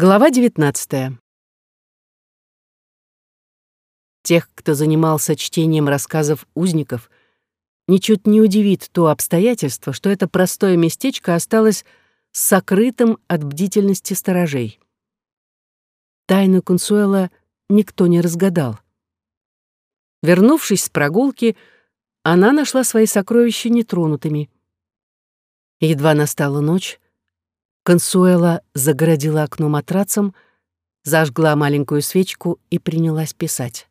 Глава 19. Тех, кто занимался чтением рассказов узников, ничуть не удивит то обстоятельство, что это простое местечко осталось сокрытым от бдительности сторожей. Тайну Консуэла никто не разгадал. Вернувшись с прогулки, она нашла свои сокровища нетронутыми. Едва настала ночь, Консуэла загородила окно матрацем, зажгла маленькую свечку и принялась писать.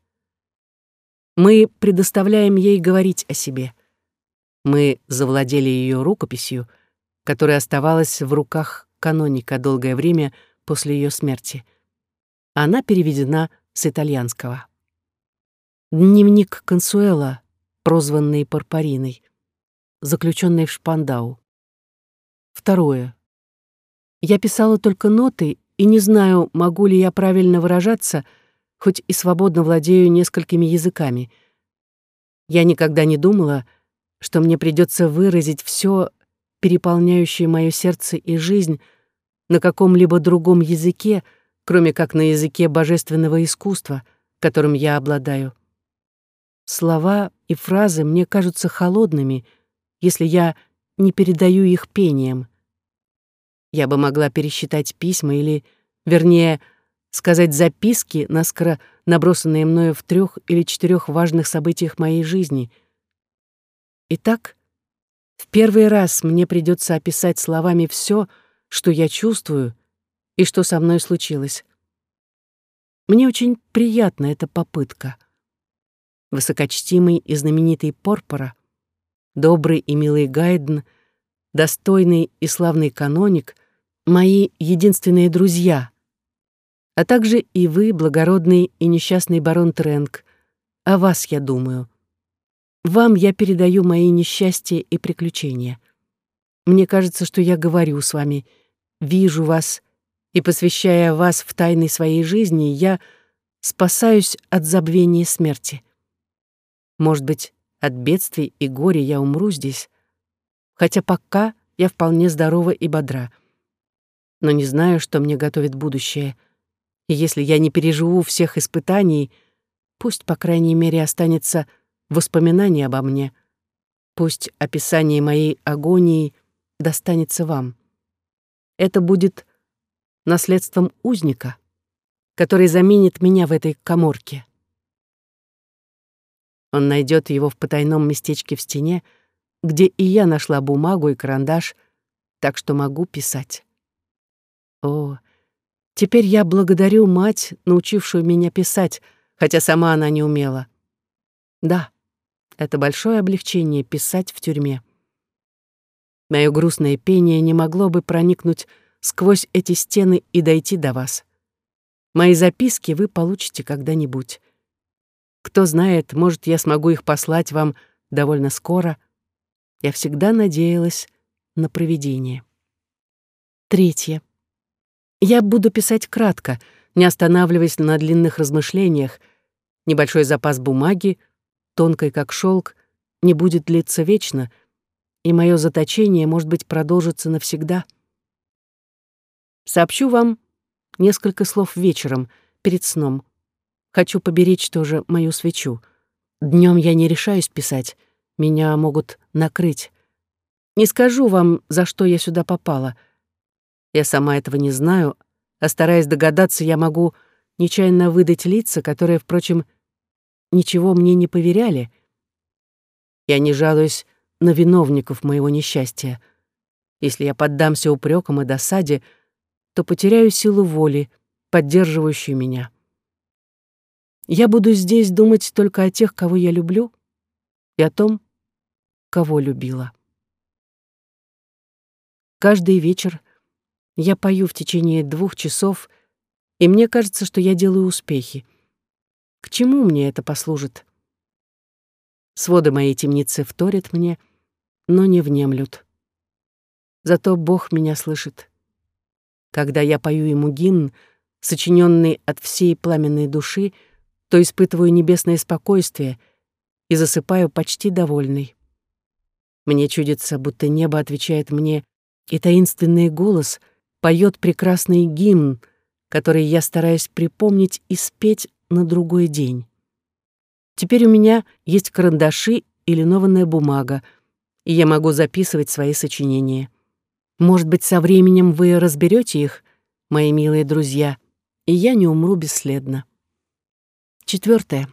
Мы предоставляем ей говорить о себе. Мы завладели ее рукописью, которая оставалась в руках каноника долгое время после ее смерти. Она переведена с итальянского. Дневник Консуэла, прозванный Парпариной, заключенный в Шпандау. Второе. Я писала только ноты и не знаю, могу ли я правильно выражаться, хоть и свободно владею несколькими языками. Я никогда не думала, что мне придется выразить все, переполняющее мое сердце и жизнь, на каком-либо другом языке, кроме как на языке божественного искусства, которым я обладаю. Слова и фразы мне кажутся холодными, если я не передаю их пением. Я бы могла пересчитать письма или, вернее, сказать записки, наскоро набросанные мною в трех или четырех важных событиях моей жизни. Итак, в первый раз мне придется описать словами все, что я чувствую и что со мной случилось. Мне очень приятна эта попытка. Высокочтимый и знаменитый Порпора, добрый и милый Гайден — достойный и славный каноник, мои единственные друзья, а также и вы, благородный и несчастный барон Тренк. О вас я думаю. Вам я передаю мои несчастья и приключения. Мне кажется, что я говорю с вами, вижу вас, и, посвящая вас в тайны своей жизни, я спасаюсь от забвения смерти. Может быть, от бедствий и горя я умру здесь, хотя пока я вполне здорова и бодра. Но не знаю, что мне готовит будущее. И если я не переживу всех испытаний, пусть, по крайней мере, останется воспоминание обо мне. Пусть описание моей агонии достанется вам. Это будет наследством узника, который заменит меня в этой коморке. Он найдет его в потайном местечке в стене, где и я нашла бумагу и карандаш, так что могу писать. О, теперь я благодарю мать, научившую меня писать, хотя сама она не умела. Да, это большое облегчение писать в тюрьме. Моё грустное пение не могло бы проникнуть сквозь эти стены и дойти до вас. Мои записки вы получите когда-нибудь. Кто знает, может, я смогу их послать вам довольно скоро — я всегда надеялась на провидение. Третье. Я буду писать кратко, не останавливаясь на длинных размышлениях. Небольшой запас бумаги, тонкой как шелк, не будет длиться вечно, и мое заточение, может быть, продолжится навсегда. Сообщу вам несколько слов вечером, перед сном. Хочу поберечь тоже мою свечу. Днем я не решаюсь писать, меня могут накрыть. Не скажу вам, за что я сюда попала. Я сама этого не знаю, а стараясь догадаться, я могу нечаянно выдать лица, которые, впрочем, ничего мне не поверяли. Я не жалуюсь на виновников моего несчастья. Если я поддамся упрекам и досаде, то потеряю силу воли, поддерживающую меня. Я буду здесь думать только о тех, кого я люблю, и о том, кого любила. Каждый вечер я пою в течение двух часов, и мне кажется, что я делаю успехи. К чему мне это послужит? Своды моей темницы вторят мне, но не внемлют. Зато Бог меня слышит. Когда я пою ему гимн, сочиненный от всей пламенной души, то испытываю небесное спокойствие и засыпаю почти довольный. Мне чудится, будто небо отвечает мне, и таинственный голос поет прекрасный гимн, который я стараюсь припомнить и спеть на другой день. Теперь у меня есть карандаши и линованная бумага, и я могу записывать свои сочинения. Может быть, со временем вы разберете их, мои милые друзья, и я не умру бесследно. Четвертое.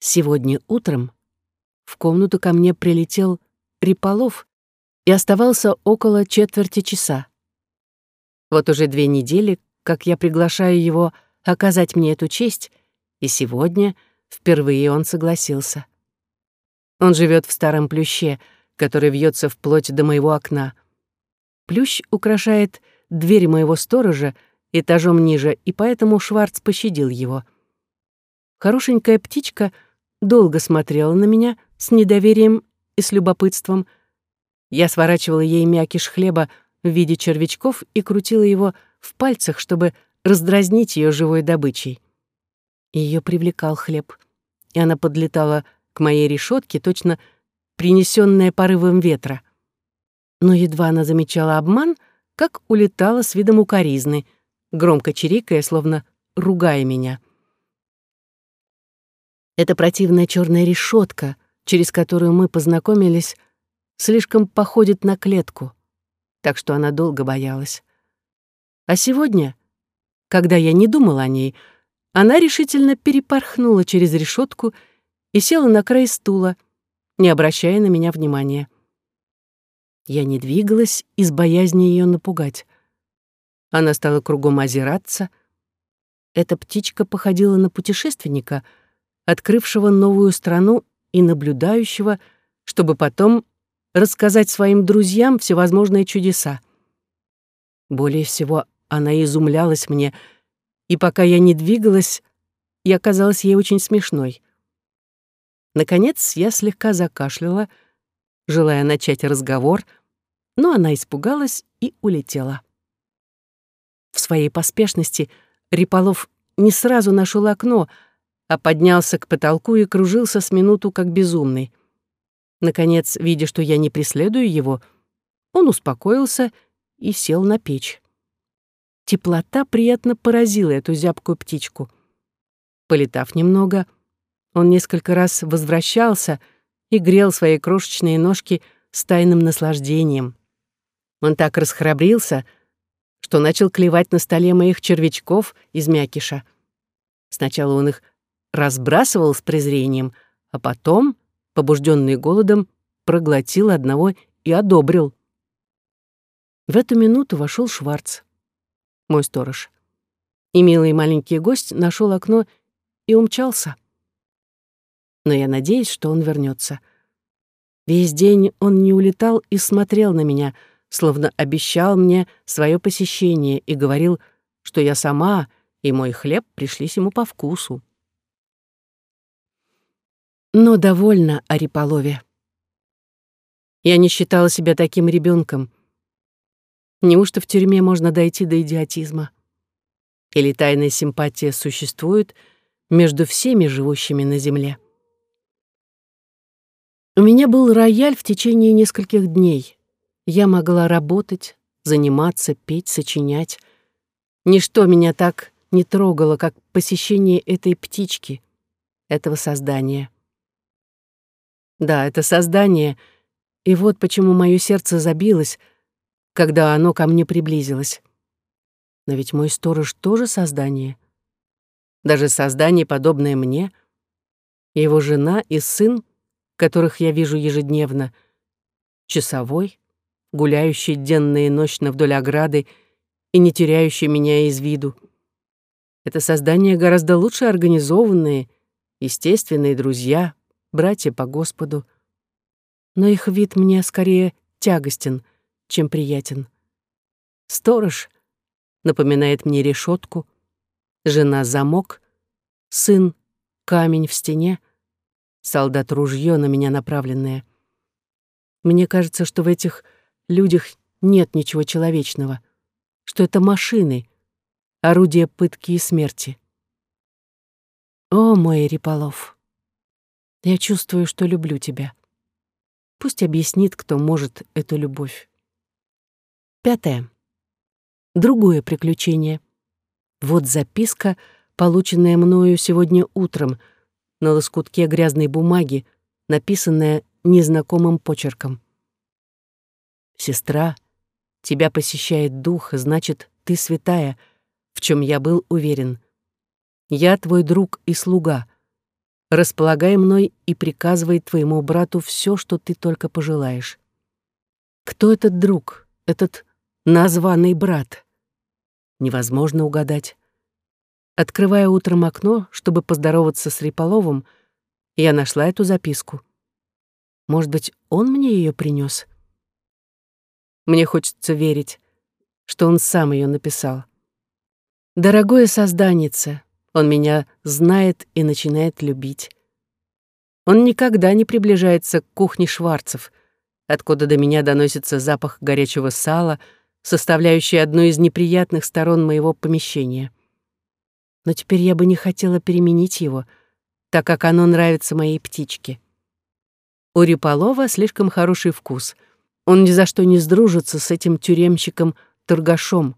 Сегодня утром в комнату ко мне прилетел Риполов и оставался около четверти часа. Вот уже две недели, как я приглашаю его оказать мне эту честь, и сегодня впервые он согласился. Он живет в старом плюще, который вьется вплоть до моего окна. Плющ украшает дверь моего сторожа этажом ниже, и поэтому Шварц пощадил его. Хорошенькая птичка долго смотрела на меня с недоверием и с любопытством. Я сворачивала ей мякиш хлеба в виде червячков и крутила его в пальцах, чтобы раздразнить ее живой добычей. Ее привлекал хлеб, и она подлетала к моей решетке, точно принесенная порывом ветра. Но едва она замечала обман, как улетала с видом укоризны, громко чирикая, словно ругая меня. Эта противная черная решетка, через которую мы познакомились, слишком походит на клетку, так что она долго боялась. А сегодня, когда я не думал о ней, она решительно перепорхнула через решетку и села на край стула, не обращая на меня внимания. Я не двигалась из боязни ее напугать. Она стала кругом озираться. Эта птичка походила на путешественника, открывшего новую страну и наблюдающего, чтобы потом рассказать своим друзьям всевозможные чудеса. Более всего, она изумлялась мне, и пока я не двигалась, я казалась ей очень смешной. Наконец я слегка закашляла, желая начать разговор, но она испугалась и улетела. В своей поспешности Риполов не сразу нашел окно, а поднялся к потолку и кружился с минуту как безумный. Наконец, видя, что я не преследую его, он успокоился и сел на печь. Теплота приятно поразила эту зябкую птичку. Полетав немного, он несколько раз возвращался и грел свои крошечные ножки с тайным наслаждением. Он так расхрабрился, что начал клевать на столе моих червячков из мякиша. Сначала он их разбрасывал с презрением, а потом, побужденный голодом, проглотил одного и одобрил. В эту минуту вошел Шварц мой сторож. И милый маленький гость нашел окно и умчался. Но я надеюсь, что он вернется. Весь день он не улетал и смотрел на меня, словно обещал мне свое посещение и говорил, что я сама и мой хлеб пришлись ему по вкусу. Но довольно о Риполове. Я не считала себя таким ребенком, Неужто в тюрьме можно дойти до идиотизма? Или тайная симпатия существует между всеми живущими на земле? У меня был рояль в течение нескольких дней. Я могла работать, заниматься, петь, сочинять. Ничто меня так не трогало, как посещение этой птички, этого создания. Да, это создание, и вот почему мое сердце забилось — когда оно ко мне приблизилось. Но ведь мой сторож тоже создание. Даже создание, подобное мне. Его жена и сын, которых я вижу ежедневно. Часовой, гуляющий денно и ночно вдоль ограды и не теряющий меня из виду. Это создание гораздо лучше организованные, естественные друзья, братья по Господу. Но их вид мне скорее тягостен — чем приятен. Сторож напоминает мне решетку, жена — замок, сын — камень в стене, солдат — ружье на меня направленное. Мне кажется, что в этих людях нет ничего человечного, что это машины, орудия пытки и смерти. О, мой Риполов, я чувствую, что люблю тебя. Пусть объяснит, кто может эту любовь. Пятое. Другое приключение. Вот записка, полученная мною сегодня утром, на лоскутке грязной бумаги, написанная незнакомым почерком. «Сестра, тебя посещает дух, значит, ты святая, в чем я был уверен. Я твой друг и слуга. Располагай мной и приказывай твоему брату все, что ты только пожелаешь. Кто этот друг, этот названный брат? Невозможно угадать. Открывая утром окно, чтобы поздороваться с Риполовым, я нашла эту записку. Может быть, он мне ее принес? Мне хочется верить, что он сам ее написал. Дорогое созданице, он меня знает и начинает любить. Он никогда не приближается к кухне Шварцев, откуда до меня доносится запах горячего сала, составляющий одну из неприятных сторон моего помещения. Но теперь я бы не хотела переменить его, так как оно нравится моей птичке. У Риполова слишком хороший вкус — он ни за что не сдружится с этим тюремщиком-торгашом,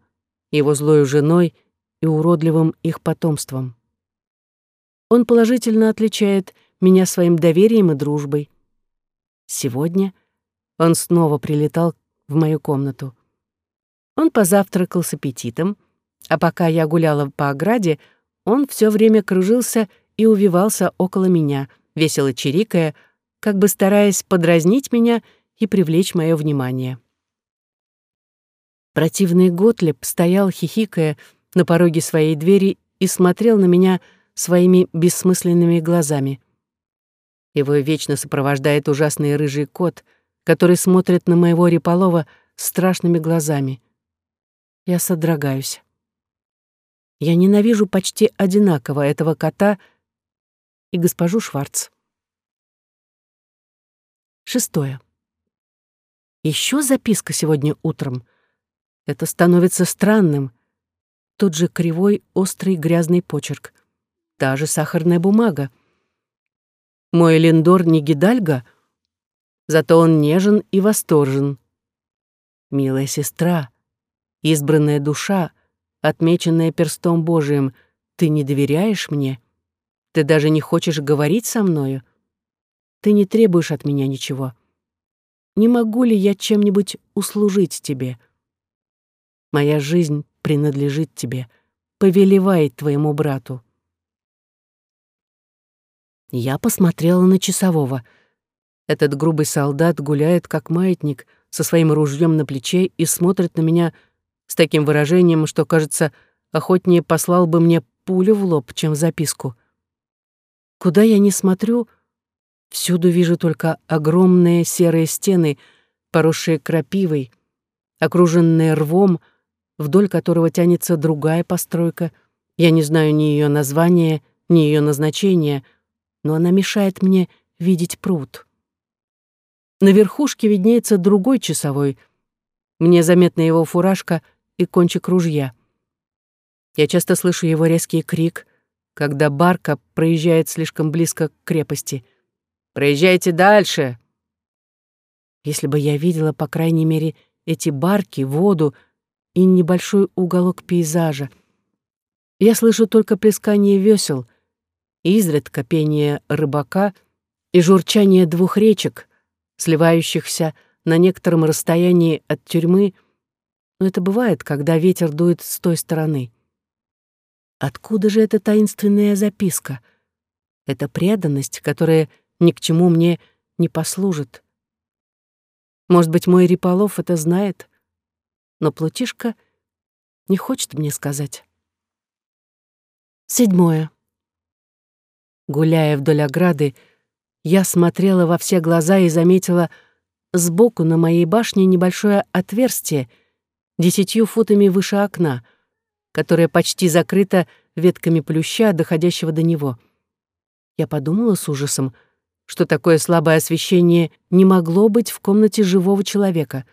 его злой женой и уродливым их потомством. Он положительно отличает меня своим доверием и дружбой. Сегодня он снова прилетал в мою комнату. Он позавтракал с аппетитом, а пока я гуляла по ограде, он все время кружился и увивался около меня, весело чирикая, как бы стараясь подразнить меня — и привлечь мое внимание. Противный Готлеб стоял, хихикая, на пороге своей двери и смотрел на меня своими бессмысленными глазами. Его вечно сопровождает ужасный рыжий кот, который смотрит на моего Реполова страшными глазами. Я содрогаюсь. Я ненавижу почти одинаково этого кота и госпожу Шварц. Шестое. Еще записка сегодня утром. Это становится странным. Тот же кривой, острый, грязный почерк. Та же сахарная бумага. Мой Линдор не Гидальга, зато он нежен и восторжен. Милая сестра, избранная душа, отмеченная перстом Божиим, ты не доверяешь мне? Ты даже не хочешь говорить со мною? Ты не требуешь от меня ничего не могу ли я чем-нибудь услужить тебе? Моя жизнь принадлежит тебе, повелевает твоему брату. Я посмотрела на часового. Этот грубый солдат гуляет, как маятник, со своим ружьем на плече и смотрит на меня с таким выражением, что, кажется, охотнее послал бы мне пулю в лоб, чем записку. Куда я не смотрю — Всюду вижу только огромные серые стены, поросшие крапивой, окруженные рвом, вдоль которого тянется другая постройка. Я не знаю ни ее названия, ни ее назначения, но она мешает мне видеть пруд. На верхушке виднеется другой часовой. Мне заметна его фуражка и кончик ружья. Я часто слышу его резкий крик, когда барка проезжает слишком близко к крепости — Проезжайте дальше!» Если бы я видела, по крайней мере, эти барки, воду и небольшой уголок пейзажа. Я слышу только плескание весел, изредка пение рыбака и журчание двух речек, сливающихся на некотором расстоянии от тюрьмы, но это бывает, когда ветер дует с той стороны. Откуда же эта таинственная записка? Это преданность, которая ни к чему мне не послужит. Может быть, мой Риполов это знает, но Плутишка не хочет мне сказать. Седьмое. Гуляя вдоль ограды, я смотрела во все глаза и заметила сбоку на моей башне небольшое отверстие десятью футами выше окна, которое почти закрыто ветками плюща, доходящего до него. Я подумала с ужасом — что такое слабое освещение не могло быть в комнате живого человека.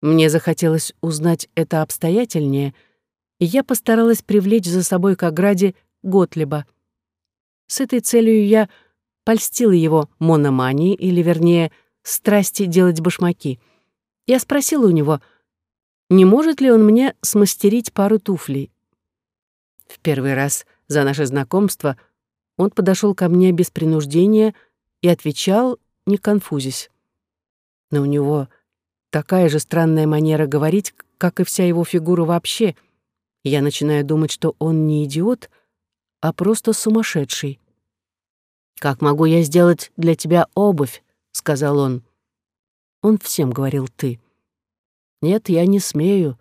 Мне захотелось узнать это обстоятельнее, и я постаралась привлечь за собой к ограде Готлиба. С этой целью я польстила его мономании, или, вернее, страсти делать башмаки. Я спросила у него, не может ли он мне смастерить пару туфлей. В первый раз за наше знакомство он подошел ко мне без принуждения и отвечал, не конфузясь. Но у него такая же странная манера говорить, как и вся его фигура вообще. Я начинаю думать, что он не идиот, а просто сумасшедший. «Как могу я сделать для тебя обувь?» — сказал он. Он всем говорил «ты». «Нет, я не смею,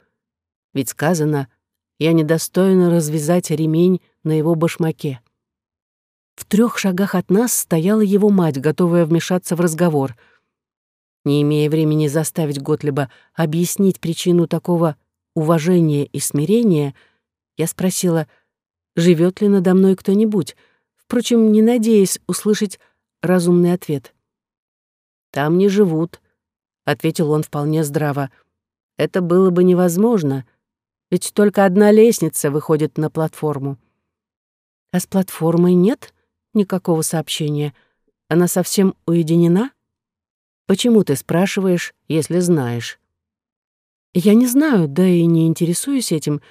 ведь сказано, я недостойна развязать ремень на его башмаке». В трех шагах от нас стояла его мать, готовая вмешаться в разговор. Не имея времени заставить Готлиба объяснить причину такого уважения и смирения, я спросила, живет ли надо мной кто-нибудь, впрочем, не надеясь услышать разумный ответ. «Там не живут», — ответил он вполне здраво. «Это было бы невозможно, ведь только одна лестница выходит на платформу». «А с платформой нет никакого сообщения? Она совсем уединена?» «Почему ты спрашиваешь, если знаешь?» «Я не знаю, да и не интересуюсь этим.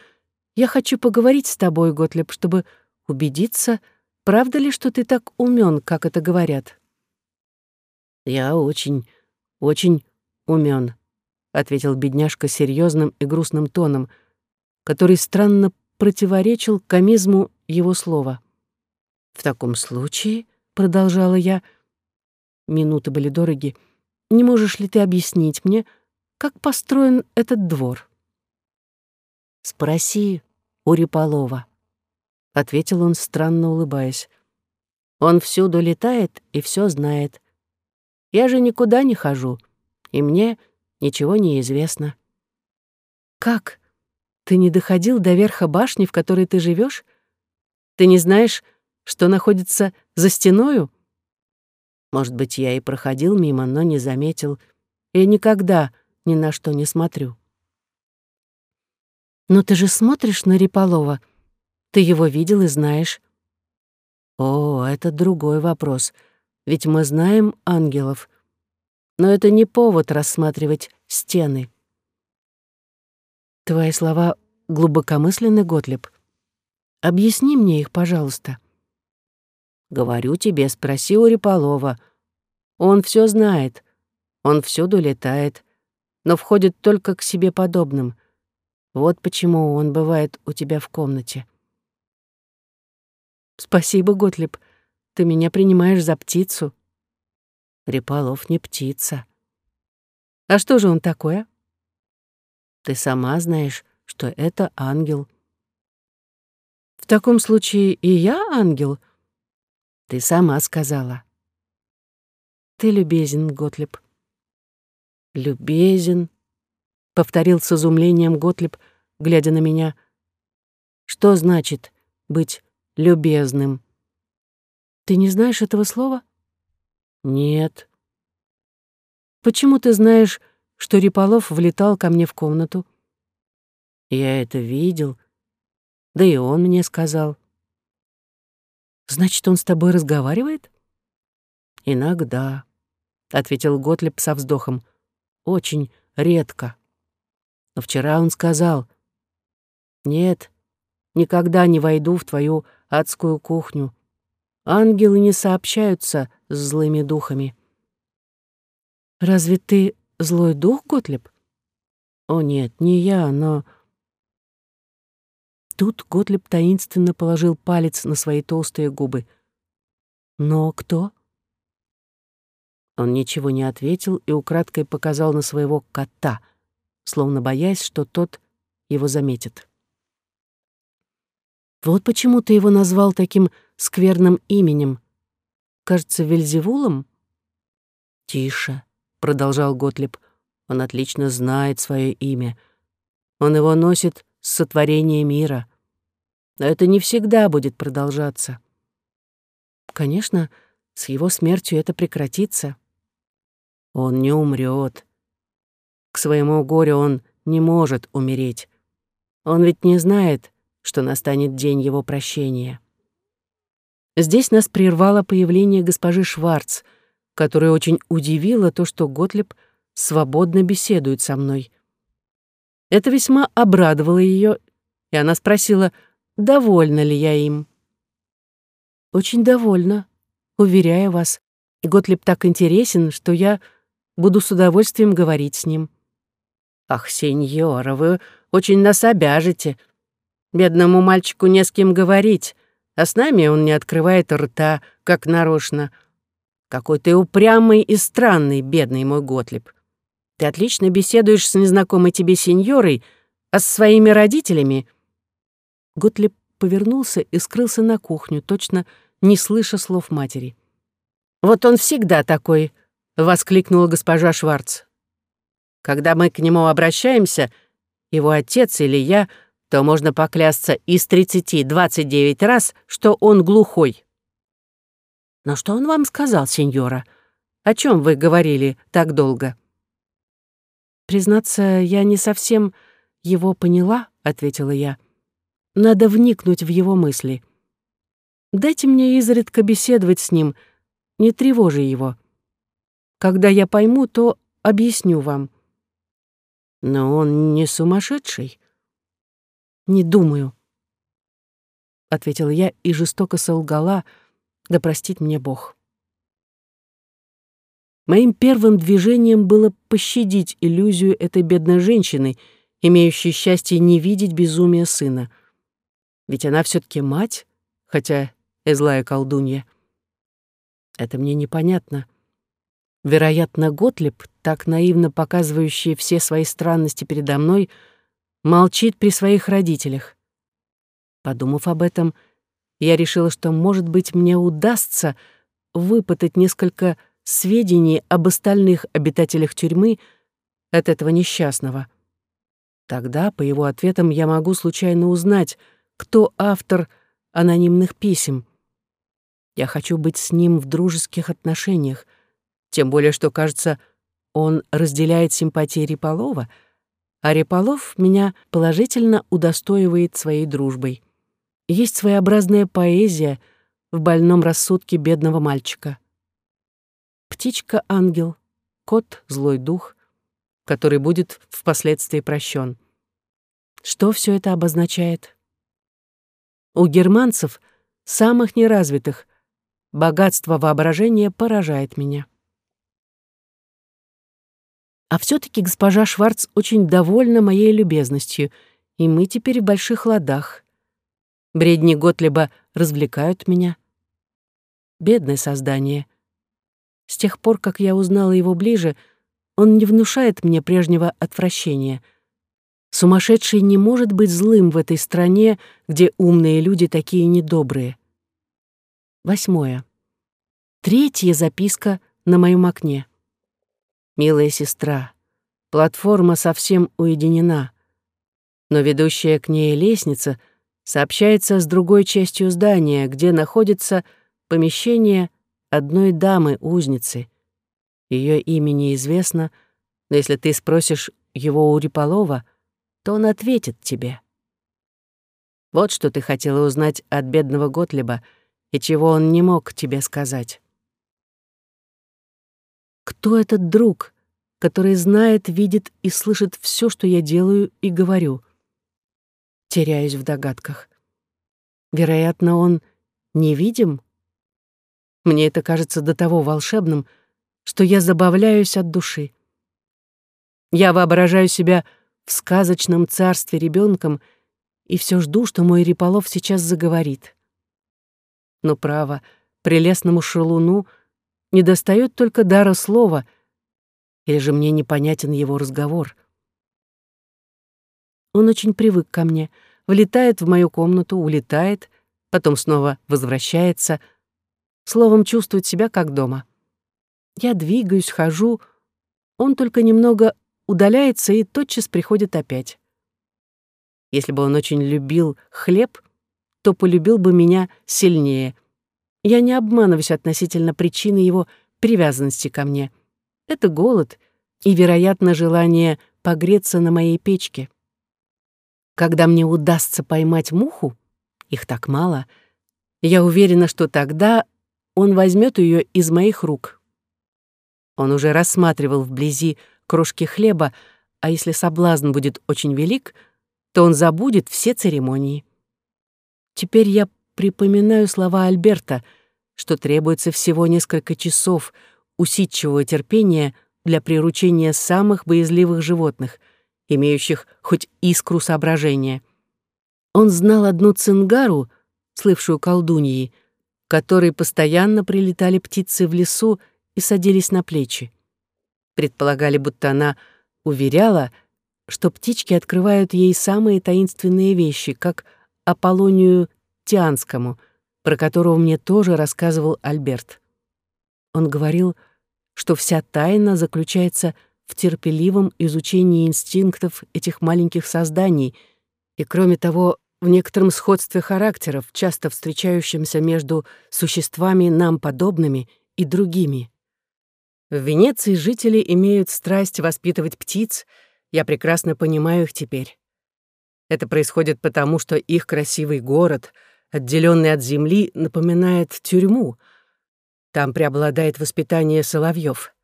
Я хочу поговорить с тобой, Готлеб, чтобы убедиться, правда ли, что ты так умен, как это говорят?» «Я очень, очень умен», — ответил бедняжка серьезным и грустным тоном, который странно противоречил комизму его слова. «В таком случае», — продолжала я, — минуты были дороги, — «не можешь ли ты объяснить мне, как построен этот двор?» «Спроси у Риполова», — ответил он, странно улыбаясь. «Он всюду летает и все знает. Я же никуда не хожу, и мне ничего не известно». «Как? Ты не доходил до верха башни, в которой ты живешь? Ты не знаешь, что находится за стеною?» Может быть, я и проходил мимо, но не заметил. Я никогда ни на что не смотрю. «Но ты же смотришь на Риполова. Ты его видел и знаешь». «О, это другой вопрос ведь мы знаем ангелов. Но это не повод рассматривать стены. Твои слова глубокомысленны, Готлеб. Объясни мне их, пожалуйста. Говорю тебе, спроси у Риполова. Он все знает, он всюду летает, но входит только к себе подобным. Вот почему он бывает у тебя в комнате. Спасибо, Готлеб. Ты меня принимаешь за птицу. Репалов не птица. А что же он такое? Ты сама знаешь, что это ангел. В таком случае и я ангел? Ты сама сказала. Ты любезен, Готлеб. Любезен, повторил с изумлением Готлеб, глядя на меня. Что значит быть любезным? Ты не знаешь этого слова? Нет. Почему ты знаешь, что Риполов влетал ко мне в комнату? Я это видел. Да и он мне сказал. Значит, он с тобой разговаривает? Иногда, ответил Готлеб со вздохом. Очень редко. Но вчера он сказал: "Нет, никогда не войду в твою адскую кухню. Ангелы не сообщаются с злыми духами. Разве ты злой дух, Готлеб? О нет, не я, но... Тут Готлеб таинственно положил палец на свои толстые губы. Но кто? Он ничего не ответил и украдкой показал на своего кота, словно боясь, что тот его заметит. Вот почему ты его назвал таким скверным именем. Кажется, Вельзевулом? Тише, продолжал Готлиб. Он отлично знает свое имя. Он его носит сотворения мира. Но это не всегда будет продолжаться. Конечно, с его смертью это прекратится. Он не умрет. К своему горю он не может умереть. Он ведь не знает, что настанет день его прощения. Здесь нас прервало появление госпожи Шварц, которая очень удивила то, что Готлеб свободно беседует со мной. Это весьма обрадовало ее, и она спросила, довольна ли я им. Очень довольна, уверяю вас. Готлиб так интересен, что я буду с удовольствием говорить с ним. Ах, сеньора, вы очень нас обяжете. Бедному мальчику не с кем говорить, а с нами он не открывает рта, как нарочно. Какой ты упрямый и странный, бедный мой Готлиб. Ты отлично беседуешь с незнакомой тебе сеньорой, а с своими родителями...» Готлиб повернулся и скрылся на кухню, точно не слыша слов матери. «Вот он всегда такой», — воскликнула госпожа Шварц. «Когда мы к нему обращаемся, его отец или я, то можно поклясться из тридцати двадцать девять раз, что он глухой». «Но что он вам сказал, сеньора? О чем вы говорили так долго?» «Признаться, я не совсем его поняла», — ответила я. «Надо вникнуть в его мысли. Дайте мне изредка беседовать с ним, не тревожи его. Когда я пойму, то объясню вам». «Но он не сумасшедший?» «Не думаю», — ответила я и жестоко солгала, да простит мне Бог. Моим первым движением было пощадить иллюзию этой бедной женщины, имеющей счастье не видеть безумия сына. Ведь она все таки мать, хотя и злая колдунья. Это мне непонятно. Вероятно, Готлеб, так наивно показывающий все свои странности передо мной, молчит при своих родителях. Подумав об этом, я решила, что, может быть, мне удастся выпытать несколько сведений об остальных обитателях тюрьмы от этого несчастного. Тогда, по его ответам, я могу случайно узнать, кто автор анонимных писем. Я хочу быть с ним в дружеских отношениях, тем более что, кажется, он разделяет симпатии Риполова, а Риполов меня положительно удостоивает своей дружбой. Есть своеобразная поэзия в больном рассудке бедного мальчика птичка-ангел, кот — злой дух, который будет впоследствии прощен. Что все это обозначает? У германцев, самых неразвитых, богатство воображения поражает меня. А все таки госпожа Шварц очень довольна моей любезностью, и мы теперь в больших ладах. Бредни Готлеба развлекают меня. Бедное создание — с тех пор, как я узнала его ближе, он не внушает мне прежнего отвращения. Сумасшедший не может быть злым в этой стране, где умные люди такие недобрые. Восьмое. Третья записка на моем окне. «Милая сестра, платформа совсем уединена, но ведущая к ней лестница сообщается с другой частью здания, где находится помещение одной дамы-узницы. Ее имя неизвестно, но если ты спросишь его у Риполова, то он ответит тебе. Вот что ты хотела узнать от бедного Готлиба и чего он не мог тебе сказать. Кто этот друг, который знает, видит и слышит все, что я делаю и говорю? Теряюсь в догадках. Вероятно, он невидим, мне это кажется до того волшебным, что я забавляюсь от души. Я воображаю себя в сказочном царстве ребенком и все жду, что мой Риполов сейчас заговорит. Но право, прелестному шалуну недостает только дара слова, или же мне непонятен его разговор. Он очень привык ко мне, влетает в мою комнату, улетает, потом снова возвращается — Словом, чувствует себя как дома. Я двигаюсь, хожу, он только немного удаляется и тотчас приходит опять. Если бы он очень любил хлеб, то полюбил бы меня сильнее. Я не обманываюсь относительно причины его привязанности ко мне. Это голод и, вероятно, желание погреться на моей печке. Когда мне удастся поймать муху, их так мало, я уверена, что тогда он возьмет ее из моих рук. Он уже рассматривал вблизи крошки хлеба, а если соблазн будет очень велик, то он забудет все церемонии. Теперь я припоминаю слова Альберта, что требуется всего несколько часов усидчивого терпения для приручения самых боязливых животных, имеющих хоть искру соображения. Он знал одну цингару, слывшую колдуньей, которой постоянно прилетали птицы в лесу и садились на плечи. Предполагали, будто она уверяла, что птички открывают ей самые таинственные вещи, как Аполлонию Тианскому, про которого мне тоже рассказывал Альберт. Он говорил, что вся тайна заключается в терпеливом изучении инстинктов этих маленьких созданий и, кроме того, в некотором сходстве характеров, часто встречающемся между существами нам подобными и другими. В Венеции жители имеют страсть воспитывать птиц, я прекрасно понимаю их теперь. Это происходит потому, что их красивый город, отделенный от земли, напоминает тюрьму. Там преобладает воспитание соловьев.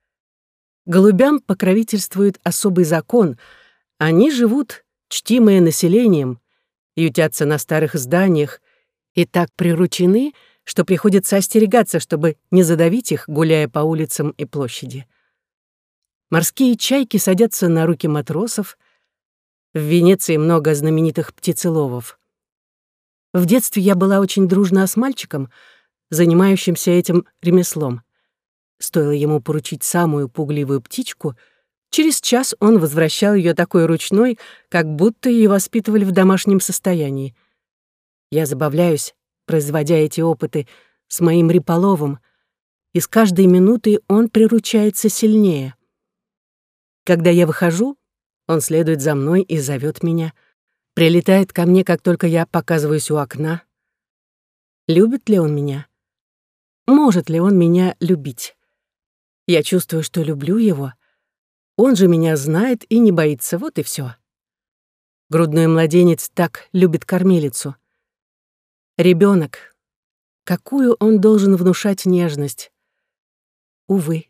Голубям покровительствует особый закон. Они живут, чтимые населением, ютятся на старых зданиях и так приручены, что приходится остерегаться, чтобы не задавить их, гуляя по улицам и площади. Морские чайки садятся на руки матросов. В Венеции много знаменитых птицеловов. В детстве я была очень дружна с мальчиком, занимающимся этим ремеслом. Стоило ему поручить самую пугливую птичку, через час он возвращал ее такой ручной, как будто ее воспитывали в домашнем состоянии. Я забавляюсь, производя эти опыты, с моим Риполовым, и с каждой минутой он приручается сильнее. Когда я выхожу, он следует за мной и зовет меня, прилетает ко мне, как только я показываюсь у окна. Любит ли он меня? Может ли он меня любить? Я чувствую, что люблю его. Он же меня знает и не боится, вот и все. Грудной младенец так любит кормилицу. Ребенок. Какую он должен внушать нежность? Увы,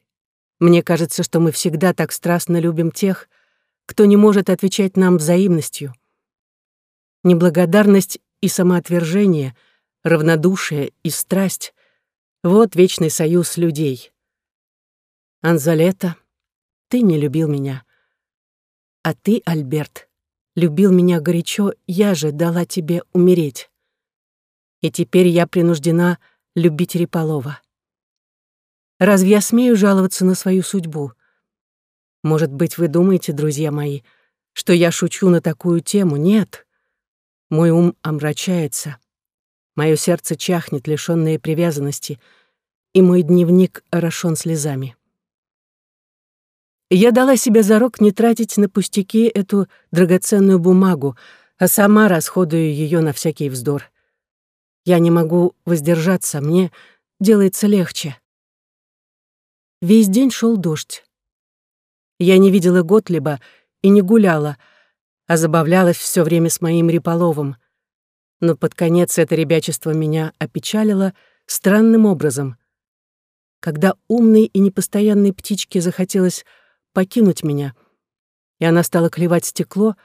мне кажется, что мы всегда так страстно любим тех, кто не может отвечать нам взаимностью. Неблагодарность и самоотвержение, равнодушие и страсть — вот вечный союз людей. Анзалета, ты не любил меня. А ты, Альберт, любил меня горячо, я же дала тебе умереть и теперь я принуждена любить Риполова. Разве я смею жаловаться на свою судьбу? Может быть, вы думаете, друзья мои, что я шучу на такую тему? Нет. Мой ум омрачается. Мое сердце чахнет, лишённое привязанности, и мой дневник орошён слезами. Я дала себе зарок не тратить на пустяки эту драгоценную бумагу, а сама расходую ее на всякий вздор. Я не могу воздержаться, мне делается легче. Весь день шел дождь. Я не видела Готлиба и не гуляла, а забавлялась все время с моим Риполовым. Но под конец это ребячество меня опечалило странным образом. Когда умной и непостоянной птичке захотелось покинуть меня, и она стала клевать стекло,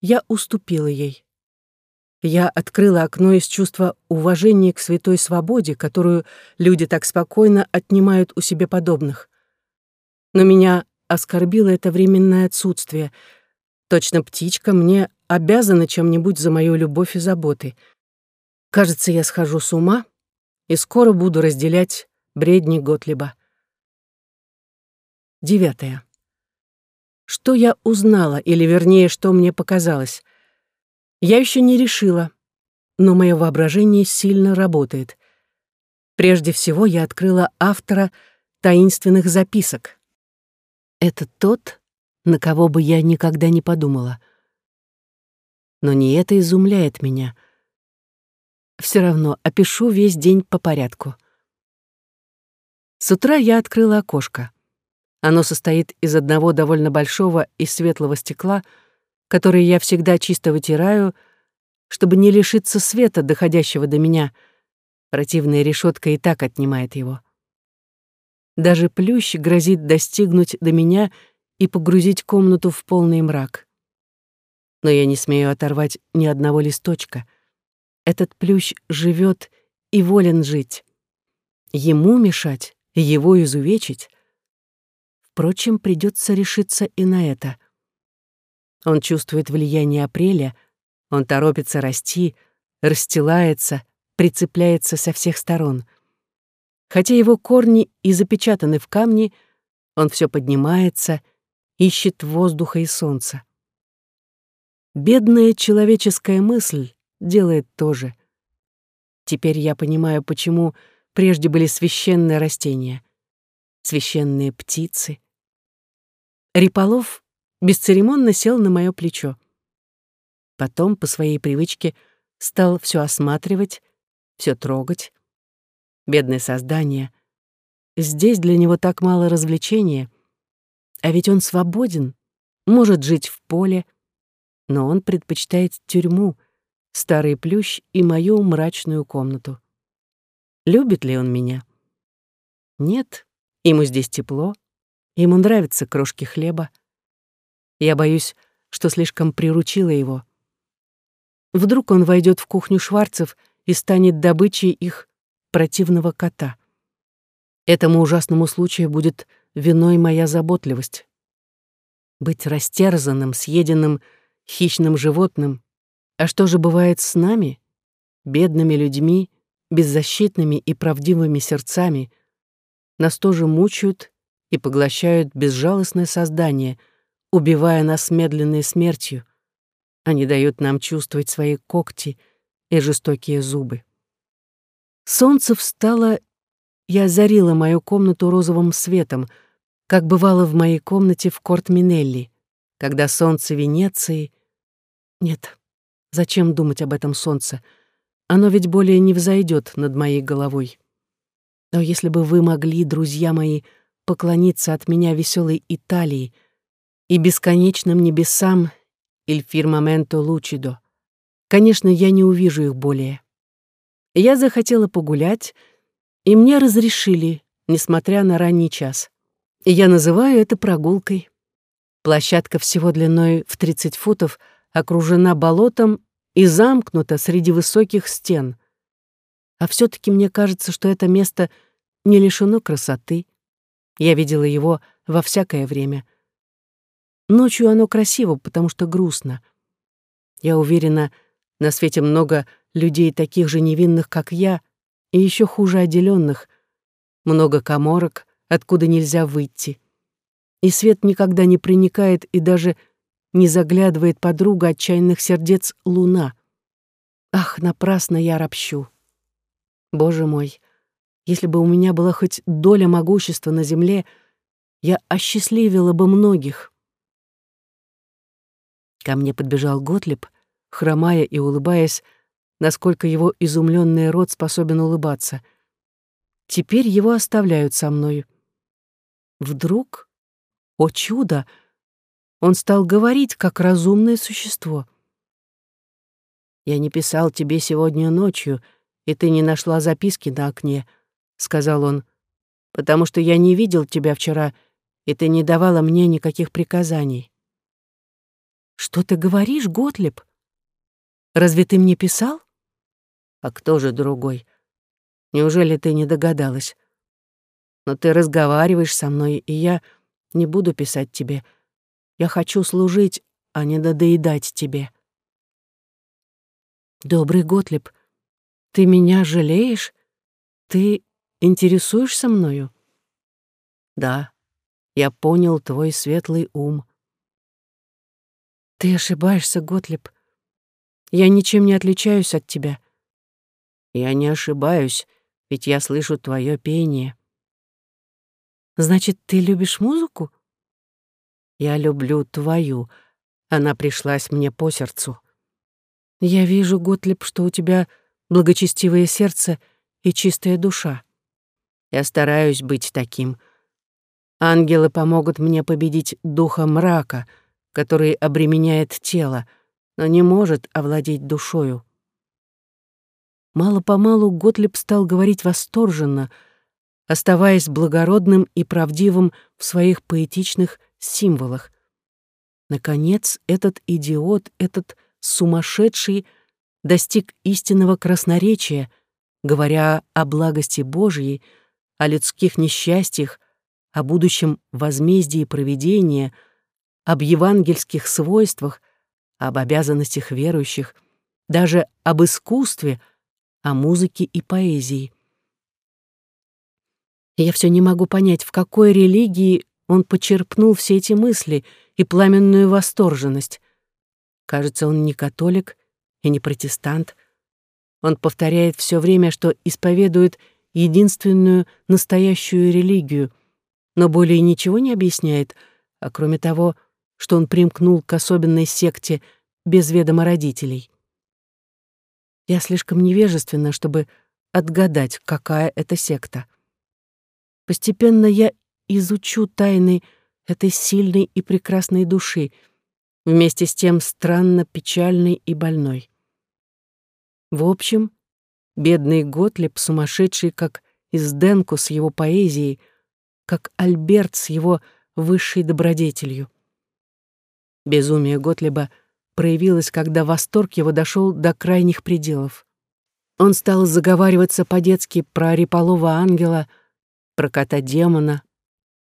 я уступила ей. Я открыла окно из чувства уважения к святой свободе, которую люди так спокойно отнимают у себе подобных. Но меня оскорбило это временное отсутствие. Точно птичка мне обязана чем-нибудь за мою любовь и заботы. Кажется, я схожу с ума и скоро буду разделять бредни Готлиба. Девятое. Что я узнала, или вернее, что мне показалось? Я еще не решила, но мое воображение сильно работает. Прежде всего я открыла автора таинственных записок. Это тот, на кого бы я никогда не подумала. Но не это изумляет меня. Все равно опишу весь день по порядку. С утра я открыла окошко. Оно состоит из одного довольно большого и светлого стекла — которые я всегда чисто вытираю, чтобы не лишиться света, доходящего до меня. Противная решетка и так отнимает его. Даже плющ грозит достигнуть до меня и погрузить комнату в полный мрак. Но я не смею оторвать ни одного листочка. Этот плющ живет и волен жить. Ему мешать, его изувечить. Впрочем, придется решиться и на это. Он чувствует влияние апреля, он торопится расти, расстилается, прицепляется со всех сторон. Хотя его корни и запечатаны в камне, он все поднимается, ищет воздуха и солнца. Бедная человеческая мысль делает то же. Теперь я понимаю, почему прежде были священные растения, священные птицы. Риполов бесцеремонно сел на мое плечо. Потом, по своей привычке, стал все осматривать, все трогать. Бедное создание. Здесь для него так мало развлечения. А ведь он свободен, может жить в поле, но он предпочитает тюрьму, старый плющ и мою мрачную комнату. Любит ли он меня? Нет, ему здесь тепло, ему нравятся крошки хлеба. Я боюсь, что слишком приручила его. Вдруг он войдет в кухню Шварцев и станет добычей их противного кота. Этому ужасному случаю будет виной моя заботливость. Быть растерзанным, съеденным хищным животным. А что же бывает с нами, бедными людьми, беззащитными и правдивыми сердцами? Нас тоже мучают и поглощают безжалостное создание, убивая нас медленной смертью, они дают нам чувствовать свои когти и жестокие зубы. Солнце встало, я озарила мою комнату розовым светом, как бывало в моей комнате в Корт-Минелли, когда солнце Венеции... Нет, зачем думать об этом солнце? Оно ведь более не взойдет над моей головой. Но если бы вы могли, друзья мои, поклониться от меня веселой Италии и бесконечным небесам «Il lucido». Конечно, я не увижу их более. Я захотела погулять, и мне разрешили, несмотря на ранний час. И я называю это прогулкой. Площадка всего длиной в 30 футов окружена болотом и замкнута среди высоких стен. А все таки мне кажется, что это место не лишено красоты. Я видела его во всякое время — Ночью оно красиво, потому что грустно. Я уверена, на свете много людей таких же невинных, как я, и еще хуже отделенных. Много коморок, откуда нельзя выйти. И свет никогда не проникает и даже не заглядывает подруга отчаянных сердец луна. Ах, напрасно я ропщу. Боже мой, если бы у меня была хоть доля могущества на земле, я осчастливила бы многих. Ко мне подбежал Готлиб, хромая и улыбаясь, насколько его изумленный рот способен улыбаться. Теперь его оставляют со мной. Вдруг, о чудо, он стал говорить, как разумное существо. «Я не писал тебе сегодня ночью, и ты не нашла записки на окне», — сказал он, «потому что я не видел тебя вчера, и ты не давала мне никаких приказаний». «Что ты говоришь, Готлеб? Разве ты мне писал?» «А кто же другой? Неужели ты не догадалась? Но ты разговариваешь со мной, и я не буду писать тебе. Я хочу служить, а не надоедать тебе». «Добрый Готлеб, ты меня жалеешь? Ты интересуешься мною?» «Да, я понял твой светлый ум. Ты ошибаешься, Готлиб. Я ничем не отличаюсь от тебя. Я не ошибаюсь, ведь я слышу твое пение. Значит, ты любишь музыку? Я люблю твою. Она пришлась мне по сердцу. Я вижу, Готлиб, что у тебя благочестивое сердце и чистая душа. Я стараюсь быть таким. Ангелы помогут мне победить духа мрака — который обременяет тело, но не может овладеть душою. Мало-помалу Готлиб стал говорить восторженно, оставаясь благородным и правдивым в своих поэтичных символах. Наконец, этот идиот, этот сумасшедший достиг истинного красноречия, говоря о благости Божьей, о людских несчастьях, о будущем возмездии провидения, об евангельских свойствах, об обязанностях верующих, даже об искусстве, о музыке и поэзии. я все не могу понять, в какой религии он почерпнул все эти мысли и пламенную восторженность. Кажется, он не католик и не протестант. Он повторяет все время, что исповедует единственную настоящую религию, но более ничего не объясняет, а кроме того, что он примкнул к особенной секте без ведома родителей. Я слишком невежественна, чтобы отгадать, какая это секта. Постепенно я изучу тайны этой сильной и прекрасной души, вместе с тем странно печальной и больной. В общем, бедный Готлеб, сумасшедший, как Изденко с его поэзией, как Альберт с его высшей добродетелью. Безумие Готлеба проявилось, когда восторг его дошел до крайних пределов. Он стал заговариваться по-детски про Риполова ангела, про кота-демона,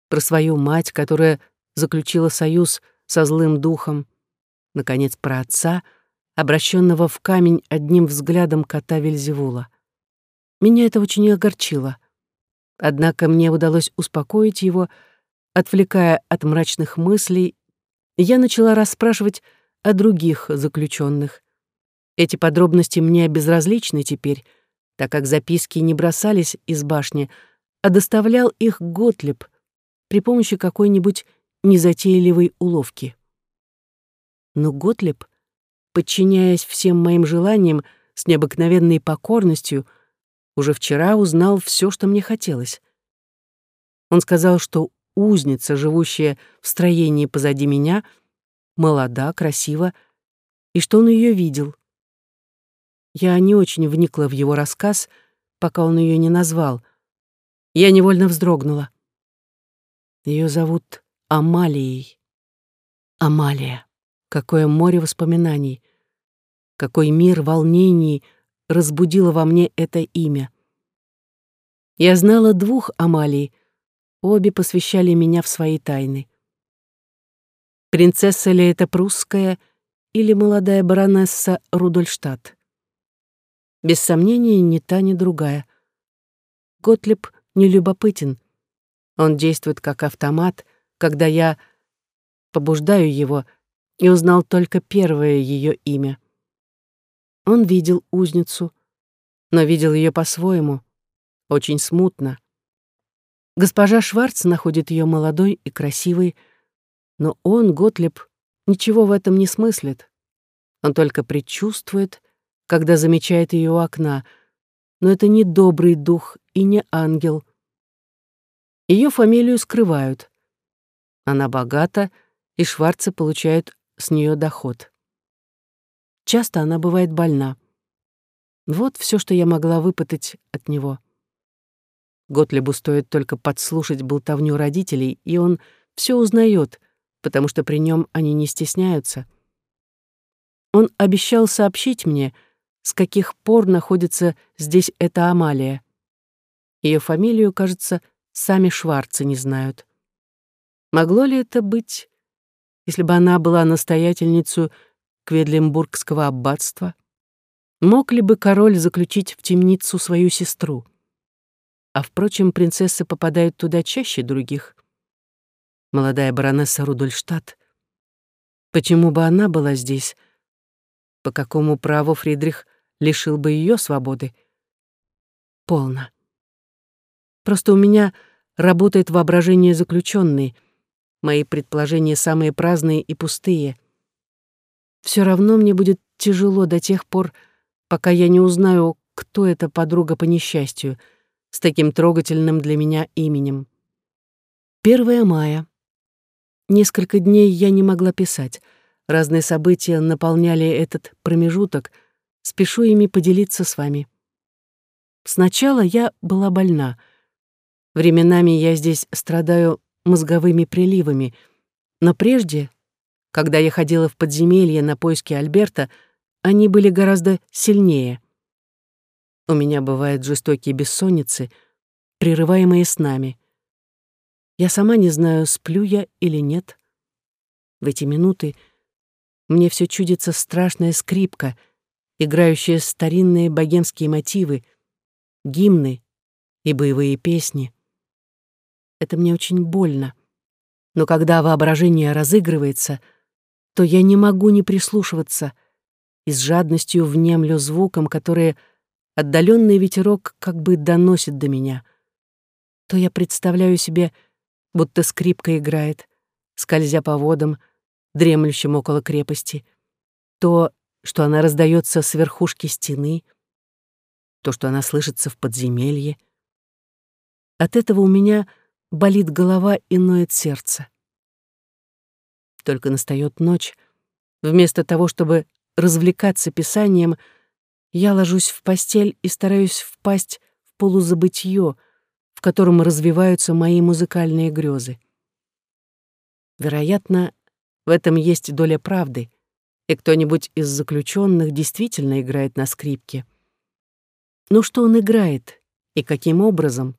про свою мать, которая заключила союз со злым духом, наконец, про отца, обращенного в камень одним взглядом кота Вельзевула. Меня это очень огорчило. Однако мне удалось успокоить его, отвлекая от мрачных мыслей, я начала расспрашивать о других заключенных. Эти подробности мне безразличны теперь, так как записки не бросались из башни, а доставлял их Готлеб при помощи какой-нибудь незатейливой уловки. Но Готлеб, подчиняясь всем моим желаниям с необыкновенной покорностью, уже вчера узнал все, что мне хотелось. Он сказал, что узница, живущая в строении позади меня, молода, красива, и что он ее видел. Я не очень вникла в его рассказ, пока он ее не назвал. Я невольно вздрогнула. Ее зовут Амалией. Амалия. Какое море воспоминаний. Какой мир волнений разбудило во мне это имя. Я знала двух Амалий, Обе посвящали меня в свои тайны. Принцесса ли это прусская или молодая баронесса Рудольштадт? Без сомнения, ни та, ни другая. Готлеб нелюбопытен. Он действует как автомат, когда я побуждаю его и узнал только первое ее имя. Он видел узницу, но видел ее по-своему, очень смутно. Госпожа Шварц находит ее молодой и красивой, но он, Готлеб, ничего в этом не смыслит. Он только предчувствует, когда замечает ее у окна, но это не добрый дух и не ангел. Ее фамилию скрывают. Она богата, и Шварцы получают с нее доход. Часто она бывает больна. Вот все, что я могла выпытать от него. Готлебу стоит только подслушать болтовню родителей, и он все узнает, потому что при нем они не стесняются. Он обещал сообщить мне, с каких пор находится здесь эта Амалия. Ее фамилию, кажется, сами Шварцы не знают. Могло ли это быть, если бы она была настоятельницей Кведлембургского аббатства? Мог ли бы король заключить в темницу свою сестру? А, впрочем, принцессы попадают туда чаще других. Молодая баронесса Рудольштадт. Почему бы она была здесь? По какому праву Фридрих лишил бы ее свободы? Полно. Просто у меня работает воображение заключенной. Мои предположения самые праздные и пустые. Все равно мне будет тяжело до тех пор, пока я не узнаю, кто эта подруга по несчастью — с таким трогательным для меня именем. 1 мая. Несколько дней я не могла писать. Разные события наполняли этот промежуток. Спешу ими поделиться с вами. Сначала я была больна. Временами я здесь страдаю мозговыми приливами, но прежде, когда я ходила в подземелье на поиски Альберта, они были гораздо сильнее. У меня бывают жестокие бессонницы, прерываемые снами. Я сама не знаю, сплю я или нет. В эти минуты мне все чудится страшная скрипка, играющая старинные богемские мотивы, гимны и боевые песни. Это мне очень больно. Но когда воображение разыгрывается, то я не могу не прислушиваться и с жадностью внемлю звуком, которые отдаленный ветерок как бы доносит до меня. То я представляю себе, будто скрипка играет, скользя по водам, дремлющим около крепости, то, что она раздается с верхушки стены, то, что она слышится в подземелье. От этого у меня болит голова и ноет сердце. Только настает ночь, вместо того, чтобы развлекаться писанием, я ложусь в постель и стараюсь впасть в полузабытье, в котором развиваются мои музыкальные грезы. Вероятно, в этом есть доля правды, и кто-нибудь из заключенных действительно играет на скрипке. Но что он играет и каким образом?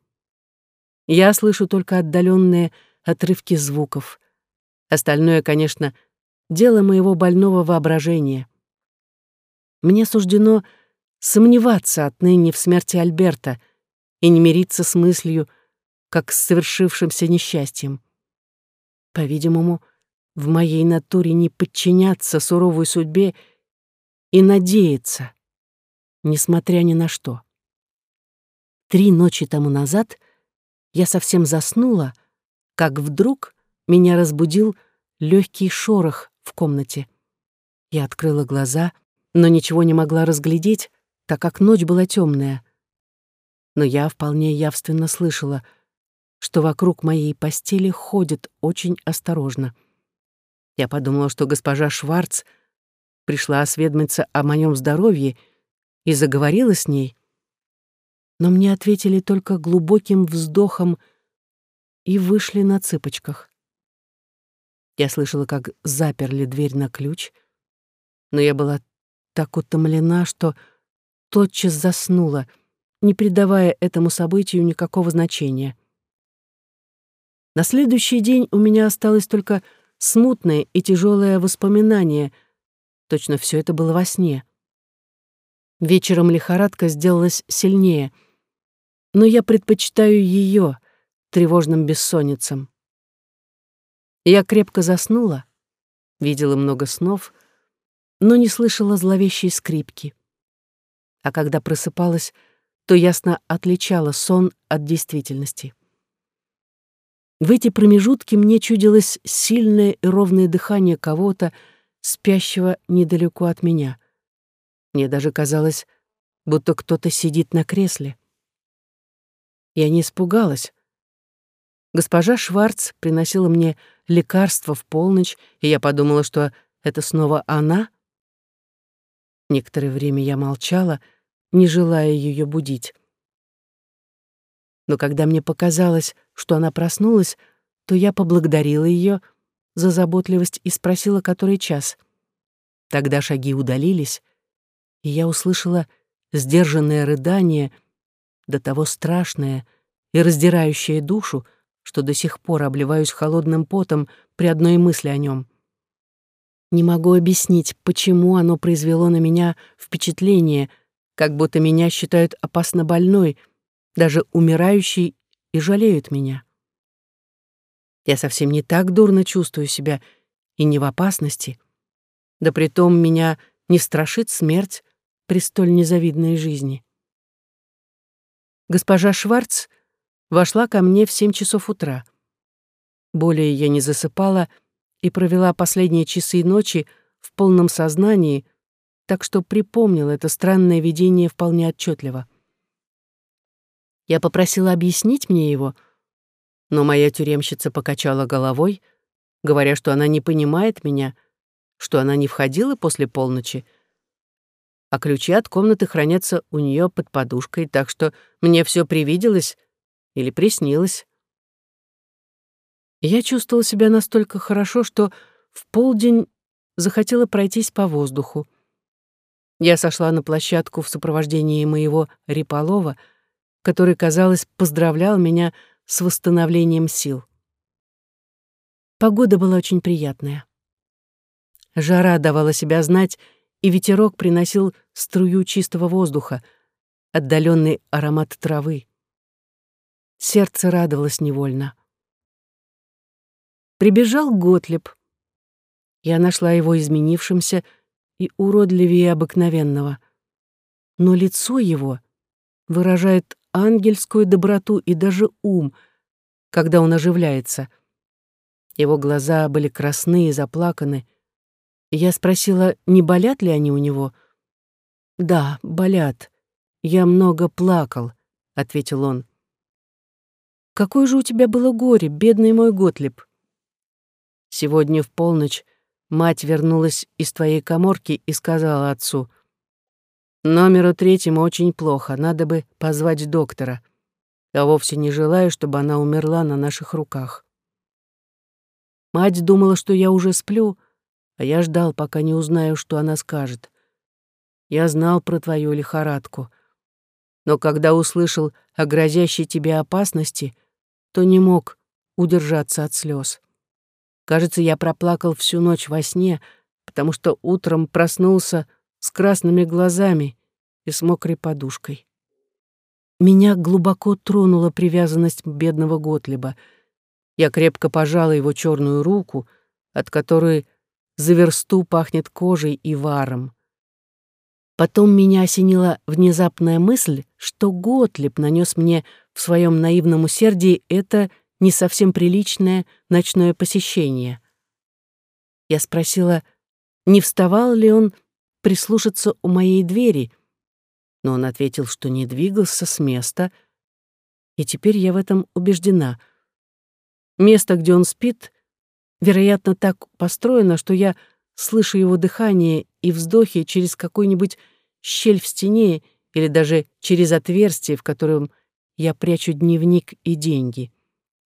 Я слышу только отдаленные отрывки звуков. Остальное, конечно, дело моего больного воображения. Мне суждено сомневаться отныне в смерти Альберта и не мириться с мыслью, как с совершившимся несчастьем. По-видимому, в моей натуре не подчиняться суровой судьбе и надеяться, несмотря ни на что. Три ночи тому назад я совсем заснула, как вдруг меня разбудил легкий шорох в комнате. Я открыла глаза, но ничего не могла разглядеть, так как ночь была темная. Но я вполне явственно слышала, что вокруг моей постели ходит очень осторожно. Я подумала, что госпожа Шварц пришла осведомиться о моем здоровье и заговорила с ней. Но мне ответили только глубоким вздохом и вышли на цыпочках. Я слышала, как заперли дверь на ключ, но я была так утомлена, что тотчас заснула, не придавая этому событию никакого значения. На следующий день у меня осталось только смутное и тяжелое воспоминание. Точно все это было во сне. Вечером лихорадка сделалась сильнее, но я предпочитаю ее тревожным бессонницам. Я крепко заснула, видела много снов, но не слышала зловещей скрипки а когда просыпалась, то ясно отличала сон от действительности. В эти промежутки мне чудилось сильное и ровное дыхание кого-то, спящего недалеко от меня. Мне даже казалось, будто кто-то сидит на кресле. Я не испугалась. Госпожа Шварц приносила мне лекарство в полночь, и я подумала, что это снова она — Некоторое время я молчала, не желая ее будить. Но когда мне показалось, что она проснулась, то я поблагодарила ее за заботливость и спросила, который час. Тогда шаги удалились, и я услышала сдержанное рыдание, до того страшное и раздирающее душу, что до сих пор обливаюсь холодным потом при одной мысли о нем. Не могу объяснить, почему оно произвело на меня впечатление, как будто меня считают опасно больной, даже умирающей и жалеют меня. Я совсем не так дурно чувствую себя и не в опасности. Да притом меня не страшит смерть при столь незавидной жизни. Госпожа Шварц вошла ко мне в семь часов утра. Более я не засыпала, и провела последние часы и ночи в полном сознании, так что припомнила это странное видение вполне отчетливо. Я попросила объяснить мне его, но моя тюремщица покачала головой, говоря, что она не понимает меня, что она не входила после полночи, а ключи от комнаты хранятся у нее под подушкой, так что мне все привиделось или приснилось. Я чувствовала себя настолько хорошо, что в полдень захотела пройтись по воздуху. Я сошла на площадку в сопровождении моего Риполова, который, казалось, поздравлял меня с восстановлением сил. Погода была очень приятная. Жара давала себя знать, и ветерок приносил струю чистого воздуха, отдаленный аромат травы. Сердце радовалось невольно. Прибежал Готлеб. Я нашла его изменившимся и уродливее обыкновенного. Но лицо его выражает ангельскую доброту и даже ум, когда он оживляется. Его глаза были красные и заплаканы. Я спросила, не болят ли они у него. «Да, болят. Я много плакал», — ответил он. «Какое же у тебя было горе, бедный мой Готлиб?» «Сегодня в полночь Мать вернулась из твоей коморки и сказала отцу, «Номеру третьему очень плохо, надо бы позвать доктора. Я вовсе не желаю, чтобы она умерла на наших руках». Мать думала, что я уже сплю, а я ждал, пока не узнаю, что она скажет. Я знал про твою лихорадку. Но когда услышал о грозящей тебе опасности, то не мог удержаться от слез. Кажется, я проплакал всю ночь во сне, потому что утром проснулся с красными глазами и с мокрой подушкой. Меня глубоко тронула привязанность бедного Готлиба. Я крепко пожала его черную руку, от которой за версту пахнет кожей и варом. Потом меня осенила внезапная мысль, что Готлиб нанес мне в своем наивном усердии это не совсем приличное ночное посещение. Я спросила, не вставал ли он прислушаться у моей двери, но он ответил, что не двигался с места, и теперь я в этом убеждена. Место, где он спит, вероятно, так построено, что я слышу его дыхание и вздохи через какую-нибудь щель в стене или даже через отверстие, в котором я прячу дневник и деньги.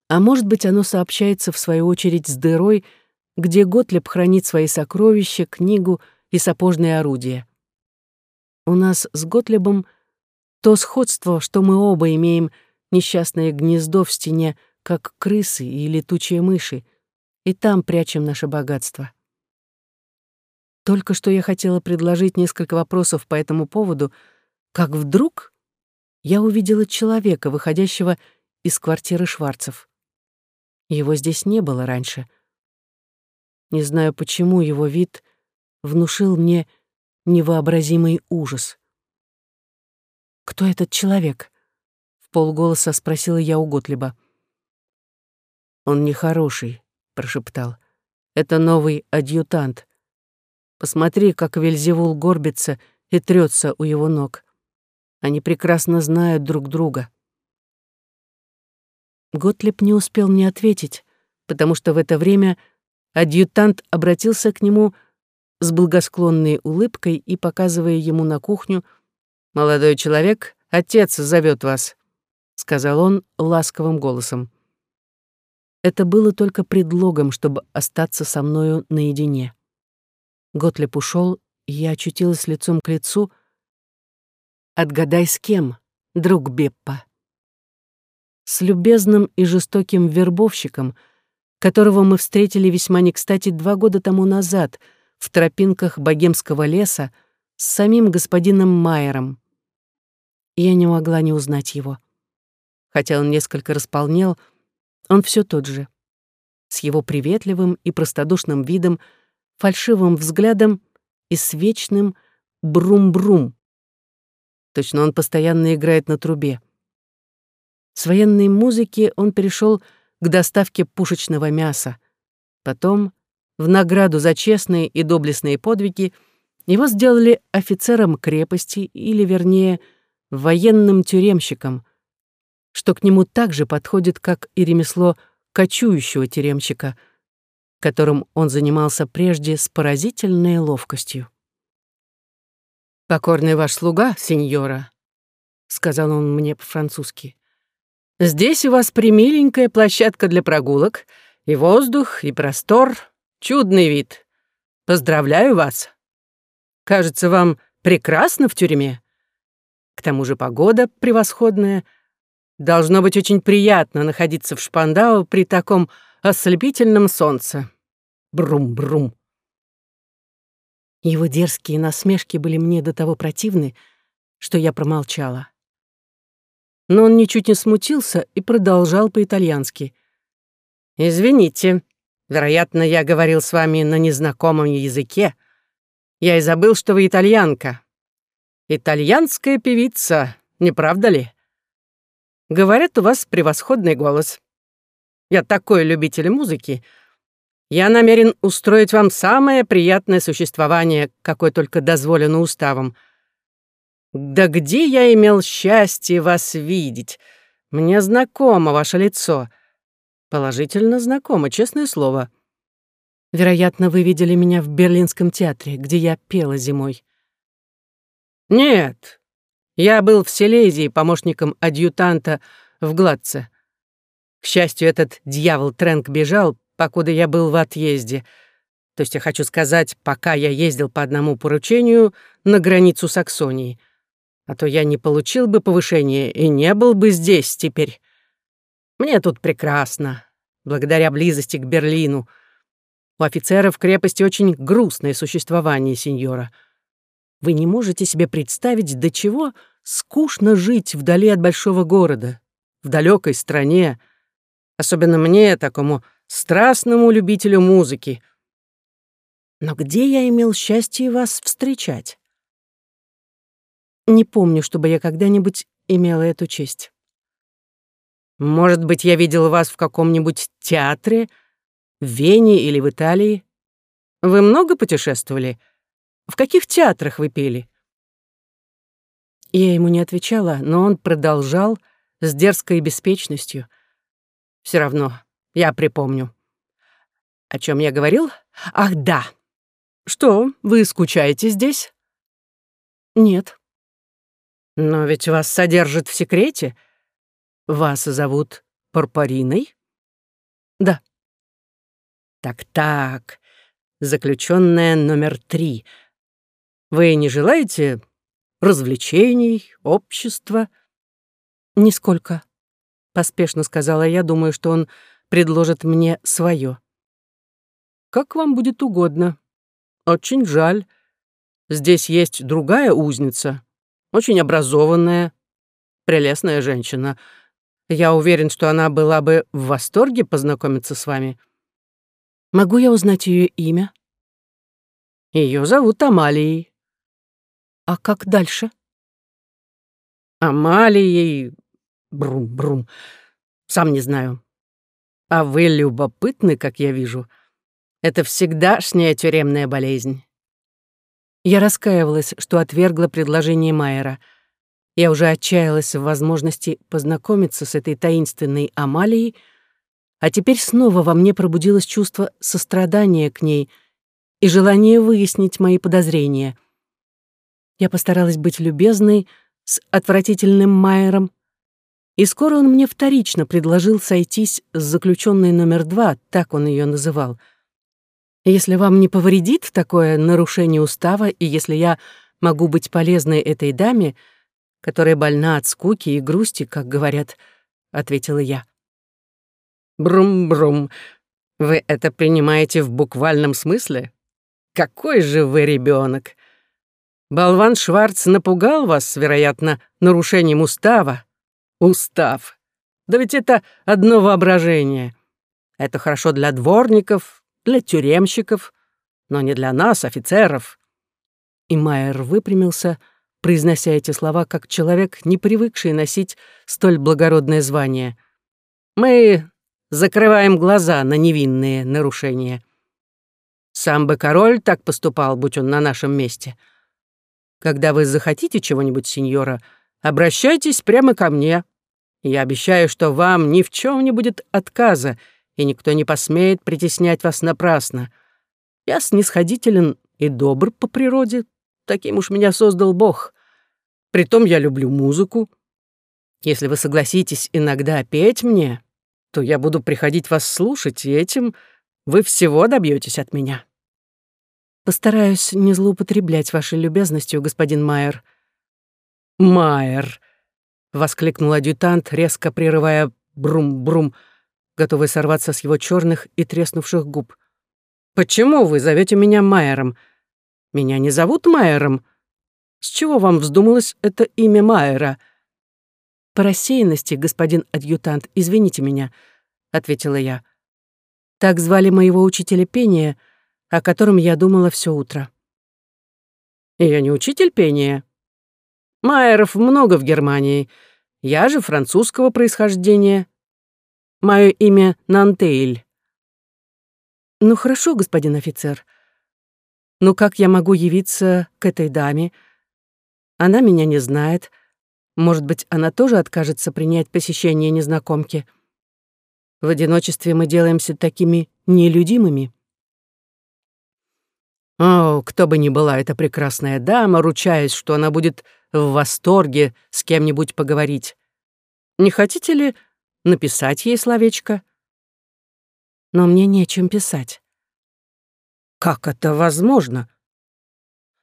А может быть, оно сообщается, в свою очередь, с дырой, где Готлеб хранит свои сокровища, книгу и сапожные орудия. У нас с Готлебом то сходство, что мы оба имеем несчастное гнездо в стене, как крысы и летучие мыши, и там прячем наше богатство. Только что я хотела предложить несколько вопросов по этому поводу, как вдруг я увидела человека, выходящего из квартиры Шварцев. Его здесь не было раньше. Не знаю, почему его вид внушил мне невообразимый ужас. «Кто этот человек?» — в полголоса спросила я у Готлиба. «Он нехороший», — прошептал. «Это новый адъютант. Посмотри, как Вельзевул горбится и трется у его ног. Они прекрасно знают друг друга». Готлеб не успел мне ответить, потому что в это время адъютант обратился к нему с благосклонной улыбкой и, показывая ему на кухню, «Молодой человек, отец зовет вас», — сказал он ласковым голосом. Это было только предлогом, чтобы остаться со мною наедине. Готлеб ушел, и я очутилась лицом к лицу. «Отгадай, с кем, друг Беппа?» с любезным и жестоким вербовщиком, которого мы встретили весьма не кстати два года тому назад в тропинках богемского леса с самим господином Майером. Я не могла не узнать его. Хотя он несколько располнел, он все тот же. С его приветливым и простодушным видом, фальшивым взглядом и с вечным брум-брум. Точно он постоянно играет на трубе. С военной музыки он перешел к доставке пушечного мяса. Потом, в награду за честные и доблестные подвиги, его сделали офицером крепости, или, вернее, военным тюремщиком, что к нему также подходит, как и ремесло кочующего тюремщика, которым он занимался прежде с поразительной ловкостью. «Покорный ваш слуга, сеньора», — сказал он мне по-французски. Здесь у вас примиленькая площадка для прогулок, и воздух, и простор, чудный вид. Поздравляю вас. Кажется, вам прекрасно в тюрьме. К тому же погода превосходная. Должно быть очень приятно находиться в Шпандау при таком ослепительном солнце. Брум-брум. Его дерзкие насмешки были мне до того противны, что я промолчала. Но он ничуть не смутился и продолжал по-итальянски. «Извините, вероятно, я говорил с вами на незнакомом языке. Я и забыл, что вы итальянка. Итальянская певица, не правда ли? Говорят, у вас превосходный голос. Я такой любитель музыки. Я намерен устроить вам самое приятное существование, какое только дозволено уставом. Да где я имел счастье вас видеть? Мне знакомо ваше лицо. Положительно знакомо, честное слово. Вероятно, вы видели меня в Берлинском театре, где я пела зимой. Нет, я был в Силезии помощником адъютанта в Гладце. К счастью, этот дьявол Тренк бежал, покуда я был в отъезде. То есть я хочу сказать, пока я ездил по одному поручению на границу Саксонии. А то я не получил бы повышения и не был бы здесь теперь. Мне тут прекрасно, благодаря близости к Берлину — у офицеров крепости очень грустное существование, сеньора. Вы не можете себе представить, до чего скучно жить вдали от большого города, в далекой стране, особенно мне, такому страстному любителю музыки. Но где я имел счастье вас встречать? Не помню, чтобы я когда-нибудь имела эту честь. Может быть, я видел вас в каком-нибудь театре — в Вене или в Италии? Вы много путешествовали? В каких театрах вы пели?» Я ему не отвечала, но он продолжал с дерзкой беспечностью. Все равно, я припомню. О чем я говорил? Ах, да. Что, вы скучаете здесь? Нет. Но ведь вас содержат в секрете. Вас зовут Парпариной? Да. Так-так, заключенная номер три. Вы не желаете развлечений, общества? Нисколько, поспешно сказала я, думаю, что он предложит мне свое. Как вам будет угодно. Очень жаль. Здесь есть другая узница, очень образованная, прелестная женщина. Я уверен, что она была бы в восторге познакомиться с вами. Могу я узнать ее имя? Ее зовут Амалией. А как дальше? Амалией... Брум-брум. Сам не знаю. А вы любопытны, как я вижу. Это всегдашняя тюремная болезнь. Я раскаивалась, что отвергла предложение Майера. Я уже отчаялась в возможности познакомиться с этой таинственной Амалией, а теперь снова во мне пробудилось чувство сострадания к ней и желание выяснить мои подозрения. Я постаралась быть любезной с отвратительным Майером, и скоро он мне вторично предложил сойтись с заключенной номер два, так он ее называл. Если вам не повредит такое нарушение устава, и если я могу быть полезной этой даме, которая больна от скуки и грусти, как говорят, — ответила я. Брум-брум. Вы это принимаете в буквальном смысле? Какой же вы ребенок! Болван Шварц напугал вас, вероятно, нарушением устава. Устав. Да ведь это одно воображение. Это хорошо для дворников, для тюремщиков, но не для нас, офицеров. И Майер выпрямился, произнося эти слова как человек, не привыкший носить столь благородное звание. Мы закрываем глаза на невинные нарушения. Сам бы король так поступал, будь он на нашем месте. Когда вы захотите чего-нибудь, сеньора, обращайтесь прямо ко мне. Я обещаю, что вам ни в чем не будет отказа, и никто не посмеет притеснять вас напрасно. Я снисходителен и добр по природе, таким уж меня создал Бог. Притом я люблю музыку. Если вы согласитесь иногда петь мне, то я буду приходить вас слушать, и этим вы всего добьетесь от меня. Постараюсь не злоупотреблять вашей любезностью, господин Майер. Майер, воскликнул адъютант, резко прерывая брум-брум, готовый сорваться с его черных и треснувших губ. Почему вы зовете меня Майером? Меня не зовут Майером. С чего вам вздумалось это имя Майера? По рассеянности, господин адъютант, извините меня, ответила я. Так звали моего учителя пения — о котором я думала все утро. Я не учитель пения. Майеров много в Германии. Я же французского происхождения. Мое имя Нантейль. Ну хорошо, господин офицер. Но как я могу явиться к этой даме? Она меня не знает. Может быть, она тоже откажется принять посещение незнакомки. В одиночестве мы делаемся такими нелюдимыми. О, кто бы ни была эта прекрасная дама, ручаясь, что она будет в восторге с кем-нибудь поговорить. Не хотите ли написать ей словечко? Но мне нечем писать. Как это возможно?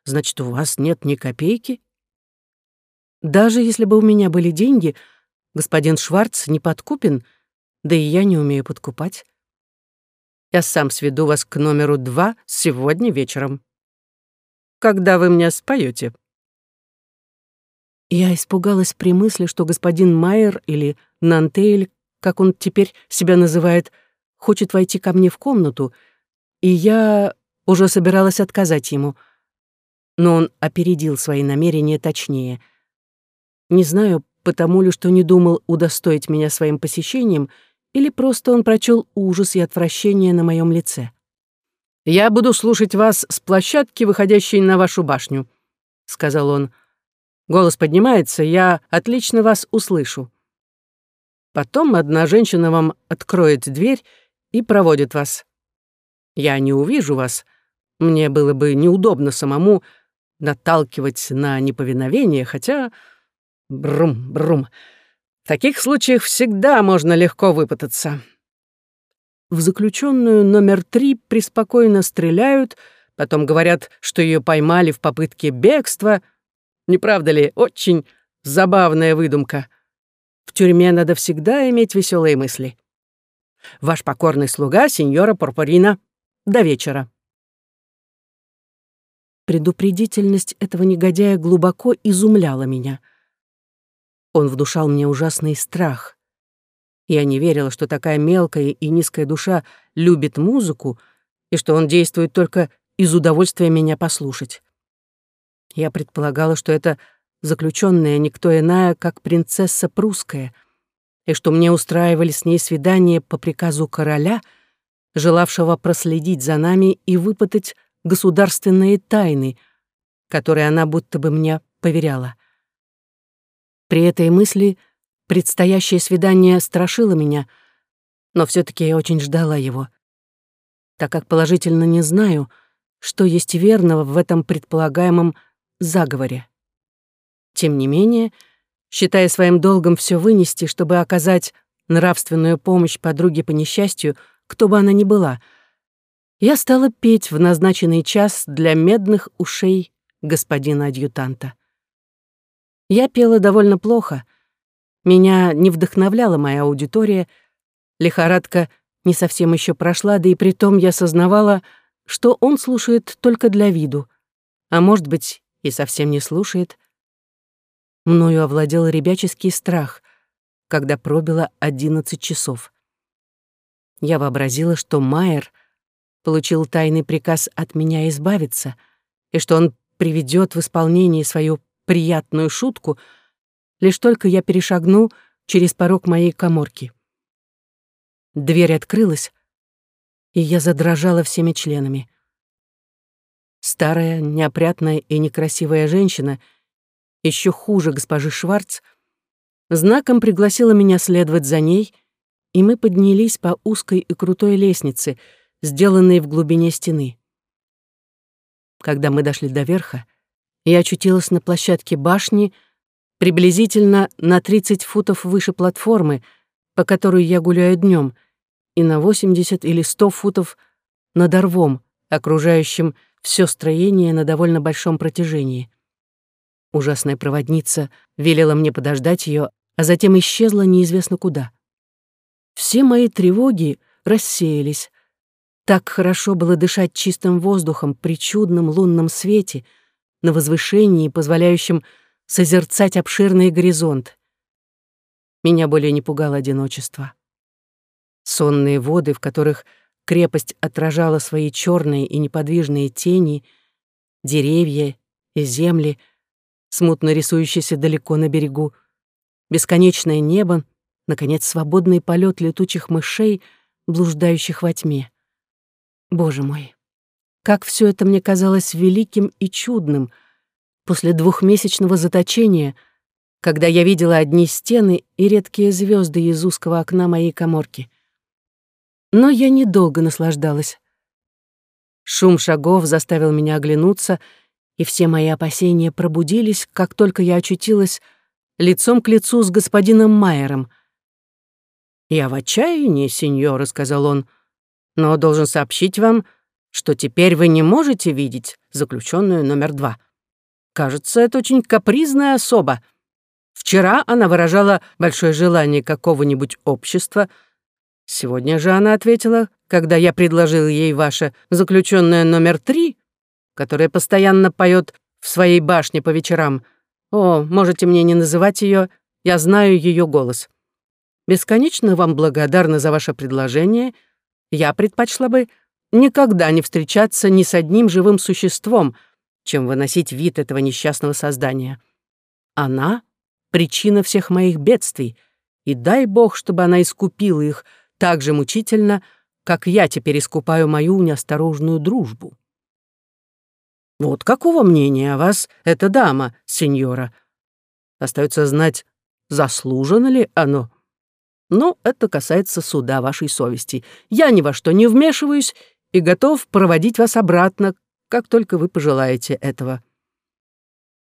Значит, у вас нет ни копейки? Даже если бы у меня были деньги, господин Шварц не подкупен, да и я не умею подкупать. Я сам сведу вас к номеру два сегодня вечером. Когда вы мне споете? Я испугалась при мысли, что господин Майер или Нантейль, как он теперь себя называет, хочет войти ко мне в комнату, и я уже собиралась отказать ему. Но он опередил свои намерения точнее. Не знаю, потому ли, что не думал удостоить меня своим посещением — или просто он прочел ужас и отвращение на моем лице. «Я буду слушать вас с площадки, выходящей на вашу башню», — сказал он. «Голос поднимается, я отлично вас услышу. Потом одна женщина вам откроет дверь и проводит вас. Я не увижу вас. Мне было бы неудобно самому наталкивать на неповиновение, хотя... Брум-брум. В таких случаях всегда можно легко выпутаться. В заключенную номер три преспокойно стреляют, потом говорят, что ее поймали в попытке бегства. Не правда ли, очень забавная выдумка. В тюрьме надо всегда иметь веселые мысли. Ваш покорный слуга, сеньора Порпорина. До вечера. Предупредительность этого негодяя глубоко изумляла меня — он внушал мне ужасный страх. Я не верила, что такая мелкая и низкая душа любит музыку и что он действует только из удовольствия меня послушать. Я предполагала, что это заключенная никто иная, как принцесса прусская, и что мне устраивали с ней свидание по приказу короля, желавшего проследить за нами и выпытать государственные тайны, которые она будто бы мне поверяла. При этой мысли предстоящее свидание страшило меня, но все таки я очень ждала его, так как положительно не знаю, что есть верного в этом предполагаемом заговоре. Тем не менее, считая своим долгом все вынести, чтобы оказать нравственную помощь подруге по несчастью, кто бы она ни была, я стала петь в назначенный час для медных ушей господина адъютанта. Я пела довольно плохо. Меня не вдохновляла моя аудитория. Лихорадка не совсем еще прошла, да и притом я сознавала, что он слушает только для виду, а может быть, и совсем не слушает. Мною овладел ребяческий страх, когда пробило одиннадцать часов. Я вообразила, что Майер получил тайный приказ от меня избавиться, и что он приведет в исполнение свою приятную шутку, лишь только я перешагну через порог моей коморки. Дверь открылась, и я задрожала всеми членами. Старая, неопрятная и некрасивая женщина, еще хуже госпожи Шварц, знаком пригласила меня следовать за ней, и мы поднялись по узкой и крутой лестнице, сделанной в глубине стены. Когда мы дошли до верха, я очутилась на площадке башни, приблизительно на 30 футов выше платформы, по которой я гуляю днем, и на 80 или 100 футов над орвом, окружающим все строение на довольно большом протяжении. Ужасная проводница велела мне подождать ее, а затем исчезла неизвестно куда. Все мои тревоги рассеялись. Так хорошо было дышать чистым воздухом при чудном лунном свете на возвышении, позволяющем созерцать обширный горизонт. Меня более не пугало одиночество. Сонные воды, в которых крепость отражала свои черные и неподвижные тени, деревья и земли, смутно рисующиеся далеко на берегу, бесконечное небо, наконец, свободный полет летучих мышей, блуждающих во тьме. Боже мой, как все это мне казалось великим и чудным после двухмесячного заточения, когда я видела одни стены и редкие звезды из узкого окна моей коморки. Но я недолго наслаждалась. Шум шагов заставил меня оглянуться, и все мои опасения пробудились, как только я очутилась лицом к лицу с господином Майером. «Я в отчаянии, сеньора», — сказал он, — «но должен сообщить вам, что теперь вы не можете видеть заключенную номер два. Кажется, это очень капризная особа. Вчера она выражала большое желание какого-нибудь общества — Сегодня же она ответила, когда я предложил ей ваше заключенное номер три, которая постоянно поет в своей башне по вечерам. О, можете мне не называть ее, я знаю ее голос. Бесконечно вам благодарна за ваше предложение. Я предпочла бы никогда не встречаться ни с одним живым существом, чем выносить вид этого несчастного создания. Она — причина всех моих бедствий, и дай Бог, чтобы она искупила их — так же мучительно, как я теперь искупаю мою неосторожную дружбу. Вот какого мнения о вас эта дама, сеньора? Остается знать, заслужено ли оно. Но это касается суда вашей совести. Я ни во что не вмешиваюсь и готов проводить вас обратно, как только вы пожелаете этого.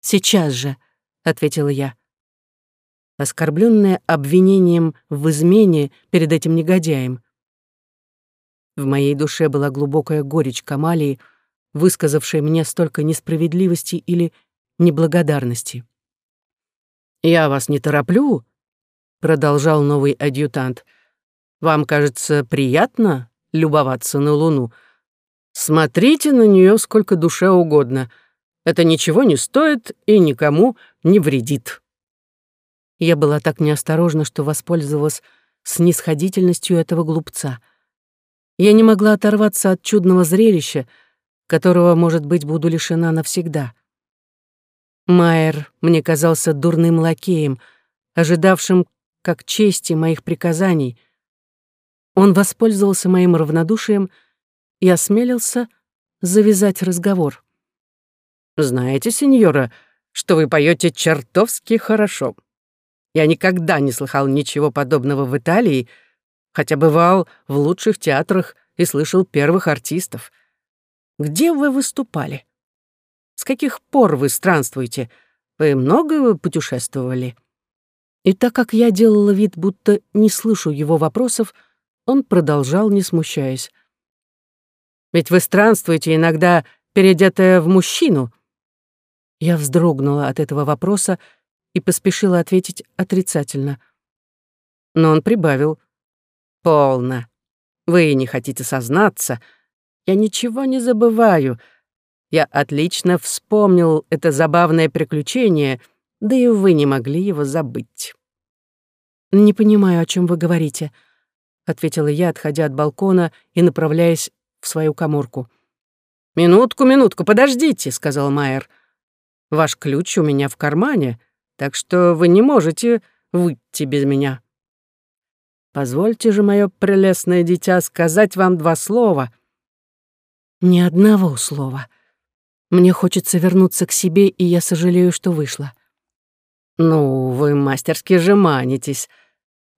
«Сейчас же», — ответила я оскорбленная обвинением в измене перед этим негодяем. В моей душе была глубокая горечь Камалии, высказавшей мне столько несправедливости или неблагодарности. «Я вас не тороплю», — продолжал новый адъютант. «Вам, кажется, приятно любоваться на Луну? Смотрите на нее сколько душе угодно. Это ничего не стоит и никому не вредит». Я была так неосторожна, что воспользовалась снисходительностью этого глупца. Я не могла оторваться от чудного зрелища, которого, может быть, буду лишена навсегда. Майер мне казался дурным лакеем, ожидавшим как чести моих приказаний. Он воспользовался моим равнодушием и осмелился завязать разговор. «Знаете, сеньора, что вы поете чертовски хорошо. Я никогда не слыхал ничего подобного в Италии, хотя бывал в лучших театрах и слышал первых артистов. Где вы выступали? С каких пор вы странствуете? Вы много путешествовали?» И так как я делала вид, будто не слышу его вопросов, он продолжал, не смущаясь. «Ведь вы странствуете иногда, переодетая в мужчину». Я вздрогнула от этого вопроса и поспешила ответить отрицательно. Но он прибавил. «Полно. Вы не хотите сознаться. Я ничего не забываю. Я отлично вспомнил это забавное приключение, да и вы не могли его забыть». «Не понимаю, о чем вы говорите», — ответила я, отходя от балкона и направляясь в свою коморку. «Минутку, минутку, подождите», — сказал Майер. «Ваш ключ у меня в кармане так что вы не можете выйти без меня. Позвольте же, мое прелестное дитя, сказать вам два слова. Ни одного слова. Мне хочется вернуться к себе, и я сожалею, что вышла. Ну, вы мастерски же манитесь.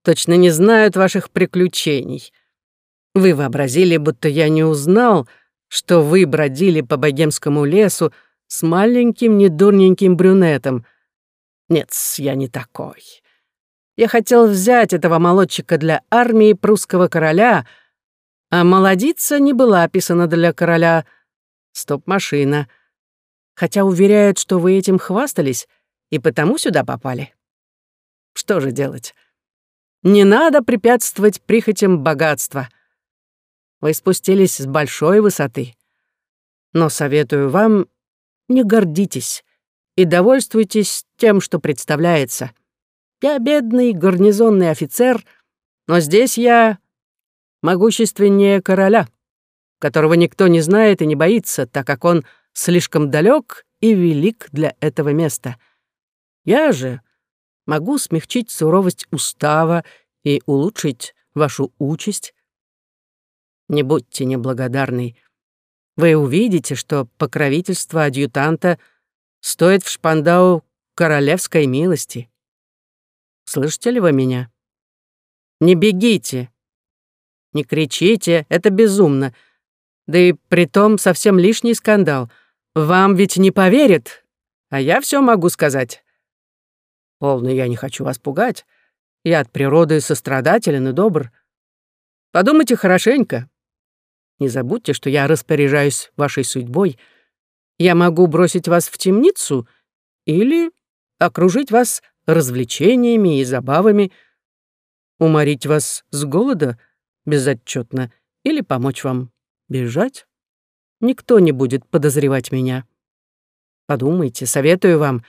Точно не знают ваших приключений. Вы вообразили, будто я не узнал, что вы бродили по богемскому лесу с маленьким недурненьким брюнетом — нет, я не такой. Я хотел взять этого молодчика для армии прусского короля, а молодица не была описана для короля, Стоп-машина. Хотя уверяют, что вы этим хвастались и потому сюда попали. Что же делать? Не надо препятствовать прихотям богатства. Вы спустились с большой высоты. Но советую вам, не гордитесь и довольствуйтесь тем, что представляется. Я бедный гарнизонный офицер, но здесь я могущественнее короля, которого никто не знает и не боится, так как он слишком далек и велик для этого места. Я же могу смягчить суровость устава и улучшить вашу участь. Не будьте неблагодарны. Вы увидите, что покровительство адъютанта стоит в Шпандау королевской милости. Слышите ли вы меня? Не бегите. Не кричите, это безумно. Да и притом совсем лишний скандал. Вам ведь не поверят, а я все могу сказать. Полно я не хочу вас пугать. Я от природы сострадателен и добр. Подумайте хорошенько. Не забудьте, что я распоряжаюсь вашей судьбой. Я могу бросить вас в темницу или окружить вас развлечениями и забавами, уморить вас с голода безотчетно или помочь вам бежать. Никто не будет подозревать меня. Подумайте, советую вам,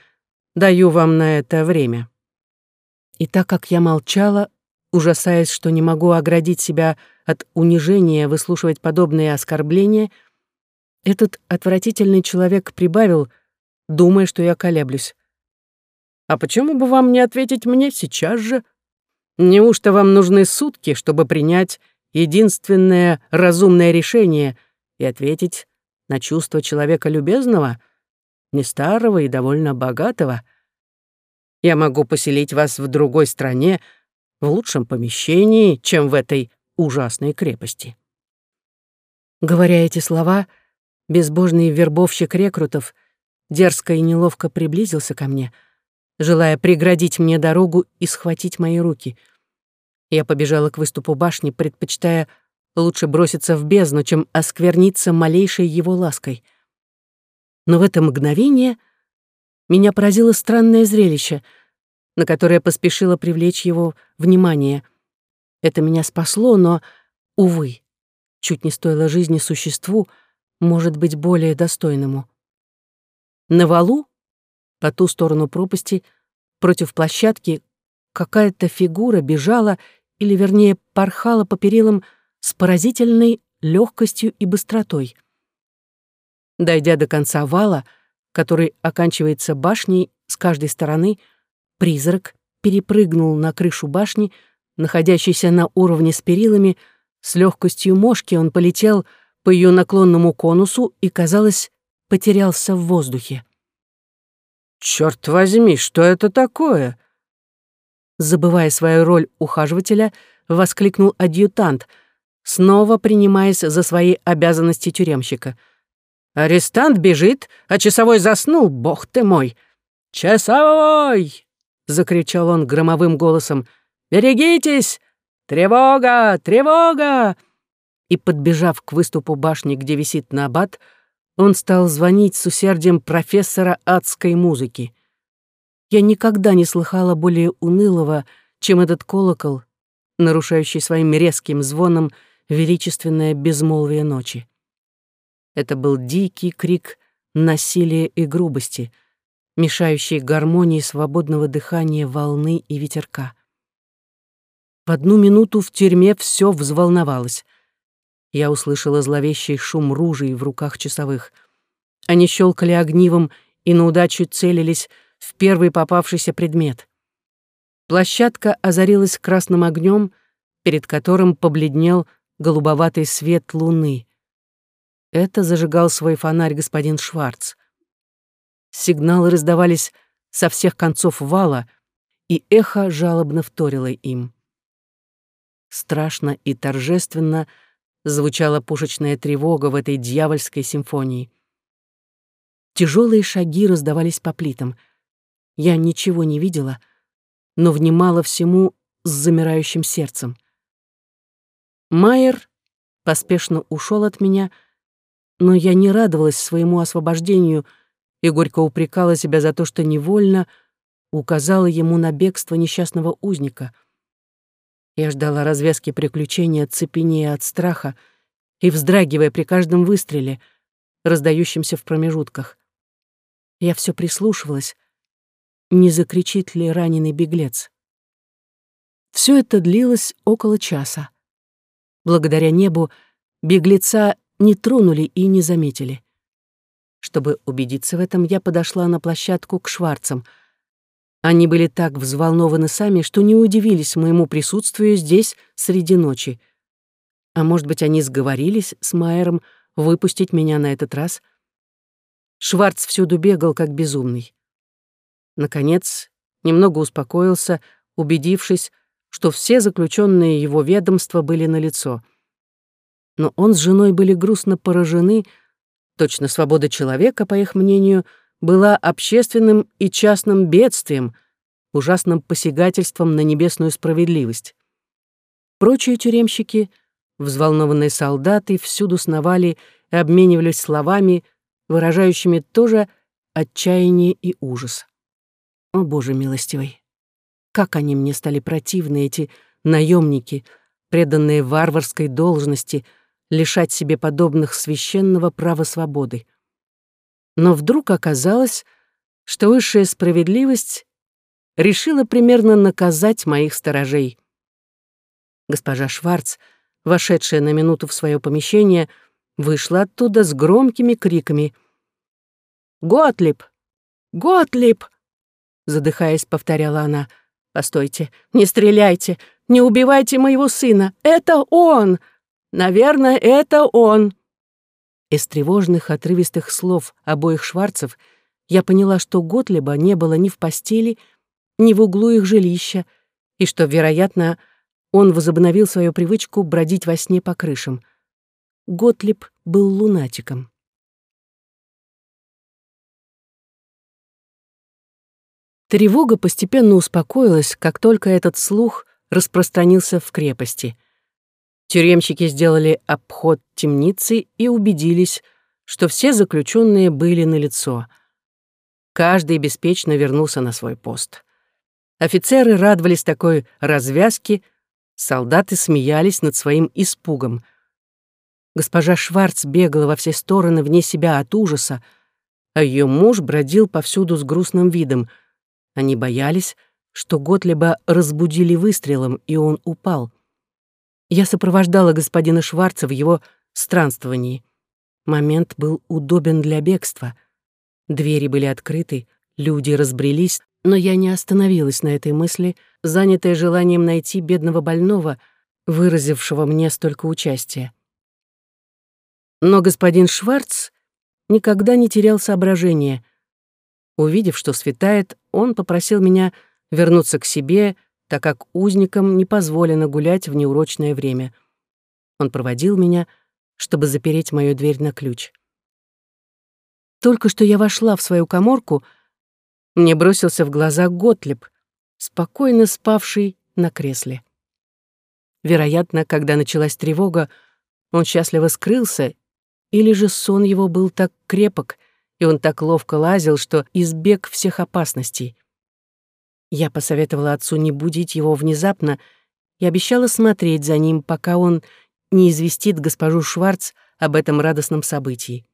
даю вам на это время. И так как я молчала, ужасаясь, что не могу оградить себя от унижения выслушивать подобные оскорбления, этот отвратительный человек прибавил, думая, что я колеблюсь. «А почему бы вам не ответить мне сейчас же? Неужто вам нужны сутки, чтобы принять единственное разумное решение и ответить на чувство человека любезного, не старого и довольно богатого? Я могу поселить вас в другой стране, в лучшем помещении, чем в этой ужасной крепости». Говоря эти слова, безбожный вербовщик рекрутов дерзко и неловко приблизился ко мне, желая преградить мне дорогу и схватить мои руки. Я побежала к выступу башни, предпочитая лучше броситься в бездну, чем оскверниться малейшей его лаской. Но в это мгновение меня поразило странное зрелище — на которое поспешила привлечь его внимание. Это меня спасло, но, увы, чуть не стоило жизни существу, может быть, более достойному. На валу, по ту сторону пропасти, против площадки, какая-то фигура бежала, или, вернее, порхала по перилам с поразительной легкостью и быстротой. Дойдя до конца вала, который оканчивается башней с каждой стороны, Призрак перепрыгнул на крышу башни, находящейся на уровне с перилами, с легкостью мошки он полетел по ее наклонному конусу и, казалось, потерялся в воздухе. «Черт возьми, что это такое?» Забывая свою роль ухаживателя, воскликнул адъютант, снова принимаясь за свои обязанности тюремщика. «Арестант бежит, а часовой заснул, бог ты мой! Часовой!» — закричал он громовым голосом. «Берегитесь! Тревога! Тревога!» И, подбежав к выступу башни, где висит набат, он стал звонить с усердием профессора адской музыки. Я никогда не слыхала более унылого, чем этот колокол, нарушающий своим резким звоном величественное безмолвие ночи. Это был дикий крик насилия и грубости — мешающей гармонии свободного дыхания волны и ветерка. В одну минуту в тюрьме все взволновалось. Я услышала зловещий шум ружей в руках часовых. Они щелкали огнивом и на удачу целились в первый попавшийся предмет. Площадка озарилась красным огнем, перед которым побледнел голубоватый свет луны. Это зажигал свой фонарь господин Шварц. Сигналы раздавались со всех концов вала, и эхо жалобно вторило им. Страшно и торжественно звучала пушечная тревога в этой дьявольской симфонии. Тяжелые шаги раздавались по плитам. Я ничего не видела, но внимала всему с замирающим сердцем. Майер поспешно ушел от меня, Но я не радовалась своему освобождению и горько упрекала себя за то, что невольно указала ему на бегство несчастного узника. Я ждала развязки приключения, цепенея от страха и вздрагивая при каждом выстреле, раздающемся в промежутках. Я все прислушивалась, не закричит ли раненый беглец. Все это длилось около часа. Благодаря небу беглеца не тронули и не заметили. Чтобы убедиться в этом, я подошла на площадку к Шварцам. Они были так взволнованы сами, что не удивились моему присутствию здесь среди ночи. А может быть, они сговорились с Майером выпустить меня на этот раз? Шварц всюду бегал, как безумный. Наконец, немного успокоился, убедившись, что все заключенные его ведомства были налицо. Но он с женой были грустно поражены, точно свобода человека, по их мнению, была общественным и частным бедствием, ужасным посягательством на небесную справедливость. Прочие тюремщики, взволнованные солдаты, всюду сновали и обменивались словами, выражающими тоже отчаяние и ужас. О, Боже милостивый! Как они мне стали противны, эти наемники, преданные варварской должности, лишать себе подобных священного права свободы. Но вдруг оказалось, что высшая справедливость решила примерно наказать моих сторожей. Госпожа Шварц, вошедшая на минуту в свое помещение, вышла оттуда с громкими криками. «Готлиб! Готлиб!» Задыхаясь, повторяла она — Постойте, не стреляйте, не убивайте моего сына. Это он! Наверное, это он!» Из тревожных, отрывистых слов обоих Шварцев я поняла, что Готлиба не было ни в постели, ни в углу их жилища, и что, вероятно, он возобновил свою привычку бродить во сне по крышам. Готлиб был лунатиком. Тревога постепенно успокоилась, как только этот слух распространился в крепости. Тюремщики сделали обход темницы и убедились, что все заключенные были на лицо. Каждый беспечно вернулся на свой пост. Офицеры радовались такой развязке, солдаты смеялись над своим испугом. Госпожа Шварц бегала во все стороны вне себя от ужаса, а ее муж бродил повсюду с грустным видом — они боялись, что Готлиба разбудили выстрелом, и он упал. Я сопровождала господина Шварца в его странствовании. Момент был удобен для бегства. Двери были открыты, люди разбрелись, но я не остановилась на этой мысли, занятая желанием найти бедного больного, выразившего мне столько участия. Но господин Шварц никогда не терял соображения. Увидев, что светает, он попросил меня вернуться к себе, так как узникам не позволено гулять в неурочное время. Он проводил меня, чтобы запереть мою дверь на ключ. Только что я вошла в свою коморку, мне бросился в глаза Готлеб, спокойно спавший на кресле. Вероятно, когда началась тревога, он счастливо скрылся, или же сон его был так крепок, и он так ловко лазил, что избег всех опасностей. Я посоветовала отцу не будить его внезапно и обещала смотреть за ним, пока он не известит госпожу Шварц об этом радостном событии.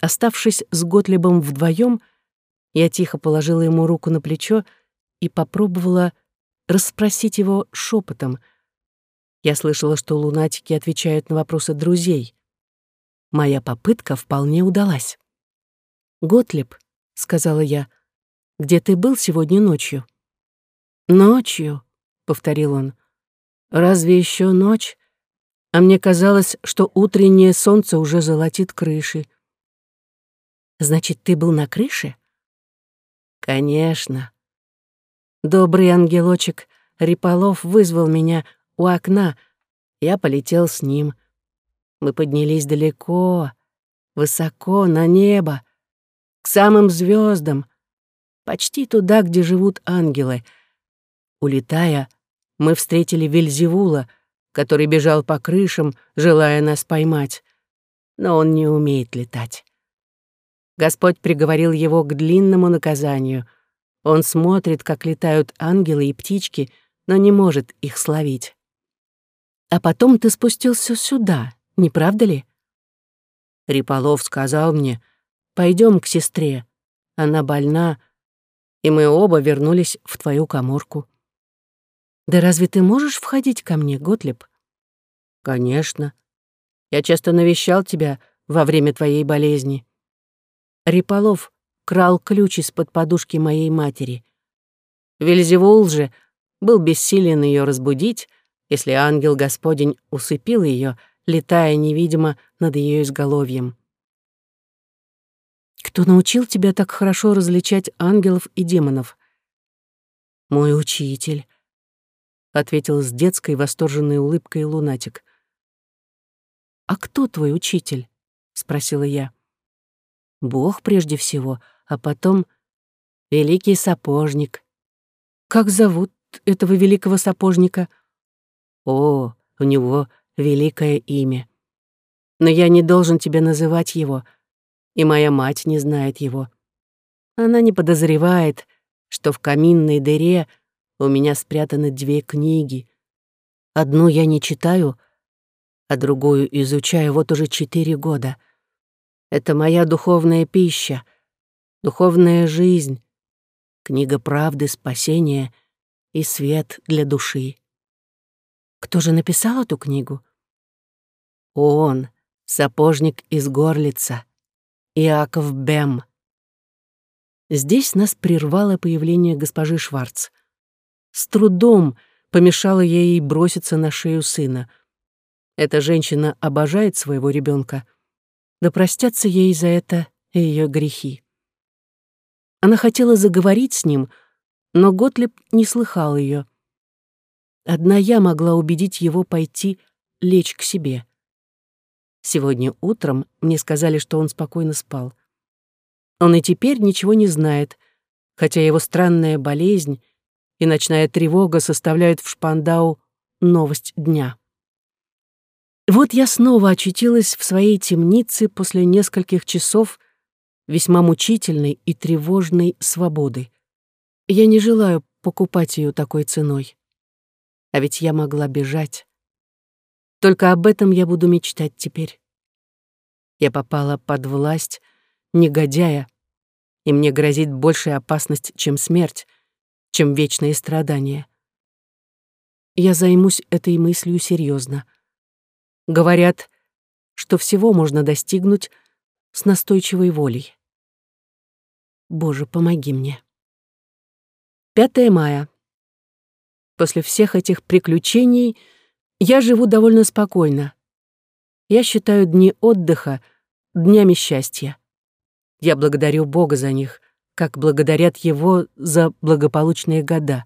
Оставшись с Готлебом вдвоем, я тихо положила ему руку на плечо и попробовала расспросить его шепотом. Я слышала, что лунатики отвечают на вопросы друзей. Моя попытка вполне удалась. «Готлеб», — сказала я, — «где ты был сегодня ночью?» «Ночью», — повторил он. «Разве еще ночь? А мне казалось, что утреннее солнце уже золотит крыши». «Значит, ты был на крыше?» «Конечно». Добрый ангелочек Риполов вызвал меня у окна. Я полетел с ним. Мы поднялись далеко, высоко, на небо к самым звездам, почти туда, где живут ангелы. Улетая, мы встретили Вельзевула, который бежал по крышам, желая нас поймать. но он не умеет летать. Господь приговорил его к длинному наказанию. Он смотрит, как летают ангелы и птички, но не может их словить. А потом ты спустился сюда, не правда ли? Риполов сказал мне, пойдем к сестре, она больна, и мы оба вернулись в твою коморку. Да разве ты можешь входить ко мне, Готлеб? Конечно. Я часто навещал тебя во время твоей болезни. Риполов крал ключ из-под подушки моей матери. Вельзевул же был бессилен ее разбудить, если ангел Господень усыпил ее, летая невидимо над ее изголовьем. Кто научил тебя так хорошо различать ангелов и демонов? Мой учитель, ответил с детской восторженной улыбкой лунатик. А кто твой учитель? спросила я. Бог прежде всего, а потом великий сапожник. Как зовут этого великого сапожника? О, у него великое имя. Но я не должен тебе называть его, и моя мать не знает его. Она не подозревает, что в каминной дыре у меня спрятаны две книги. Одну я не читаю, а другую изучаю вот уже четыре года. Это моя духовная пища, духовная жизнь, книга правды, спасения и свет для души. Кто же написал эту книгу? Он, сапожник из Горлица, Иаков Бем. Здесь нас прервало появление госпожи Шварц. С трудом помешало ей броситься на шею сына. Эта женщина обожает своего ребенка. Да простятся ей за это ее грехи. Она хотела заговорить с ним, но Готлеб не слыхал ее. Одна я могла убедить его пойти лечь к себе. Сегодня утром мне сказали, что он спокойно спал. Он и теперь ничего не знает, хотя его странная болезнь и ночная тревога составляют в Шпандау новость дня. Вот я снова очутилась в своей темнице после нескольких часов весьма мучительной и тревожной свободы. Я не желаю покупать ее такой ценой. А ведь я могла бежать. Только об этом я буду мечтать теперь. Я попала под власть негодяя, и мне грозит большая опасность, чем смерть, чем вечные страдания. Я займусь этой мыслью серьезно. Говорят, что всего можно достигнуть с настойчивой волей. Боже, помоги мне. 5 мая. После всех этих приключений я живу довольно спокойно. Я считаю дни отдыха днями счастья. Я благодарю Бога за них, как благодарят Его за благополучные года.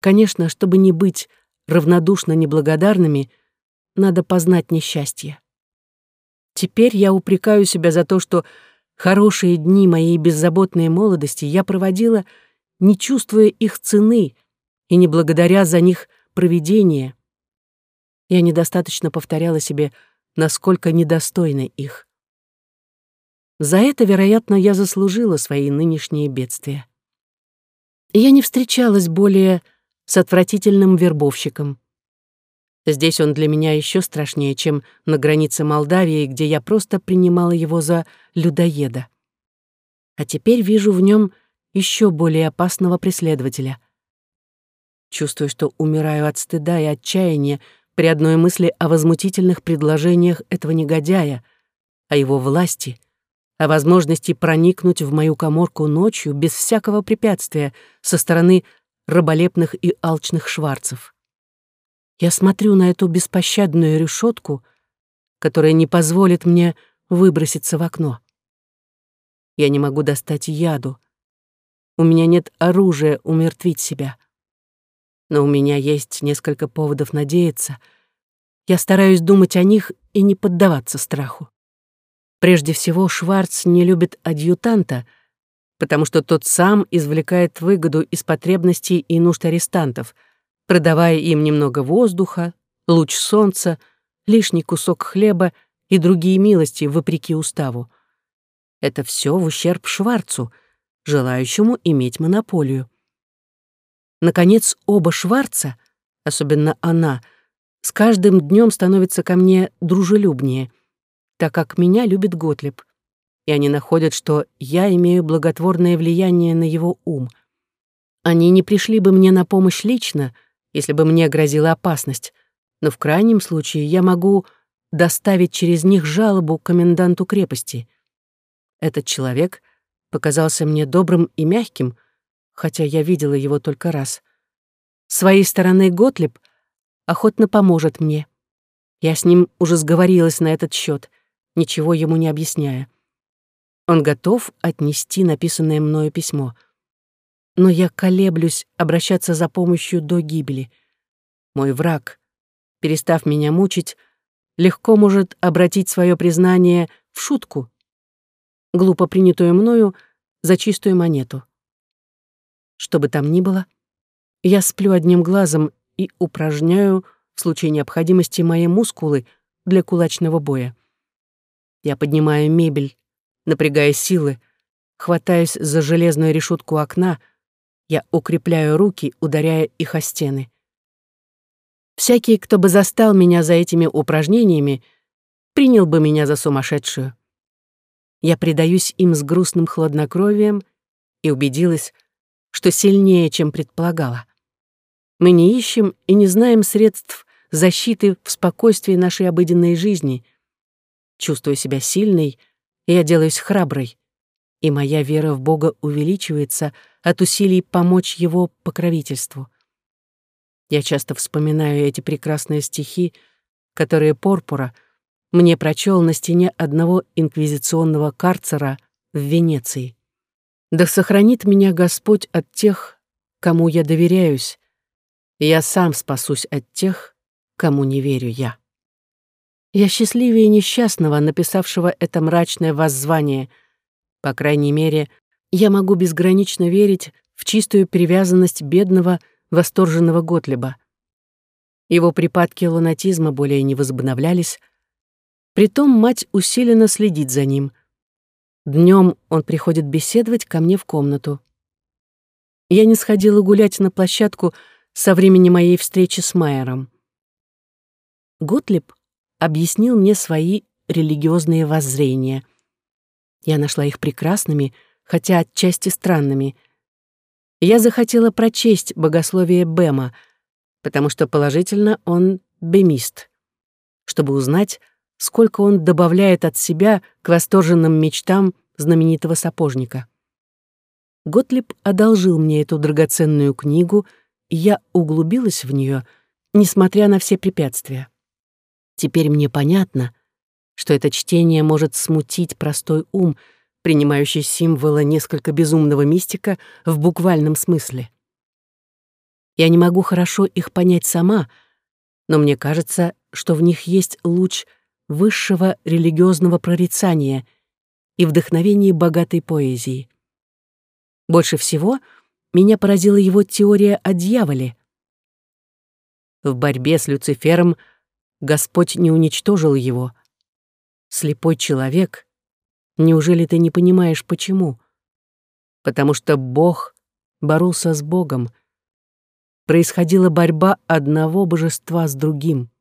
Конечно, чтобы не быть равнодушно неблагодарными, надо познать несчастье. Теперь я упрекаю себя за то, что хорошие дни моей беззаботной молодости я проводила, не чувствуя их цены, и не благодаря за них провидения. Я недостаточно повторяла себе, насколько недостойны их. За это, вероятно, я заслужила свои нынешние бедствия. Я не встречалась более с отвратительным вербовщиком. Здесь он для меня еще страшнее, чем на границе Молдавии, где я просто принимала его за людоеда. А теперь вижу в нем еще более опасного преследователя — Чувствую, что умираю от стыда и отчаяния при одной мысли о возмутительных предложениях этого негодяя, о его власти, о возможности проникнуть в мою коморку ночью без всякого препятствия со стороны раболепных и алчных шварцев. Я смотрю на эту беспощадную решетку, которая не позволит мне выброситься в окно. Я не могу достать яду. У меня нет оружия умертвить себя но у меня есть несколько поводов надеяться. Я стараюсь думать о них и не поддаваться страху. Прежде всего, Шварц не любит адъютанта, потому что тот сам извлекает выгоду из потребностей и нужд арестантов, продавая им немного воздуха, луч солнца, лишний кусок хлеба и другие милости вопреки уставу. Это все в ущерб Шварцу, желающему иметь монополию. Наконец, оба Шварца, особенно она, с каждым днем становятся ко мне дружелюбнее, так как меня любит Готлеб, и они находят, что я имею благотворное влияние на его ум. Они не пришли бы мне на помощь лично, если бы мне грозила опасность, но в крайнем случае я могу доставить через них жалобу коменданту крепости. Этот человек показался мне добрым и мягким, хотя я видела его только раз. С своей стороны Готлиб охотно поможет мне. Я с ним уже сговорилась на этот счет, ничего ему не объясняя. Он готов отнести написанное мною письмо. Но я колеблюсь обращаться за помощью до гибели. Мой враг, перестав меня мучить, легко может обратить свое признание в шутку, глупо принятую мною за чистую монету. Что бы там ни было, я сплю одним глазом и упражняю в случае необходимости мои мускулы для кулачного боя. Я поднимаю мебель, напрягая силы, хватаюсь за железную решетку окна, я укрепляю руки, ударяя их о стены. Всякий, кто бы застал меня за этими упражнениями, принял бы меня за сумасшедшую. Я предаюсь им с грустным хладнокровием и убедилась, что сильнее, чем предполагала. Мы не ищем и не знаем средств защиты в спокойствии нашей обыденной жизни. Чувствую себя сильной, я делаюсь храброй, и моя вера в Бога увеличивается от усилий помочь Его покровительству. Я часто вспоминаю эти прекрасные стихи, которые Порпура мне прочел на стене одного инквизиционного карцера в Венеции. Да сохранит меня Господь от тех, кому я доверяюсь, и я сам спасусь от тех, кому не верю я. Я счастливее несчастного, написавшего это мрачное воззвание. По крайней мере, я могу безгранично верить в чистую привязанность бедного, восторженного Готлеба. Его припадки лунатизма более не возобновлялись, притом мать усиленно следит за ним — Днем он приходит беседовать ко мне в комнату. Я не сходила гулять на площадку со времени моей встречи с Майером. Готлиб объяснил мне свои религиозные воззрения. Я нашла их прекрасными, хотя отчасти странными. Я захотела прочесть богословие Бема, потому что положительно он бемист, чтобы узнать, сколько он добавляет от себя к восторженным мечтам знаменитого сапожника. Готлиб одолжил мне эту драгоценную книгу, и я углубилась в нее, несмотря на все препятствия. Теперь мне понятно, что это чтение может смутить простой ум, принимающий символы несколько безумного мистика в буквальном смысле. Я не могу хорошо их понять сама, но мне кажется, что в них есть луч — высшего религиозного прорицания и вдохновение богатой поэзии. Больше всего меня поразила его теория о дьяволе. В борьбе с Люцифером Господь не уничтожил его. Слепой человек, неужели ты не понимаешь, почему? Потому что Бог боролся с Богом. Происходила борьба одного божества с другим.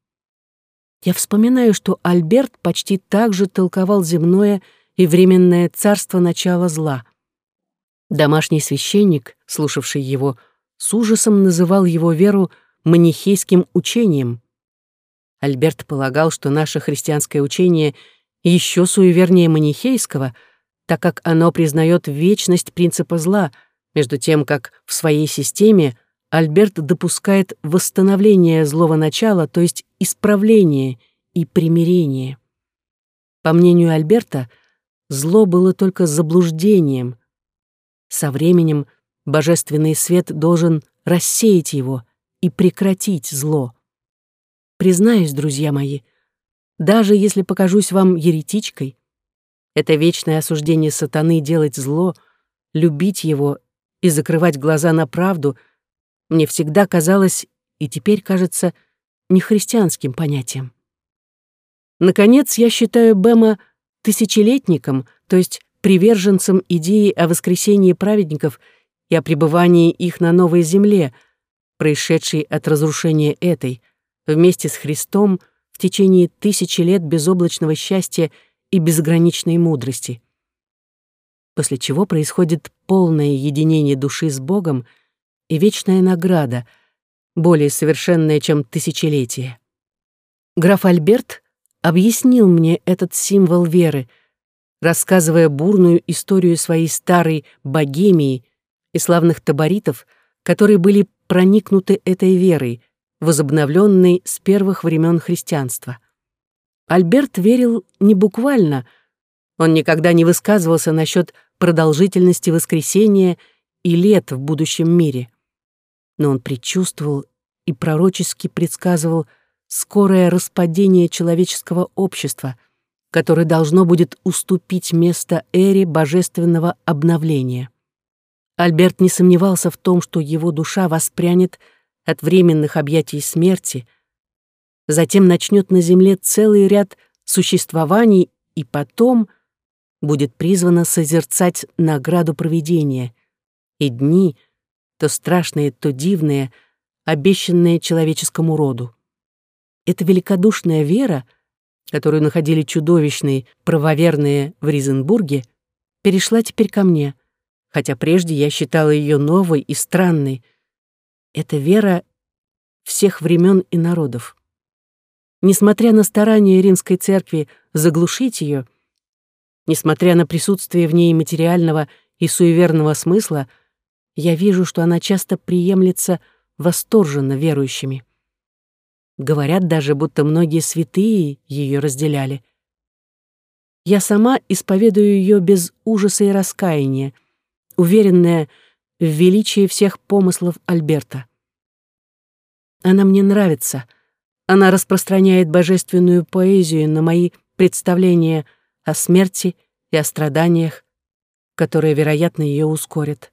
Я вспоминаю, что Альберт почти так же толковал земное и временное царство начала зла. Домашний священник, слушавший его, с ужасом называл его веру манихейским учением. Альберт полагал, что наше христианское учение еще суевернее манихейского, так как оно признает вечность принципа зла, между тем как в своей системе Альберт допускает восстановление злого начала, то есть исправление и примирение. По мнению Альберта, зло было только заблуждением. Со временем божественный свет должен рассеять его и прекратить зло. Признаюсь, друзья мои, даже если покажусь вам еретичкой, это вечное осуждение сатаны делать зло, любить его и закрывать глаза на правду — мне всегда казалось, и теперь кажется, нехристианским понятием. Наконец, я считаю Бэма тысячелетником, то есть приверженцем идеи о воскресении праведников и о пребывании их на новой земле, происшедшей от разрушения этой, вместе с Христом в течение тысячи лет безоблачного счастья и безграничной мудрости. После чего происходит полное единение души с Богом и вечная награда, более совершенная, чем тысячелетие. Граф Альберт объяснил мне этот символ веры, рассказывая бурную историю своей старой богемии и славных таборитов, которые были проникнуты этой верой, возобновленной с первых времен христианства. Альберт верил не буквально, он никогда не высказывался насчет продолжительности воскресения и лет в будущем мире. Но он предчувствовал и пророчески предсказывал скорое распадение человеческого общества, которое должно будет уступить место эре божественного обновления. Альберт не сомневался в том, что его душа воспрянет от временных объятий смерти, затем начнет на земле целый ряд существований и потом будет призвана созерцать награду провидения, и дни, то страшные, то дивные, обещанные человеческому роду. Эта великодушная вера, которую находили чудовищные, правоверные в Ризенбурге, перешла теперь ко мне, хотя прежде я считала ее новой и странной. Это вера всех времен и народов. Несмотря на старания Римской Церкви заглушить ее, несмотря на присутствие в ней материального и суеверного смысла, я вижу, что она часто приемлется восторженно верующими. Говорят даже, будто многие святые ее разделяли. Я сама исповедую ее без ужаса и раскаяния, уверенная в величии всех помыслов Альберта. Она мне нравится. Она распространяет божественную поэзию на мои представления о смерти и о страданиях, которые, вероятно, ее ускорят.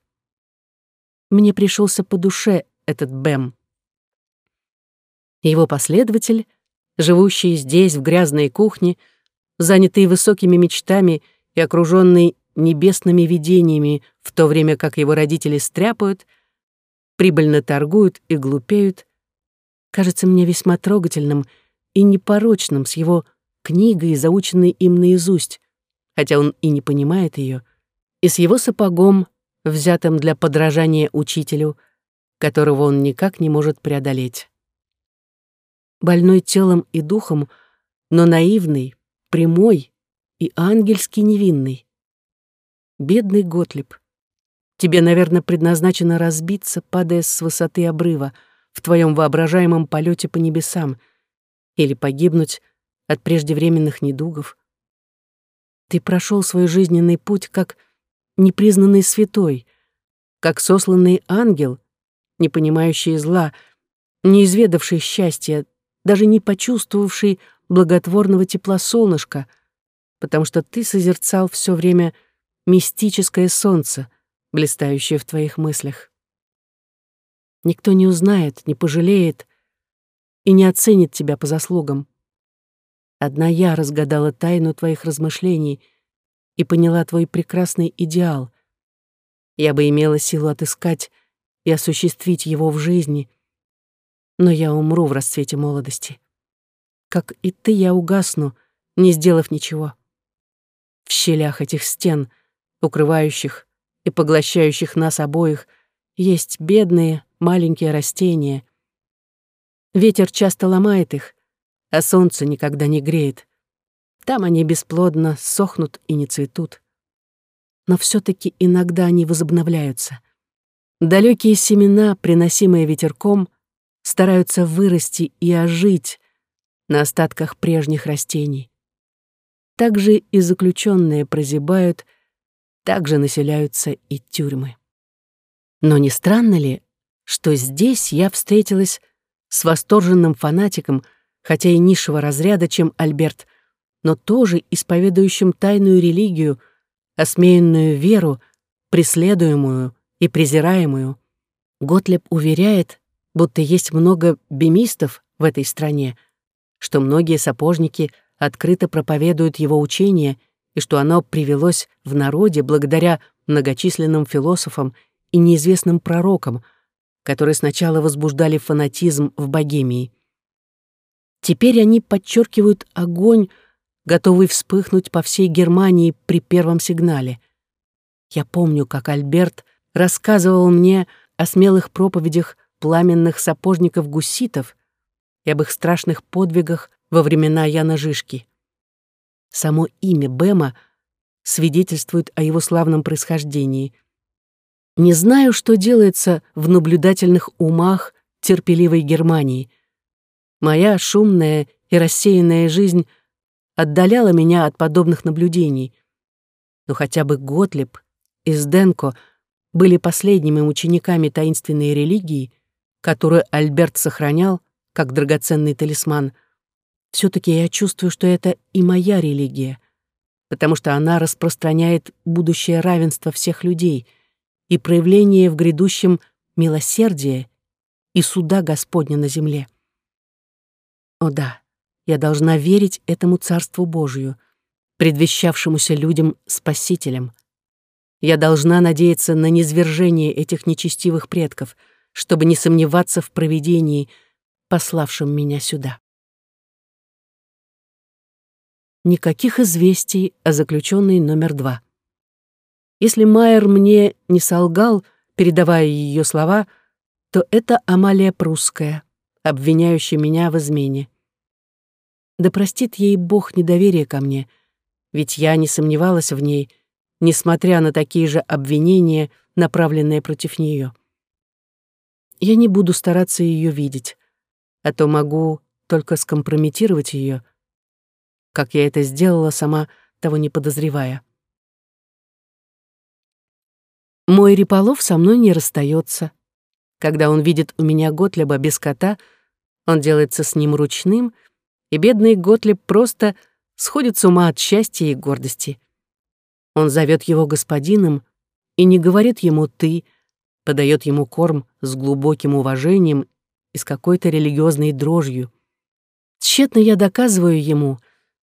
Мне пришелся по душе этот Бэм. Его последователь, живущий здесь, в грязной кухне, занятый высокими мечтами и окруженный небесными видениями, в то время как его родители стряпают, прибыльно торгуют и глупеют, кажется мне весьма трогательным и непорочным с его книгой, заученной им наизусть, хотя он и не понимает ее, и с его сапогом, взятым для подражания учителю, которого он никак не может преодолеть больной телом и духом, но наивный, прямой и ангельски невинный. Бедный Готлиб, тебе, наверное, предназначено разбиться, падая с высоты обрыва, в твоем воображаемом полете по небесам, или погибнуть от преждевременных недугов. Ты прошел свой жизненный путь как непризнанный святой, как сосланный ангел, не понимающий зла, не изведавший счастья, даже не почувствовавший благотворного тепла солнышка, потому что ты созерцал все время мистическое солнце, блистающее в твоих мыслях. Никто не узнает, не пожалеет и не оценит тебя по заслугам. Одна я разгадала тайну твоих размышлений и поняла твой прекрасный идеал. Я бы имела силу отыскать и осуществить его в жизни, но я умру в расцвете молодости. Как и ты, я угасну, не сделав ничего. В щелях этих стен, укрывающих и поглощающих нас обоих, есть бедные маленькие растения. Ветер часто ломает их, а солнце никогда не греет. Там они бесплодно сохнут и не цветут. Но все таки иногда они возобновляются. Далекие семена, приносимые ветерком, стараются вырасти и ожить на остатках прежних растений. Так же и заключенные прозябают, так же населяются и тюрьмы. Но не странно ли, что здесь я встретилась с восторженным фанатиком, хотя и низшего разряда, чем Альберт, но тоже исповедующим тайную религию, осмеянную веру, преследуемую и презираемую. Готлеб уверяет, будто есть много бемистов в этой стране, что многие сапожники открыто проповедуют его учение и что оно привелось в народе благодаря многочисленным философам и неизвестным пророкам, которые сначала возбуждали фанатизм в Богемии. Теперь они подчеркивают огонь, готовый вспыхнуть по всей Германии при первом сигнале. Я помню, как Альберт рассказывал мне о смелых проповедях пламенных сапожников-гуситов и об их страшных подвигах во времена Яна Жишки. Само имя Бема свидетельствует о его славном происхождении. Не знаю, что делается в наблюдательных умах терпеливой Германии. Моя шумная и рассеянная жизнь отдаляла меня от подобных наблюдений. Но хотя бы Готлеб и Сденко были последними учениками таинственной религии, которую Альберт сохранял как драгоценный талисман — все-таки я чувствую, что это и моя религия, потому что она распространяет будущее равенство всех людей и проявление в грядущем милосердия и суда Господня на земле. О да, я должна верить этому Царству Божию, предвещавшемуся людям Спасителем. Я должна надеяться на низвержение этих нечестивых предков, чтобы не сомневаться в провидении, пославшем меня сюда. никаких известий о заключенной номер два. Если Майер мне не солгал, передавая ее слова, то это Амалия Прусская, обвиняющая меня в измене. Да простит ей Бог недоверие ко мне, ведь я не сомневалась в ней, несмотря на такие же обвинения, направленные против нее. Я не буду стараться ее видеть, а то могу только скомпрометировать ее, как я это сделала, сама того не подозревая. Мой Риполов со мной не расстается. Когда он видит у меня Готлеба без кота, он делается с ним ручным, и бедный Готлеб просто сходит с ума от счастья и гордости. Он зовет его господином и не говорит ему «ты», подает ему корм с глубоким уважением и с какой-то религиозной дрожью. Тщетно я доказываю ему,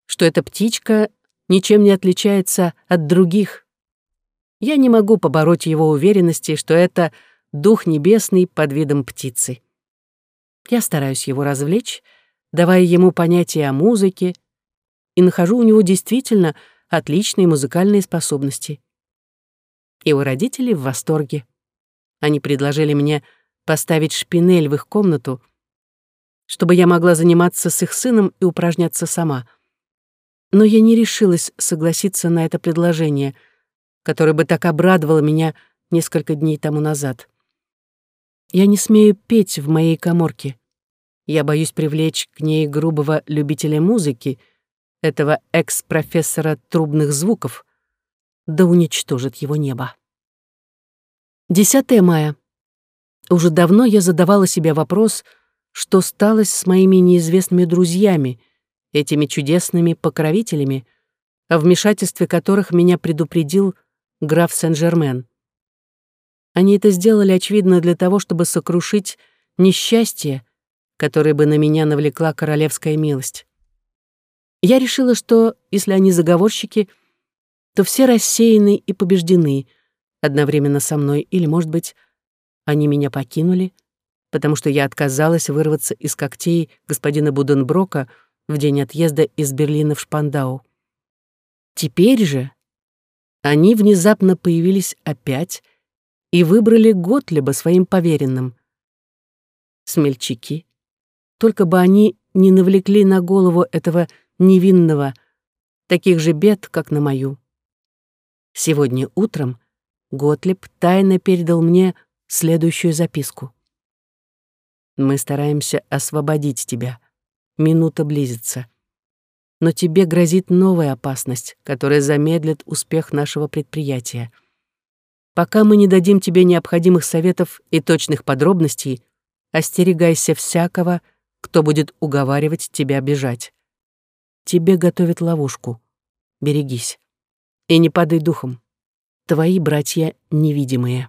что эта птичка ничем не отличается от других. Я не могу побороть его уверенности, что это дух небесный под видом птицы. Я стараюсь его развлечь, давая ему понятие о музыке, и нахожу у него действительно отличные музыкальные способности. Его родители в восторге. Они предложили мне поставить шпинель в их комнату, чтобы я могла заниматься с их сыном и упражняться сама — но я не решилась согласиться на это предложение, которое бы так обрадовало меня несколько дней тому назад. Я не смею петь в моей коморке. Я боюсь привлечь к ней грубого любителя музыки, этого экс-профессора трубных звуков, да уничтожит его небо. 10 мая. Уже давно я задавала себе вопрос, что стало с моими неизвестными друзьями — этими чудесными покровителями, о вмешательстве которых меня предупредил граф Сен-Жермен. Они это сделали, очевидно, для того, чтобы сокрушить несчастье, которое бы на меня навлекла королевская милость. Я решила, что, если они заговорщики, то все рассеяны и побеждены одновременно со мной, или, может быть, они меня покинули, потому что я отказалась вырваться из когтей господина Буденброка — в день отъезда из Берлина в Шпандау. Теперь же они внезапно появились опять и выбрали Готлеба своим поверенным. Смельчаки. Только бы они не навлекли на голову этого невинного таких же бед, как на мою. Сегодня утром Готлеб тайно передал мне следующую записку. «Мы стараемся освободить тебя минута близится. Но тебе грозит новая опасность, которая замедлит успех нашего предприятия. Пока мы не дадим тебе необходимых советов и точных подробностей, остерегайся всякого, кто будет уговаривать тебя бежать. Тебе готовят ловушку. Берегись. И не падай духом. Твои братья невидимые.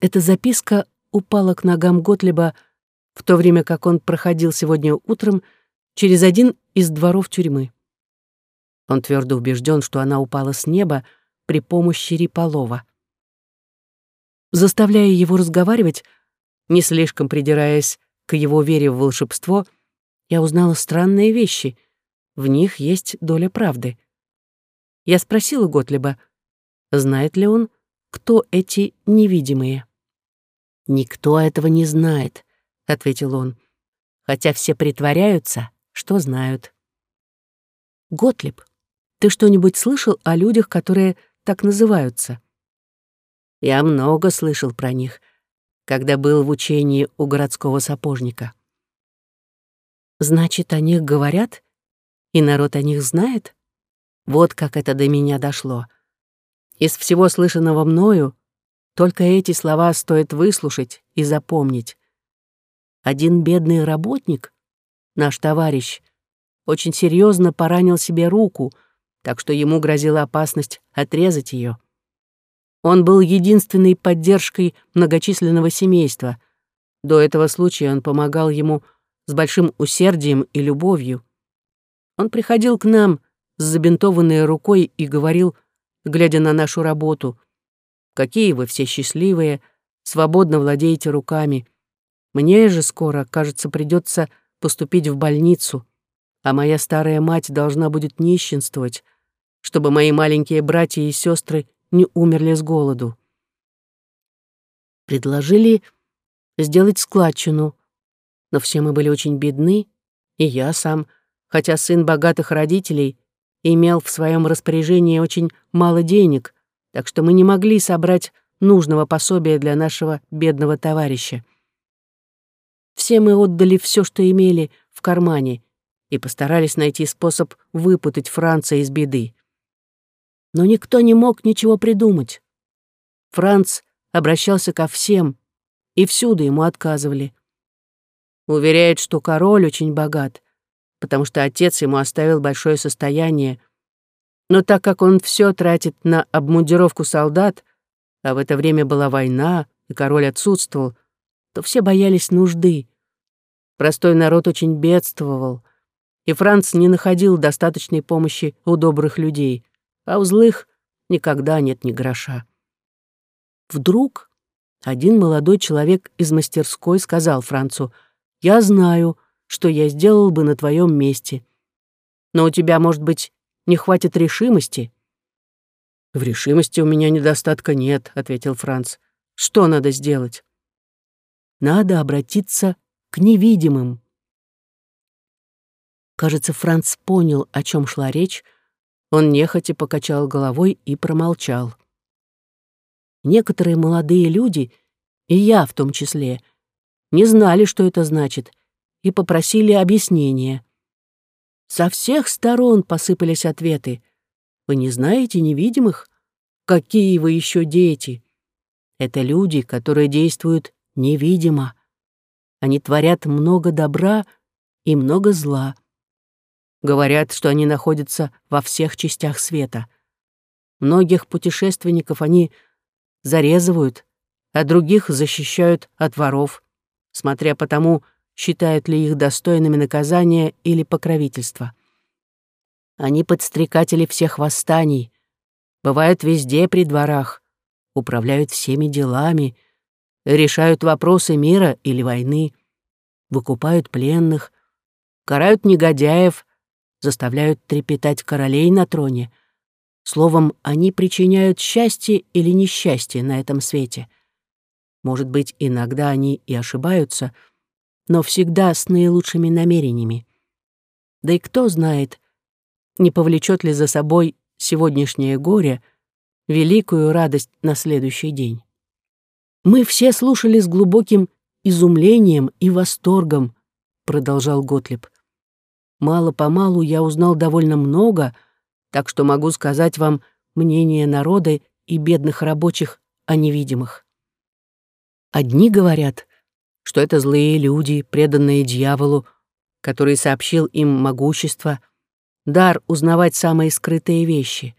Эта записка упала к ногам Готлеба в то время как он проходил сегодня утром через один из дворов тюрьмы. Он твердо убежден, что она упала с неба при помощи Риполова. Заставляя его разговаривать, не слишком придираясь к его вере в волшебство, я узнала странные вещи. В них есть доля правды. Я спросила Готлиба, знает ли он, кто эти невидимые. «Никто этого не знает», — ответил он, «хотя все притворяются, что знают». «Готлиб, ты что-нибудь слышал о людях, которые так называются?» «Я много слышал про них, когда был в учении у городского сапожника». «Значит, о них говорят, и народ о них знает?» Вот как это до меня дошло. Из всего слышанного мною только эти слова стоит выслушать и запомнить. Один бедный работник, наш товарищ, очень серьезно поранил себе руку, так что ему грозила опасность отрезать ее. Он был единственной поддержкой многочисленного семейства. До этого случая он помогал ему с большим усердием и любовью. Он приходил к нам с забинтованной рукой и говорил, глядя на нашу работу, «Какие вы все счастливые, свободно владеете руками. Мне же скоро, кажется, придется поступить в больницу, а моя старая мать должна будет нищенствовать, чтобы мои маленькие братья и сестры не умерли с голоду». Предложили сделать складчину, но все мы были очень бедны, и я сам, хотя сын богатых родителей, имел в своем распоряжении очень мало денег, так что мы не могли собрать нужного пособия для нашего бедного товарища. Все мы отдали все, что имели, в кармане и постарались найти способ выпутать Франца из беды. Но никто не мог ничего придумать. Франц обращался ко всем, и всюду ему отказывали. Уверяет, что король очень богат, потому что отец ему оставил большое состояние. Но так как он все тратит на обмундировку солдат, а в это время была война, и король отсутствовал, то все боялись нужды. Простой народ очень бедствовал, и Франц не находил достаточной помощи у добрых людей, а у злых никогда нет ни гроша. Вдруг один молодой человек из мастерской сказал Францу, «Я знаю, что я сделал бы на твоем месте. Но у тебя, может быть, не хватит решимости?» «В решимости у меня недостатка нет», — ответил Франц. «Что надо сделать?» «Надо обратиться к невидимым». Кажется, Франц понял, о чем шла речь. Он нехотя покачал головой и промолчал. Некоторые молодые люди, и я в том числе, не знали, что это значит, и попросили объяснения. Со всех сторон посыпались ответы. «Вы не знаете невидимых? Какие вы еще дети?» Это люди, которые действуют невидимо. Они творят много добра и много зла. Говорят, что они находятся во всех частях света. Многих путешественников они зарезывают, а других защищают от воров, смотря по тому, считают ли их достойными наказания или покровительства. Они подстрекатели всех восстаний, бывают везде при дворах, управляют всеми делами, решают вопросы мира или войны, выкупают пленных, карают негодяев, заставляют трепетать королей на троне. Словом, они причиняют счастье или несчастье на этом свете. Может быть, иногда они и ошибаются — но всегда с наилучшими намерениями. Да и кто знает, не повлечет ли за собой сегодняшнее горе великую радость на следующий день. Мы все слушали с глубоким изумлением и восторгом, продолжал Готлиб. Мало-помалу я узнал довольно много, так что могу сказать вам мнение народа и бедных рабочих о невидимых. Одни говорят, что это злые люди, преданные дьяволу, который сообщил им могущество, дар узнавать самые скрытые вещи,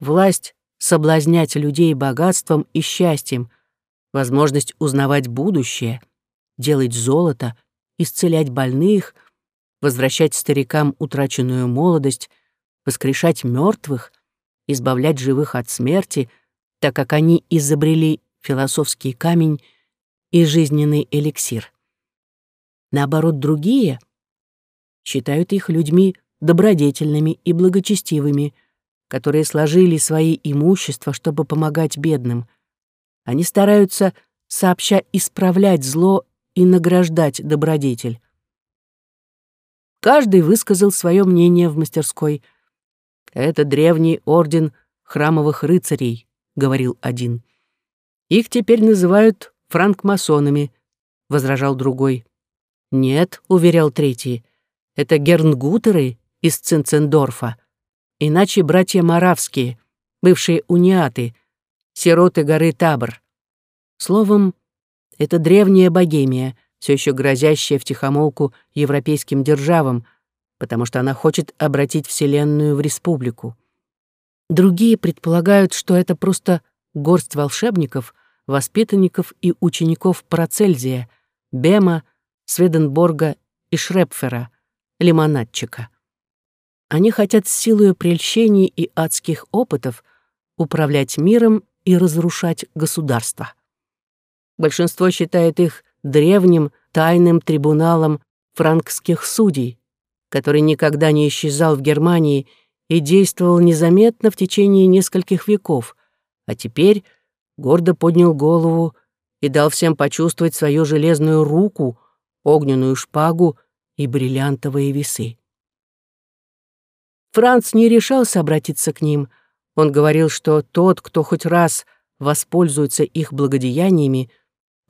власть соблазнять людей богатством и счастьем, возможность узнавать будущее, делать золото, исцелять больных, возвращать старикам утраченную молодость, воскрешать мертвых, избавлять живых от смерти, так как они изобрели философский камень и жизненный эликсир. Наоборот, другие считают их людьми добродетельными и благочестивыми, которые сложили свои имущества, чтобы помогать бедным. Они стараются сообща исправлять зло и награждать добродетель. Каждый высказал свое мнение в мастерской. «Это древний орден храмовых рыцарей», — говорил один. «Их теперь называют франкмасонами», — возражал другой. «Нет», — уверял третий, — «это гернгутеры из Цинцендорфа, иначе братья Моравские, бывшие униаты, сироты горы Табор. Словом, это древняя богемия, все еще грозящая втихомолку европейским державам, потому что она хочет обратить Вселенную в республику. Другие предполагают, что это просто горсть волшебников, воспитанников и учеников Парацельзия, Бема, Сведенборга и Шрепфера, лимонадчика. Они хотят силою прельщений и адских опытов управлять миром и разрушать государство. Большинство считает их древним тайным трибуналом франкских судей, который никогда не исчезал в Германии и действовал незаметно в течение нескольких веков, а теперь гордо поднял голову и дал всем почувствовать свою железную руку, огненную шпагу и бриллиантовые весы. Франц не решался обратиться к ним. Он говорил, что тот, кто хоть раз воспользуется их благодеяниями,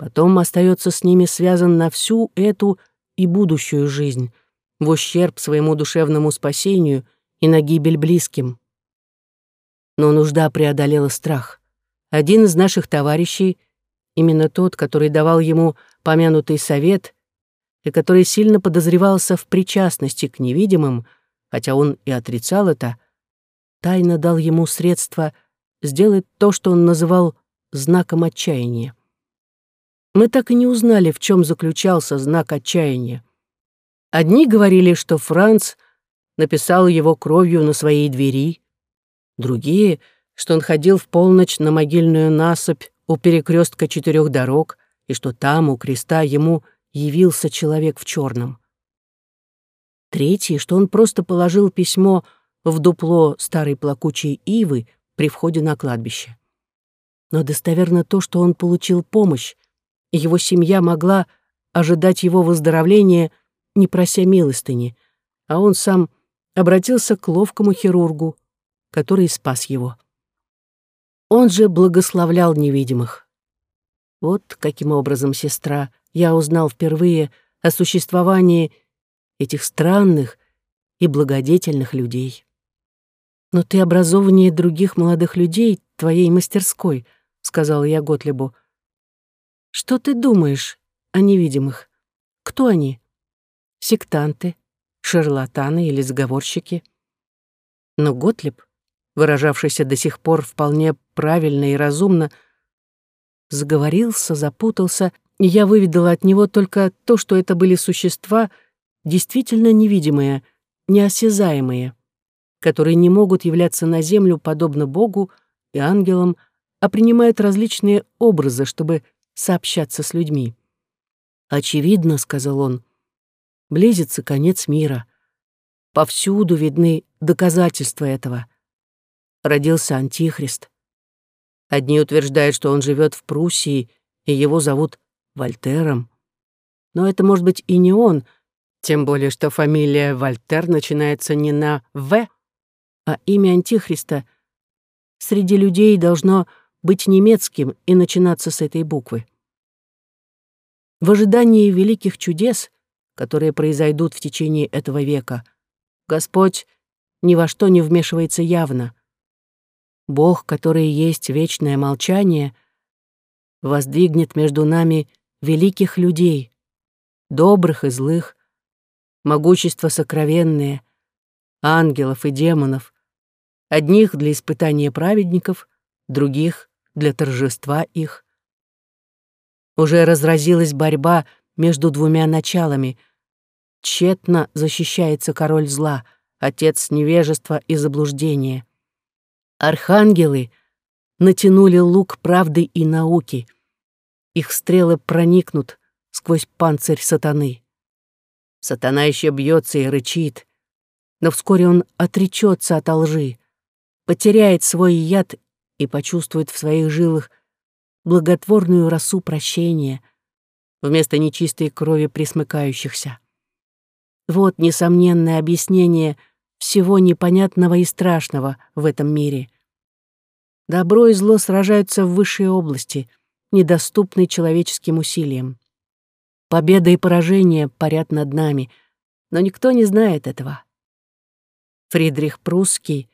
потом остается с ними связан на всю эту и будущую жизнь, в ущерб своему душевному спасению и на гибель близким. Но нужда преодолела страх. Один из наших товарищей, именно тот, который давал ему помянутый совет и который сильно подозревался в причастности к невидимым, хотя он и отрицал это, тайно дал ему средства сделать то, что он называл знаком отчаяния. Мы так и не узнали, в чем заключался знак отчаяния. Одни говорили, что Франц написал его кровью на своей двери, другие, что он ходил в полночь на могильную насыпь у перекрестка четырех дорог и что там, у креста, ему явился человек в черном. Третий, что он просто положил письмо в дупло старой плакучей ивы при входе на кладбище. Но достоверно то, что он получил помощь, его семья могла ожидать его выздоровления, не прося милостыни, а он сам обратился к ловкому хирургу, который спас его. Он же благословлял невидимых. Вот каким образом, сестра, я узнал впервые о существовании этих странных и благодетельных людей. «Но ты образованнее других молодых людей твоей мастерской», — сказала я Готлебу. «Что ты думаешь о невидимых? Кто они? Сектанты, шарлатаны или заговорщики?» Но Готлеб, выражавшийся до сих пор вполне правильно и разумно, заговорился, запутался, и я выведала от него только то, что это были существа — действительно невидимые, неосязаемые, которые не могут являться на землю подобно Богу и ангелам, а принимают различные образы, чтобы сообщаться с людьми. «Очевидно», — сказал он, — «близится конец мира. Повсюду видны доказательства этого. Родился Антихрист. Одни утверждают, что он живет в Пруссии, и его зовут Вольтером. Но это может быть и не он — тем более, что фамилия Вольтер начинается не на «В», а имя Антихриста среди людей должно быть немецким и начинаться с этой буквы. В ожидании великих чудес, которые произойдут в течение этого века, Господь ни во что не вмешивается явно. Бог, который есть вечное молчание, воздвигнет между нами великих людей, добрых и злых, могущество сокровенное, ангелов и демонов, одних для испытания праведников, других для торжества их. Уже разразилась борьба между двумя началами. Тщетно защищается король зла, отец невежества и заблуждения. Архангелы натянули лук правды и науки. Их стрелы проникнут сквозь панцирь сатаны. Сатана еще бьется и рычит, но вскоре он отречется от лжи, потеряет свой яд и почувствует в своих жилах благотворную росу прощения вместо нечистой крови присмыкающихся. Вот несомненное объяснение всего непонятного и страшного в этом мире. Добро и зло сражаются в высшей области, недоступной человеческим усилиям. Победа и поражение парят над нами, но никто не знает этого. Фридрих Прусский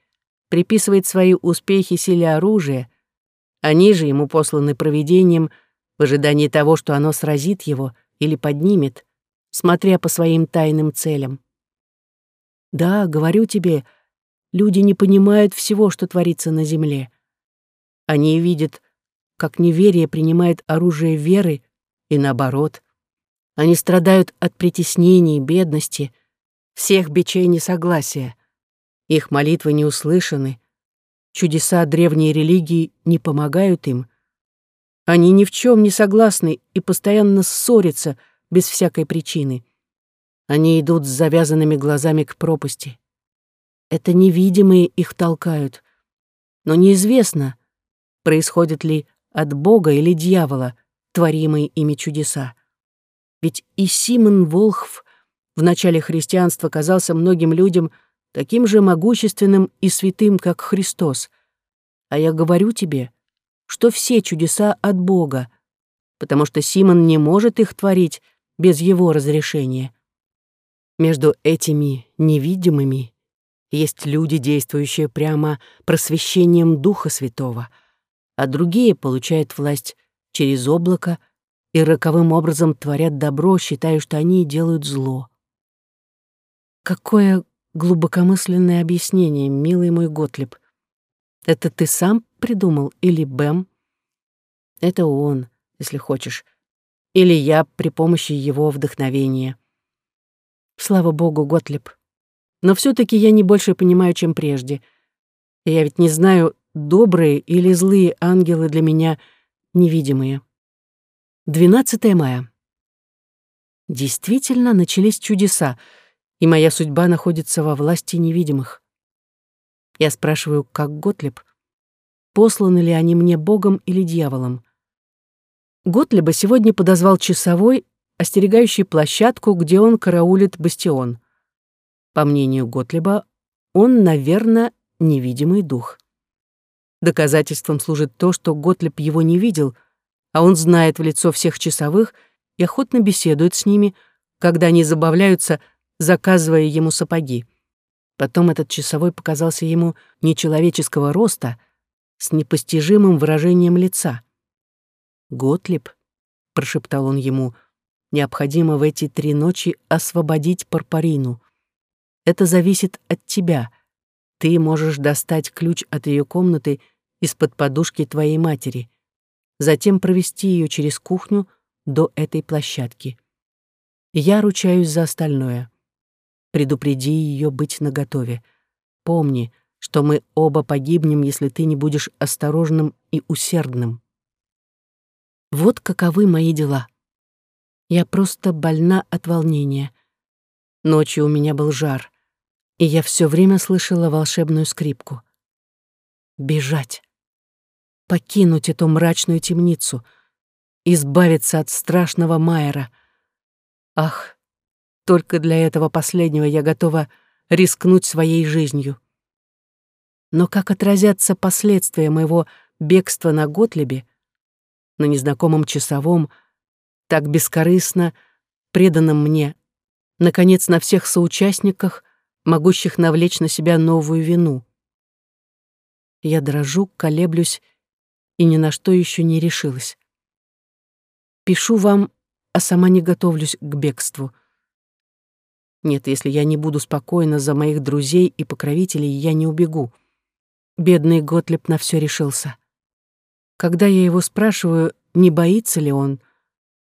приписывает свои успехи силе оружия, они же ему посланы провидением в ожидании того, что оно сразит его или поднимет, смотря по своим тайным целям. Да, говорю тебе, люди не понимают всего, что творится на земле. Они видят, как неверие принимает оружие веры и наоборот. Они страдают от притеснений, бедности, всех бичей несогласия. Их молитвы не услышаны, чудеса древней религии не помогают им. Они ни в чем не согласны и постоянно ссорятся без всякой причины. Они идут с завязанными глазами к пропасти. Это невидимые их толкают. Но неизвестно, происходит ли от Бога или дьявола творимые ими чудеса. Ведь и Симон Волхв в начале христианства казался многим людям таким же могущественным и святым, как Христос. А я говорю тебе, что все чудеса от Бога, потому что Симон не может их творить без его разрешения. Между этими невидимыми есть люди, действующие прямо просвещением Духа Святого, а другие получают власть через облако и роковым образом творят добро, считая, что они делают зло. Какое глубокомысленное объяснение, милый мой Готлиб. Это ты сам придумал или Бэм? Это он, если хочешь. Или я при помощи его вдохновения. Слава богу, Готлиб. Но все таки я не больше понимаю, чем прежде. Я ведь не знаю, добрые или злые ангелы для меня невидимые. 12 мая. Действительно начались чудеса, и моя судьба находится во власти невидимых. Я спрашиваю, как Готлеб, посланы ли они мне Богом или дьяволом. Готлеба сегодня подозвал часовой, остерегающий площадку, где он караулит бастион. По мнению Готлеба, он, наверное, невидимый дух. Доказательством служит то, что Готлеб его не видел, а он знает в лицо всех часовых и охотно беседует с ними, когда они забавляются, заказывая ему сапоги. Потом этот часовой показался ему нечеловеческого роста, с непостижимым выражением лица. «Готлиб», — прошептал он ему, — «необходимо в эти три ночи освободить Парпарину. Это зависит от тебя. Ты можешь достать ключ от ее комнаты из-под подушки твоей матери, затем провести ее через кухню до этой площадки. Я ручаюсь за остальное. Предупреди ее быть наготове. Помни, что мы оба погибнем, если ты не будешь осторожным и усердным. Вот каковы мои дела. Я просто больна от волнения. Ночью у меня был жар, и я все время слышала волшебную скрипку. Бежать. Покинуть эту мрачную темницу. Избавиться от страшного Майера. Ах, только для этого последнего я готова рискнуть своей жизнью. Но как отразятся последствия моего бегства на Готлебе, на незнакомом часовом, так бескорыстно, преданном мне, наконец, на всех соучастниках, могущих навлечь на себя новую вину. Я дрожу, колеблюсь и ни на что еще не решилась. Пишу вам, а сама не готовлюсь к бегству. Нет, если я не буду спокойна за моих друзей и покровителей, я не убегу. Бедный Готлеб на все решился. Когда я его спрашиваю, не боится ли он,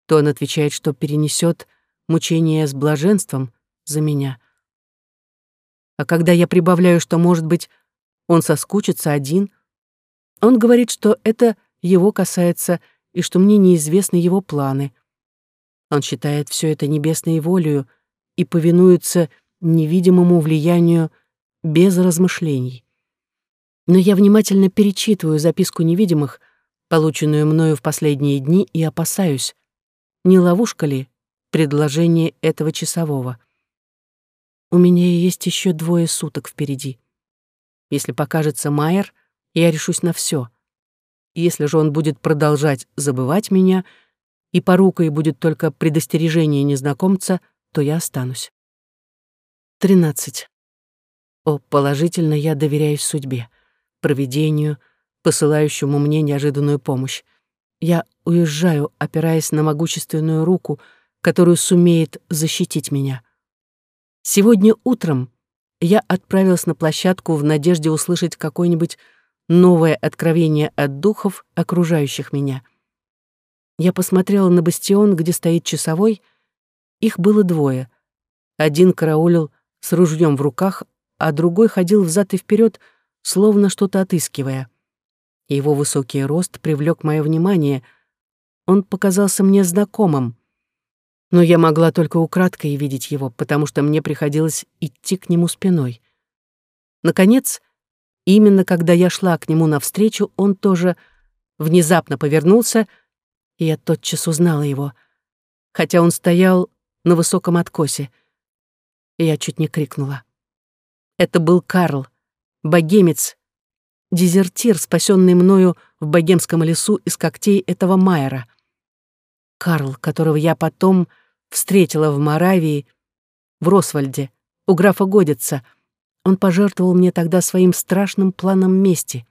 то он отвечает, что перенесет мучение с блаженством за меня. А когда я прибавляю, что, может быть, он соскучится один, он говорит, что это его касается и что мне неизвестны его планы. Он считает все это небесной волею и повинуется невидимому влиянию без размышлений. Но я внимательно перечитываю записку невидимых, полученную мною в последние дни, и опасаюсь, не ловушка ли предложение этого часового. У меня есть еще двое суток впереди. Если покажется Майер, я решусь на все. Если же он будет продолжать забывать меня, и порукой будет только предостережение незнакомца, то я останусь. 13. О, положительно я доверяюсь судьбе, провидению, посылающему мне неожиданную помощь. Я уезжаю, опираясь на могущественную руку, которую сумеет защитить меня. Сегодня утром я отправилась на площадку в надежде услышать какое-нибудь новое откровение от духов, окружающих меня. Я посмотрела на бастион, где стоит часовой. Их было двое. Один караулил с ружьем в руках, а другой ходил взад и вперед, словно что-то отыскивая. Его высокий рост привлек мое внимание. Он показался мне знакомым но я могла только украдкой видеть его, потому что мне приходилось идти к нему спиной. Наконец, именно когда я шла к нему навстречу, он тоже внезапно повернулся, и я тотчас узнала его, хотя он стоял на высоком откосе. Я чуть не крикнула. Это был Карл, богемец, дезертир, спасенный мною в богемском лесу из когтей этого Майера. Карл, которого я потом встретила в Моравии, в Росвальде, у графа Годица. Он пожертвовал мне тогда своим страшным планом мести.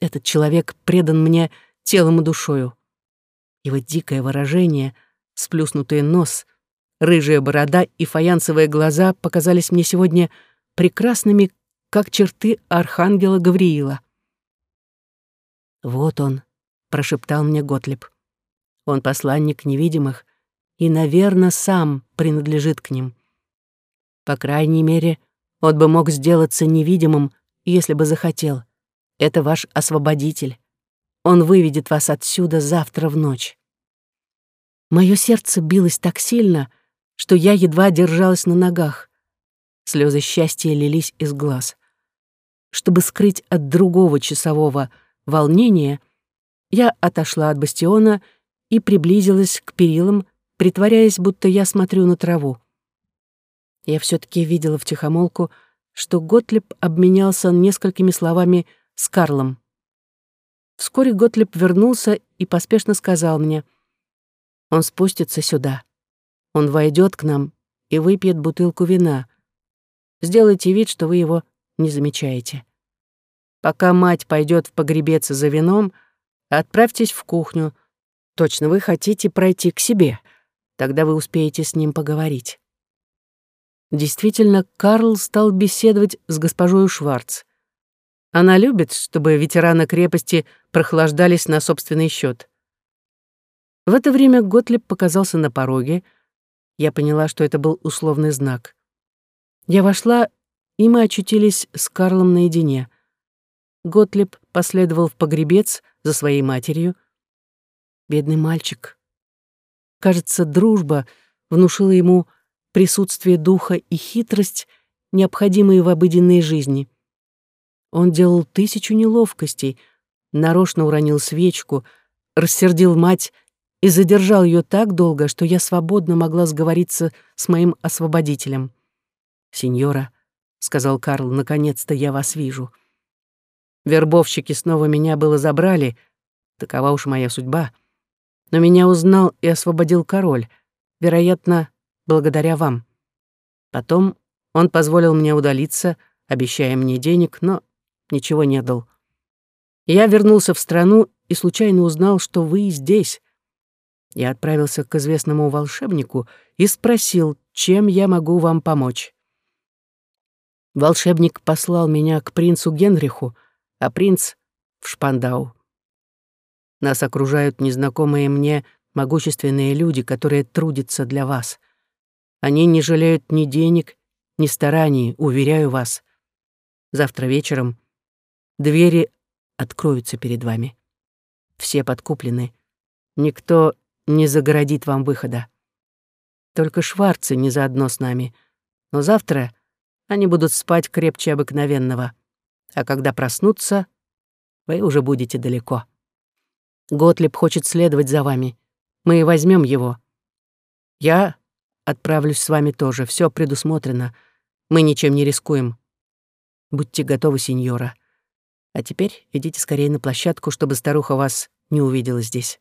Этот человек предан мне телом и душою. Его дикое выражение, сплюснутый нос, рыжая борода и фаянсовые глаза показались мне сегодня прекрасными, как черты архангела Гавриила. «Вот он», — прошептал мне Готлиб. «Он посланник невидимых, и, наверное, сам принадлежит к ним. По крайней мере, он бы мог сделаться невидимым, если бы захотел. Это ваш освободитель. Он выведет вас отсюда завтра в ночь. Мое сердце билось так сильно, что я едва держалась на ногах. Слезы счастья лились из глаз. Чтобы скрыть от другого часового волнение, я отошла от бастиона и приблизилась к перилам, притворяясь, будто я смотрю на траву. Я все таки видела втихомолку, что Готлеб обменялся несколькими словами с Карлом. Вскоре Готлеб вернулся и поспешно сказал мне, «Он спустится сюда. Он войдет к нам и выпьет бутылку вина. Сделайте вид, что вы его не замечаете. Пока мать пойдет в погребец за вином, отправьтесь в кухню. Точно вы хотите пройти к себе. Тогда вы успеете с ним поговорить. Действительно, Карл стал беседовать с госпожой Шварц. Она любит, чтобы ветераны крепости прохлаждались на собственный счет. В это время Готлеб показался на пороге. Я поняла, что это был условный знак. Я вошла, и мы очутились с Карлом наедине. Готлеб последовал в погребец за своей матерью. Бедный мальчик, Кажется, дружба внушила ему присутствие духа и хитрость, необходимые в обыденной жизни. Он делал тысячу неловкостей, нарочно уронил свечку, рассердил мать и задержал ее так долго, что я свободно могла сговориться с моим освободителем. «Сеньора», — сказал Карл, — «наконец-то я вас вижу». Вербовщики снова меня было забрали, такова уж моя судьба — но меня узнал и освободил король, вероятно, благодаря вам. Потом он позволил мне удалиться, обещая мне денег, но ничего не дал. Я вернулся в страну и случайно узнал, что вы здесь. Я отправился к известному волшебнику и спросил, чем я могу вам помочь. Волшебник послал меня к принцу Генриху, а принц — в Шпандау. Нас окружают незнакомые мне могущественные люди, которые трудятся для вас. Они не жалеют ни денег, ни стараний, уверяю вас. Завтра вечером двери откроются перед вами. Все подкуплены. Никто не загородит вам выхода. Только шварцы не заодно с нами. Но завтра они будут спать крепче обыкновенного. А когда проснутся, вы уже будете далеко. Готлиб хочет следовать за вами. Мы возьмем его. Я отправлюсь с вами тоже. Все предусмотрено. Мы ничем не рискуем. Будьте готовы, сеньора. А теперь идите скорее на площадку, чтобы старуха вас не увидела здесь.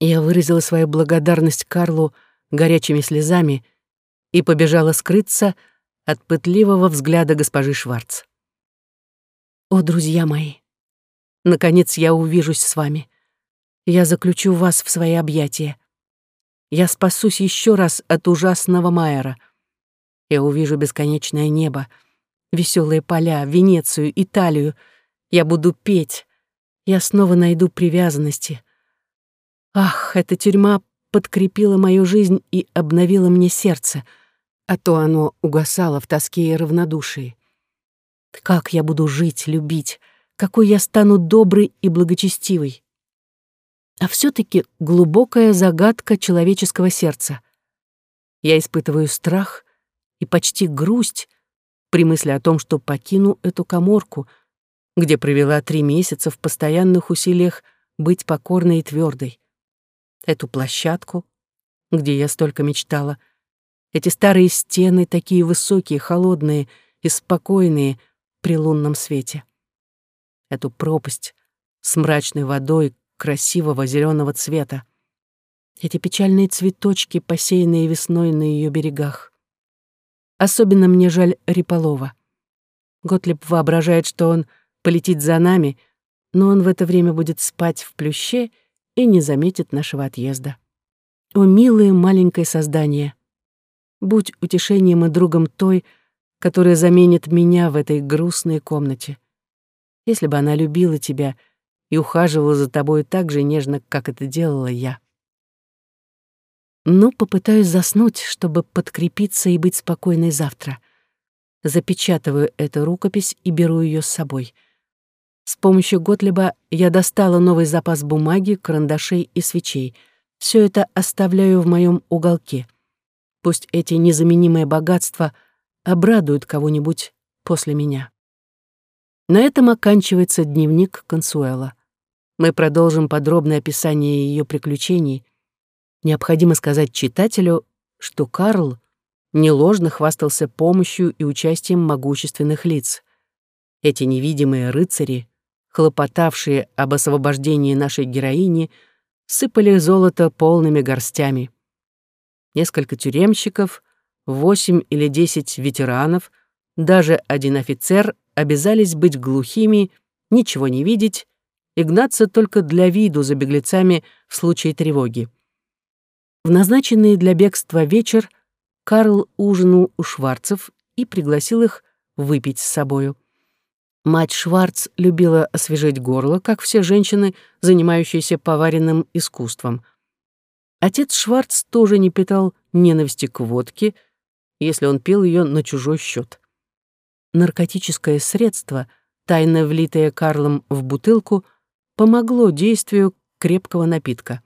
Я выразила свою благодарность Карлу горячими слезами и побежала скрыться от пытливого взгляда госпожи Шварц. «О, друзья мои, наконец я увижусь с вами. Я заключу вас в свои объятия. Я спасусь еще раз от ужасного Майера. Я увижу бесконечное небо, веселые поля, Венецию, Италию. Я буду петь. Я снова найду привязанности. Ах, эта тюрьма подкрепила мою жизнь и обновила мне сердце, а то оно угасало в тоске и равнодушии. Как я буду жить, любить, какой я стану добрый и благочестивый. А все таки глубокая загадка человеческого сердца. Я испытываю страх и почти грусть при мысли о том, что покину эту коморку, где провела три месяца в постоянных усилиях быть покорной и твердой. Эту площадку, где я столько мечтала, эти старые стены, такие высокие, холодные и спокойные при лунном свете. Эту пропасть с мрачной водой красивого зеленого цвета. Эти печальные цветочки, посеянные весной на ее берегах. Особенно мне жаль Риполова. Готлиб воображает, что он полетит за нами, но он в это время будет спать в плюще и не заметит нашего отъезда. О, милое маленькое создание! Будь утешением и другом той, которая заменит меня в этой грустной комнате. Если бы она любила тебя и ухаживала за тобой так же нежно, как это делала я. Ну, попытаюсь заснуть, чтобы подкрепиться и быть спокойной завтра. Запечатываю эту рукопись и беру ее с собой. С помощью Готлиба я достала новый запас бумаги, карандашей и свечей. Все это оставляю в моем уголке. Пусть эти незаменимые богатства обрадуют кого-нибудь после меня. На этом оканчивается дневник Консуэла. Мы продолжим подробное описание ее приключений — Необходимо сказать читателю, что Карл неложно хвастался помощью и участием могущественных лиц. Эти невидимые рыцари, хлопотавшие об освобождении нашей героини, сыпали золото полными горстями. Несколько тюремщиков, восемь или десять ветеранов, даже один офицер обязались быть глухими, ничего не видеть и гнаться только для виду за беглецами в случае тревоги. В назначенный для бегства вечер Карл ужинал у Шварцев и пригласил их выпить с собою. Мать Шварц любила освежить горло, как все женщины, занимающиеся поваренным искусством. Отец Шварц тоже не питал ненависти к водке, если он пил ее на чужой счет. Наркотическое средство, тайно влитое Карлом в бутылку, помогло действию крепкого напитка.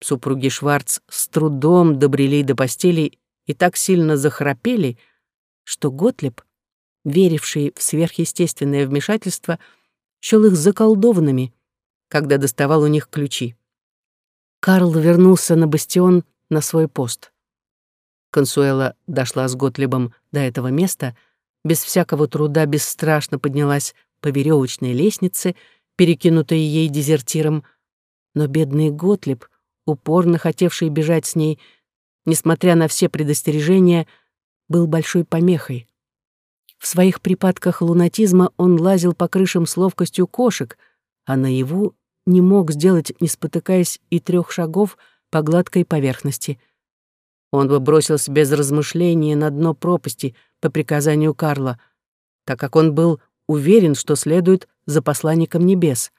Супруги Шварц с трудом добрели до постели и так сильно захрапели, что Готлеб, веривший в сверхъестественное вмешательство, счёл их заколдованными, когда доставал у них ключи. Карл вернулся на бастион на свой пост. Консуэла дошла с Готлебом до этого места, без всякого труда бесстрашно поднялась по веревочной лестнице, перекинутой ей дезертиром, но бедный Готлеб — упорно хотевший бежать с ней, несмотря на все предостережения, был большой помехой. В своих припадках лунатизма он лазил по крышам с ловкостью кошек, а наяву не мог сделать, не спотыкаясь, и трех шагов по гладкой поверхности. Он бы бросился без размышления на дно пропасти по приказанию Карла, так как он был уверен, что следует за посланником небес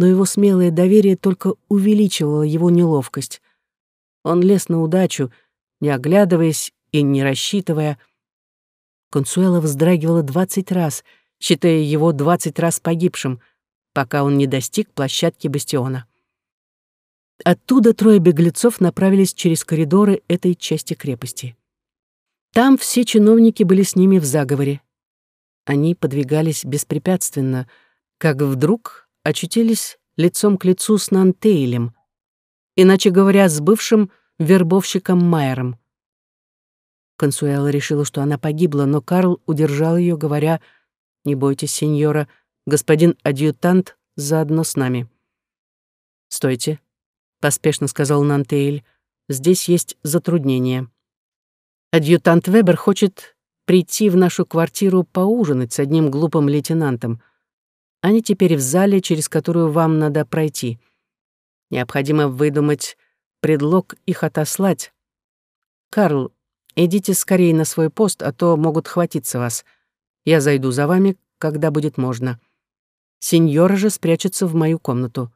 но его смелое доверие только увеличивало его неловкость. Он лез на удачу, не оглядываясь и не рассчитывая. Консуэла вздрагивала двадцать раз, считая его двадцать раз погибшим, пока он не достиг площадки бастиона. Оттуда трое беглецов направились через коридоры этой части крепости. Там все чиновники были с ними в заговоре. Они подвигались беспрепятственно, как вдруг очутились лицом к лицу с Нантейлем, иначе говоря, с бывшим вербовщиком Майером. Консуэла решила, что она погибла, но Карл удержал ее, говоря, «Не бойтесь, сеньора, господин адъютант заодно с нами». «Стойте», — поспешно сказал Нантейль, «здесь есть затруднение. Адъютант Вебер хочет прийти в нашу квартиру поужинать с одним глупым лейтенантом. Они теперь в зале, через которую вам надо пройти. Необходимо выдумать предлог их отослать. Карл, идите скорее на свой пост, а то могут хватиться вас. Я зайду за вами, когда будет можно. Сеньора же спрячется в мою комнату.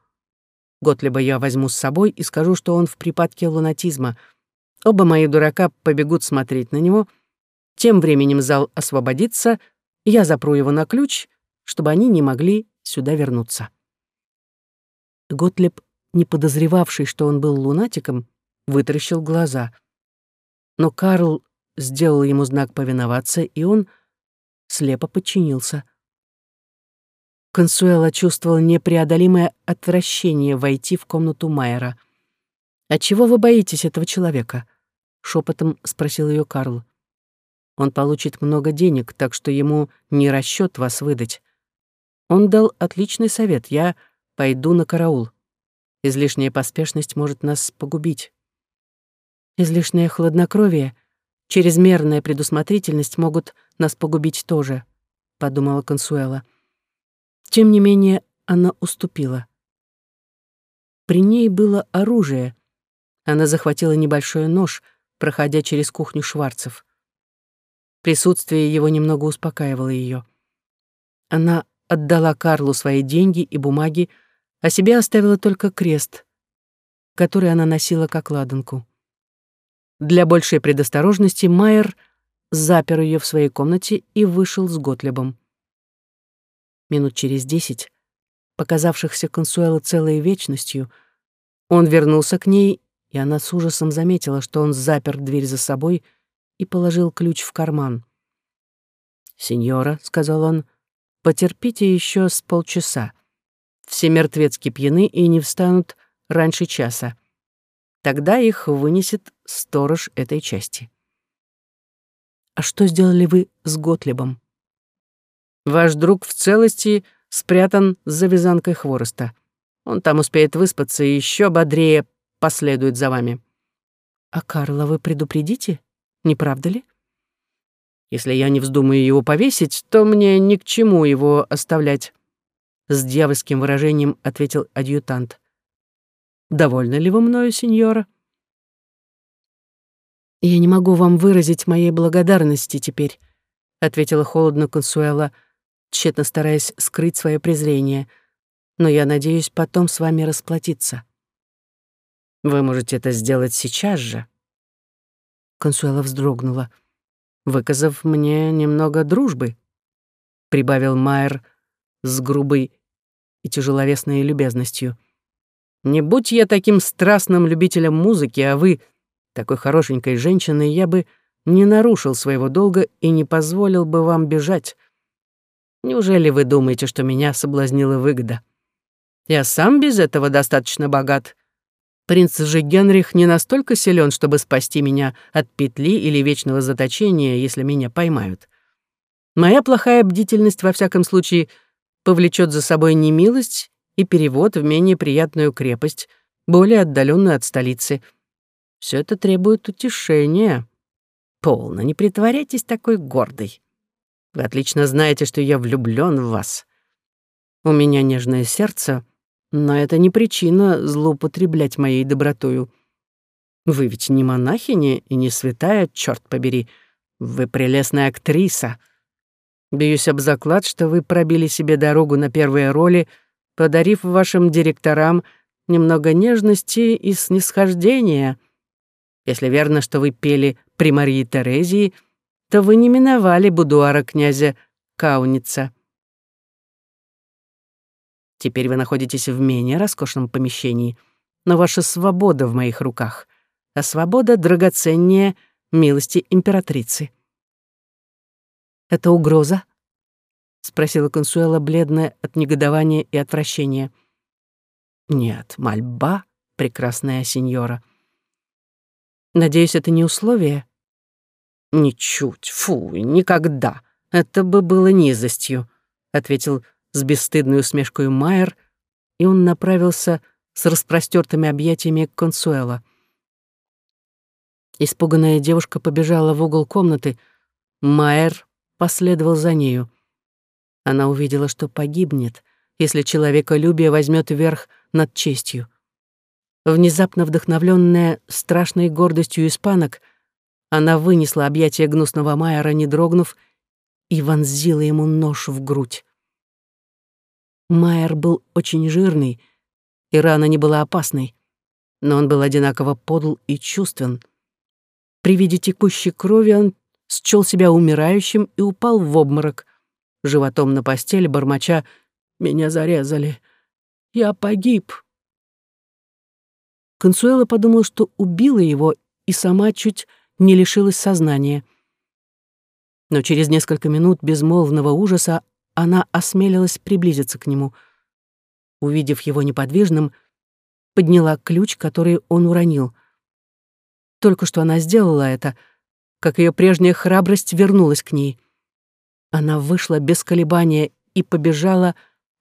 Готлиба я возьму с собой и скажу, что он в припадке лунатизма. Оба мои дурака побегут смотреть на него. Тем временем зал освободится, я запру его на ключ, чтобы они не могли сюда вернуться. Готлиб не подозревавший, что он был лунатиком, вытаращил глаза. Но Карл сделал ему знак повиноваться, и он слепо подчинился. Консуэла чувствовал непреодолимое отвращение войти в комнату Майера. «Отчего вы боитесь этого человека?» — шепотом спросил ее Карл. «Он получит много денег, так что ему не расчет вас выдать. Он дал отличный совет. Я пойду на караул. Излишняя поспешность может нас погубить. Излишнее хладнокровие, чрезмерная предусмотрительность могут нас погубить тоже, подумала Консуэла. Тем не менее, она уступила. При ней было оружие. Она захватила небольшой нож, проходя через кухню Шварцев. Присутствие его немного успокаивало ее. Она отдала Карлу свои деньги и бумаги, а себе оставила только крест, который она носила как ладанку. Для большей предосторожности Майер запер ее в своей комнате и вышел с Готлебом. Минут через десять, показавшихся Консуэло целой вечностью, он вернулся к ней, и она с ужасом заметила, что он запер дверь за собой и положил ключ в карман. «Сеньора», — сказал он, — «потерпите еще с полчаса. Все мертвецки пьяны и не встанут раньше часа. Тогда их вынесет сторож этой части. А что сделали вы с Готлебом? Ваш друг в целости спрятан за вязанкой хвороста. Он там успеет выспаться и еще бодрее последует за вами. А Карла вы предупредите, не правда ли? Если я не вздумаю его повесить, то мне ни к чему его оставлять с дьявольским выражением ответил адъютант. «Довольны ли вы мною, сеньора?» «Я не могу вам выразить моей благодарности теперь», — ответила холодно Консуэла, тщетно стараясь скрыть свое презрение. «Но я надеюсь потом с вами расплатиться». «Вы можете это сделать сейчас же». Консуэла вздрогнула. «Выказав мне немного дружбы», — прибавил Майер, — с грубой и тяжеловесной любезностью. «Не будь я таким страстным любителем музыки, а вы такой хорошенькой женщиной, я бы не нарушил своего долга и не позволил бы вам бежать. Неужели вы думаете, что меня соблазнила выгода? Я сам без этого достаточно богат. Принц же Генрих не настолько силен, чтобы спасти меня от петли или вечного заточения, если меня поймают. Моя плохая бдительность, во всяком случае, — повлечет за собой немилость и перевод в менее приятную крепость, более отдаленную от столицы. Все это требует утешения. Полно, не притворяйтесь такой гордой. Вы отлично знаете, что я влюблен в вас. У меня нежное сердце, но это не причина злоупотреблять моей добротою. Вы ведь не монахиня и не святая, черт побери. Вы прелестная актриса — Бьюсь об заклад, что вы пробили себе дорогу на первые роли, подарив вашим директорам немного нежности и снисхождения. Если верно, что вы пели при Марии Терезии, то вы не миновали будуара князя Кауница. Теперь вы находитесь в менее роскошном помещении, но ваша свобода в моих руках, а свобода драгоценнее милости императрицы. Это угроза? Спросила Консуэла, бледная от негодования и отвращения. Нет, мольба, прекрасная сеньора. Надеюсь, это не условие? Ничуть, фу, никогда. Это бы было низостью, ответил с бесстыдной усмешкой Майер, и он направился с распростертыми объятиями к Консуэла. Испуганная девушка побежала в угол комнаты. Майер последовал за нею. Она увидела, что погибнет, если человеколюбие возьмет верх над честью. Внезапно вдохновленная страшной гордостью испанок, она вынесла объятия гнусного Майера, не дрогнув, и вонзила ему нож в грудь. Майер был очень жирный, и рана не была опасной, но он был одинаково подл и чувствен. При виде текущей крови он счел себя умирающим и упал в обморок, животом на постели, бормоча «Меня зарезали! Я погиб!» Консуэла подумала, что убила его и сама чуть не лишилась сознания. Но через несколько минут безмолвного ужаса она осмелилась приблизиться к нему. Увидев его неподвижным, подняла ключ, который он уронил. Только что она сделала это, как ее прежняя храбрость вернулась к ней. Она вышла без колебания и побежала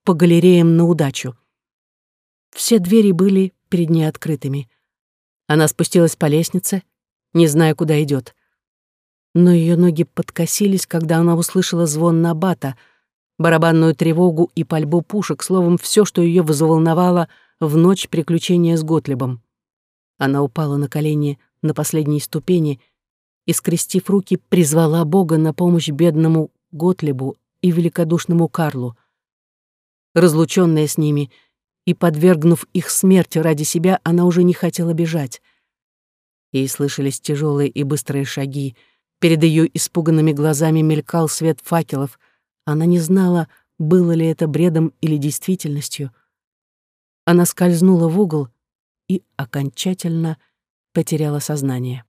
по галереям на удачу. Все двери были перед ней открытыми. Она спустилась по лестнице, не зная, куда идет. Но ее ноги подкосились, когда она услышала звон набата — барабанную тревогу и пальбу пушек, словом, все, что ее взволновало в ночь приключения с Готлебом. Она упала на колени на последней ступени и, скрестив руки, призвала Бога на помощь бедному Готлебу и великодушному Карлу. Разлученная с ними и подвергнув их смерти ради себя, она уже не хотела бежать. Ей слышались тяжелые и быстрые шаги. Перед ее испуганными глазами мелькал свет факелов — она не знала, было ли это бредом или действительностью. Она скользнула в угол и окончательно потеряла сознание.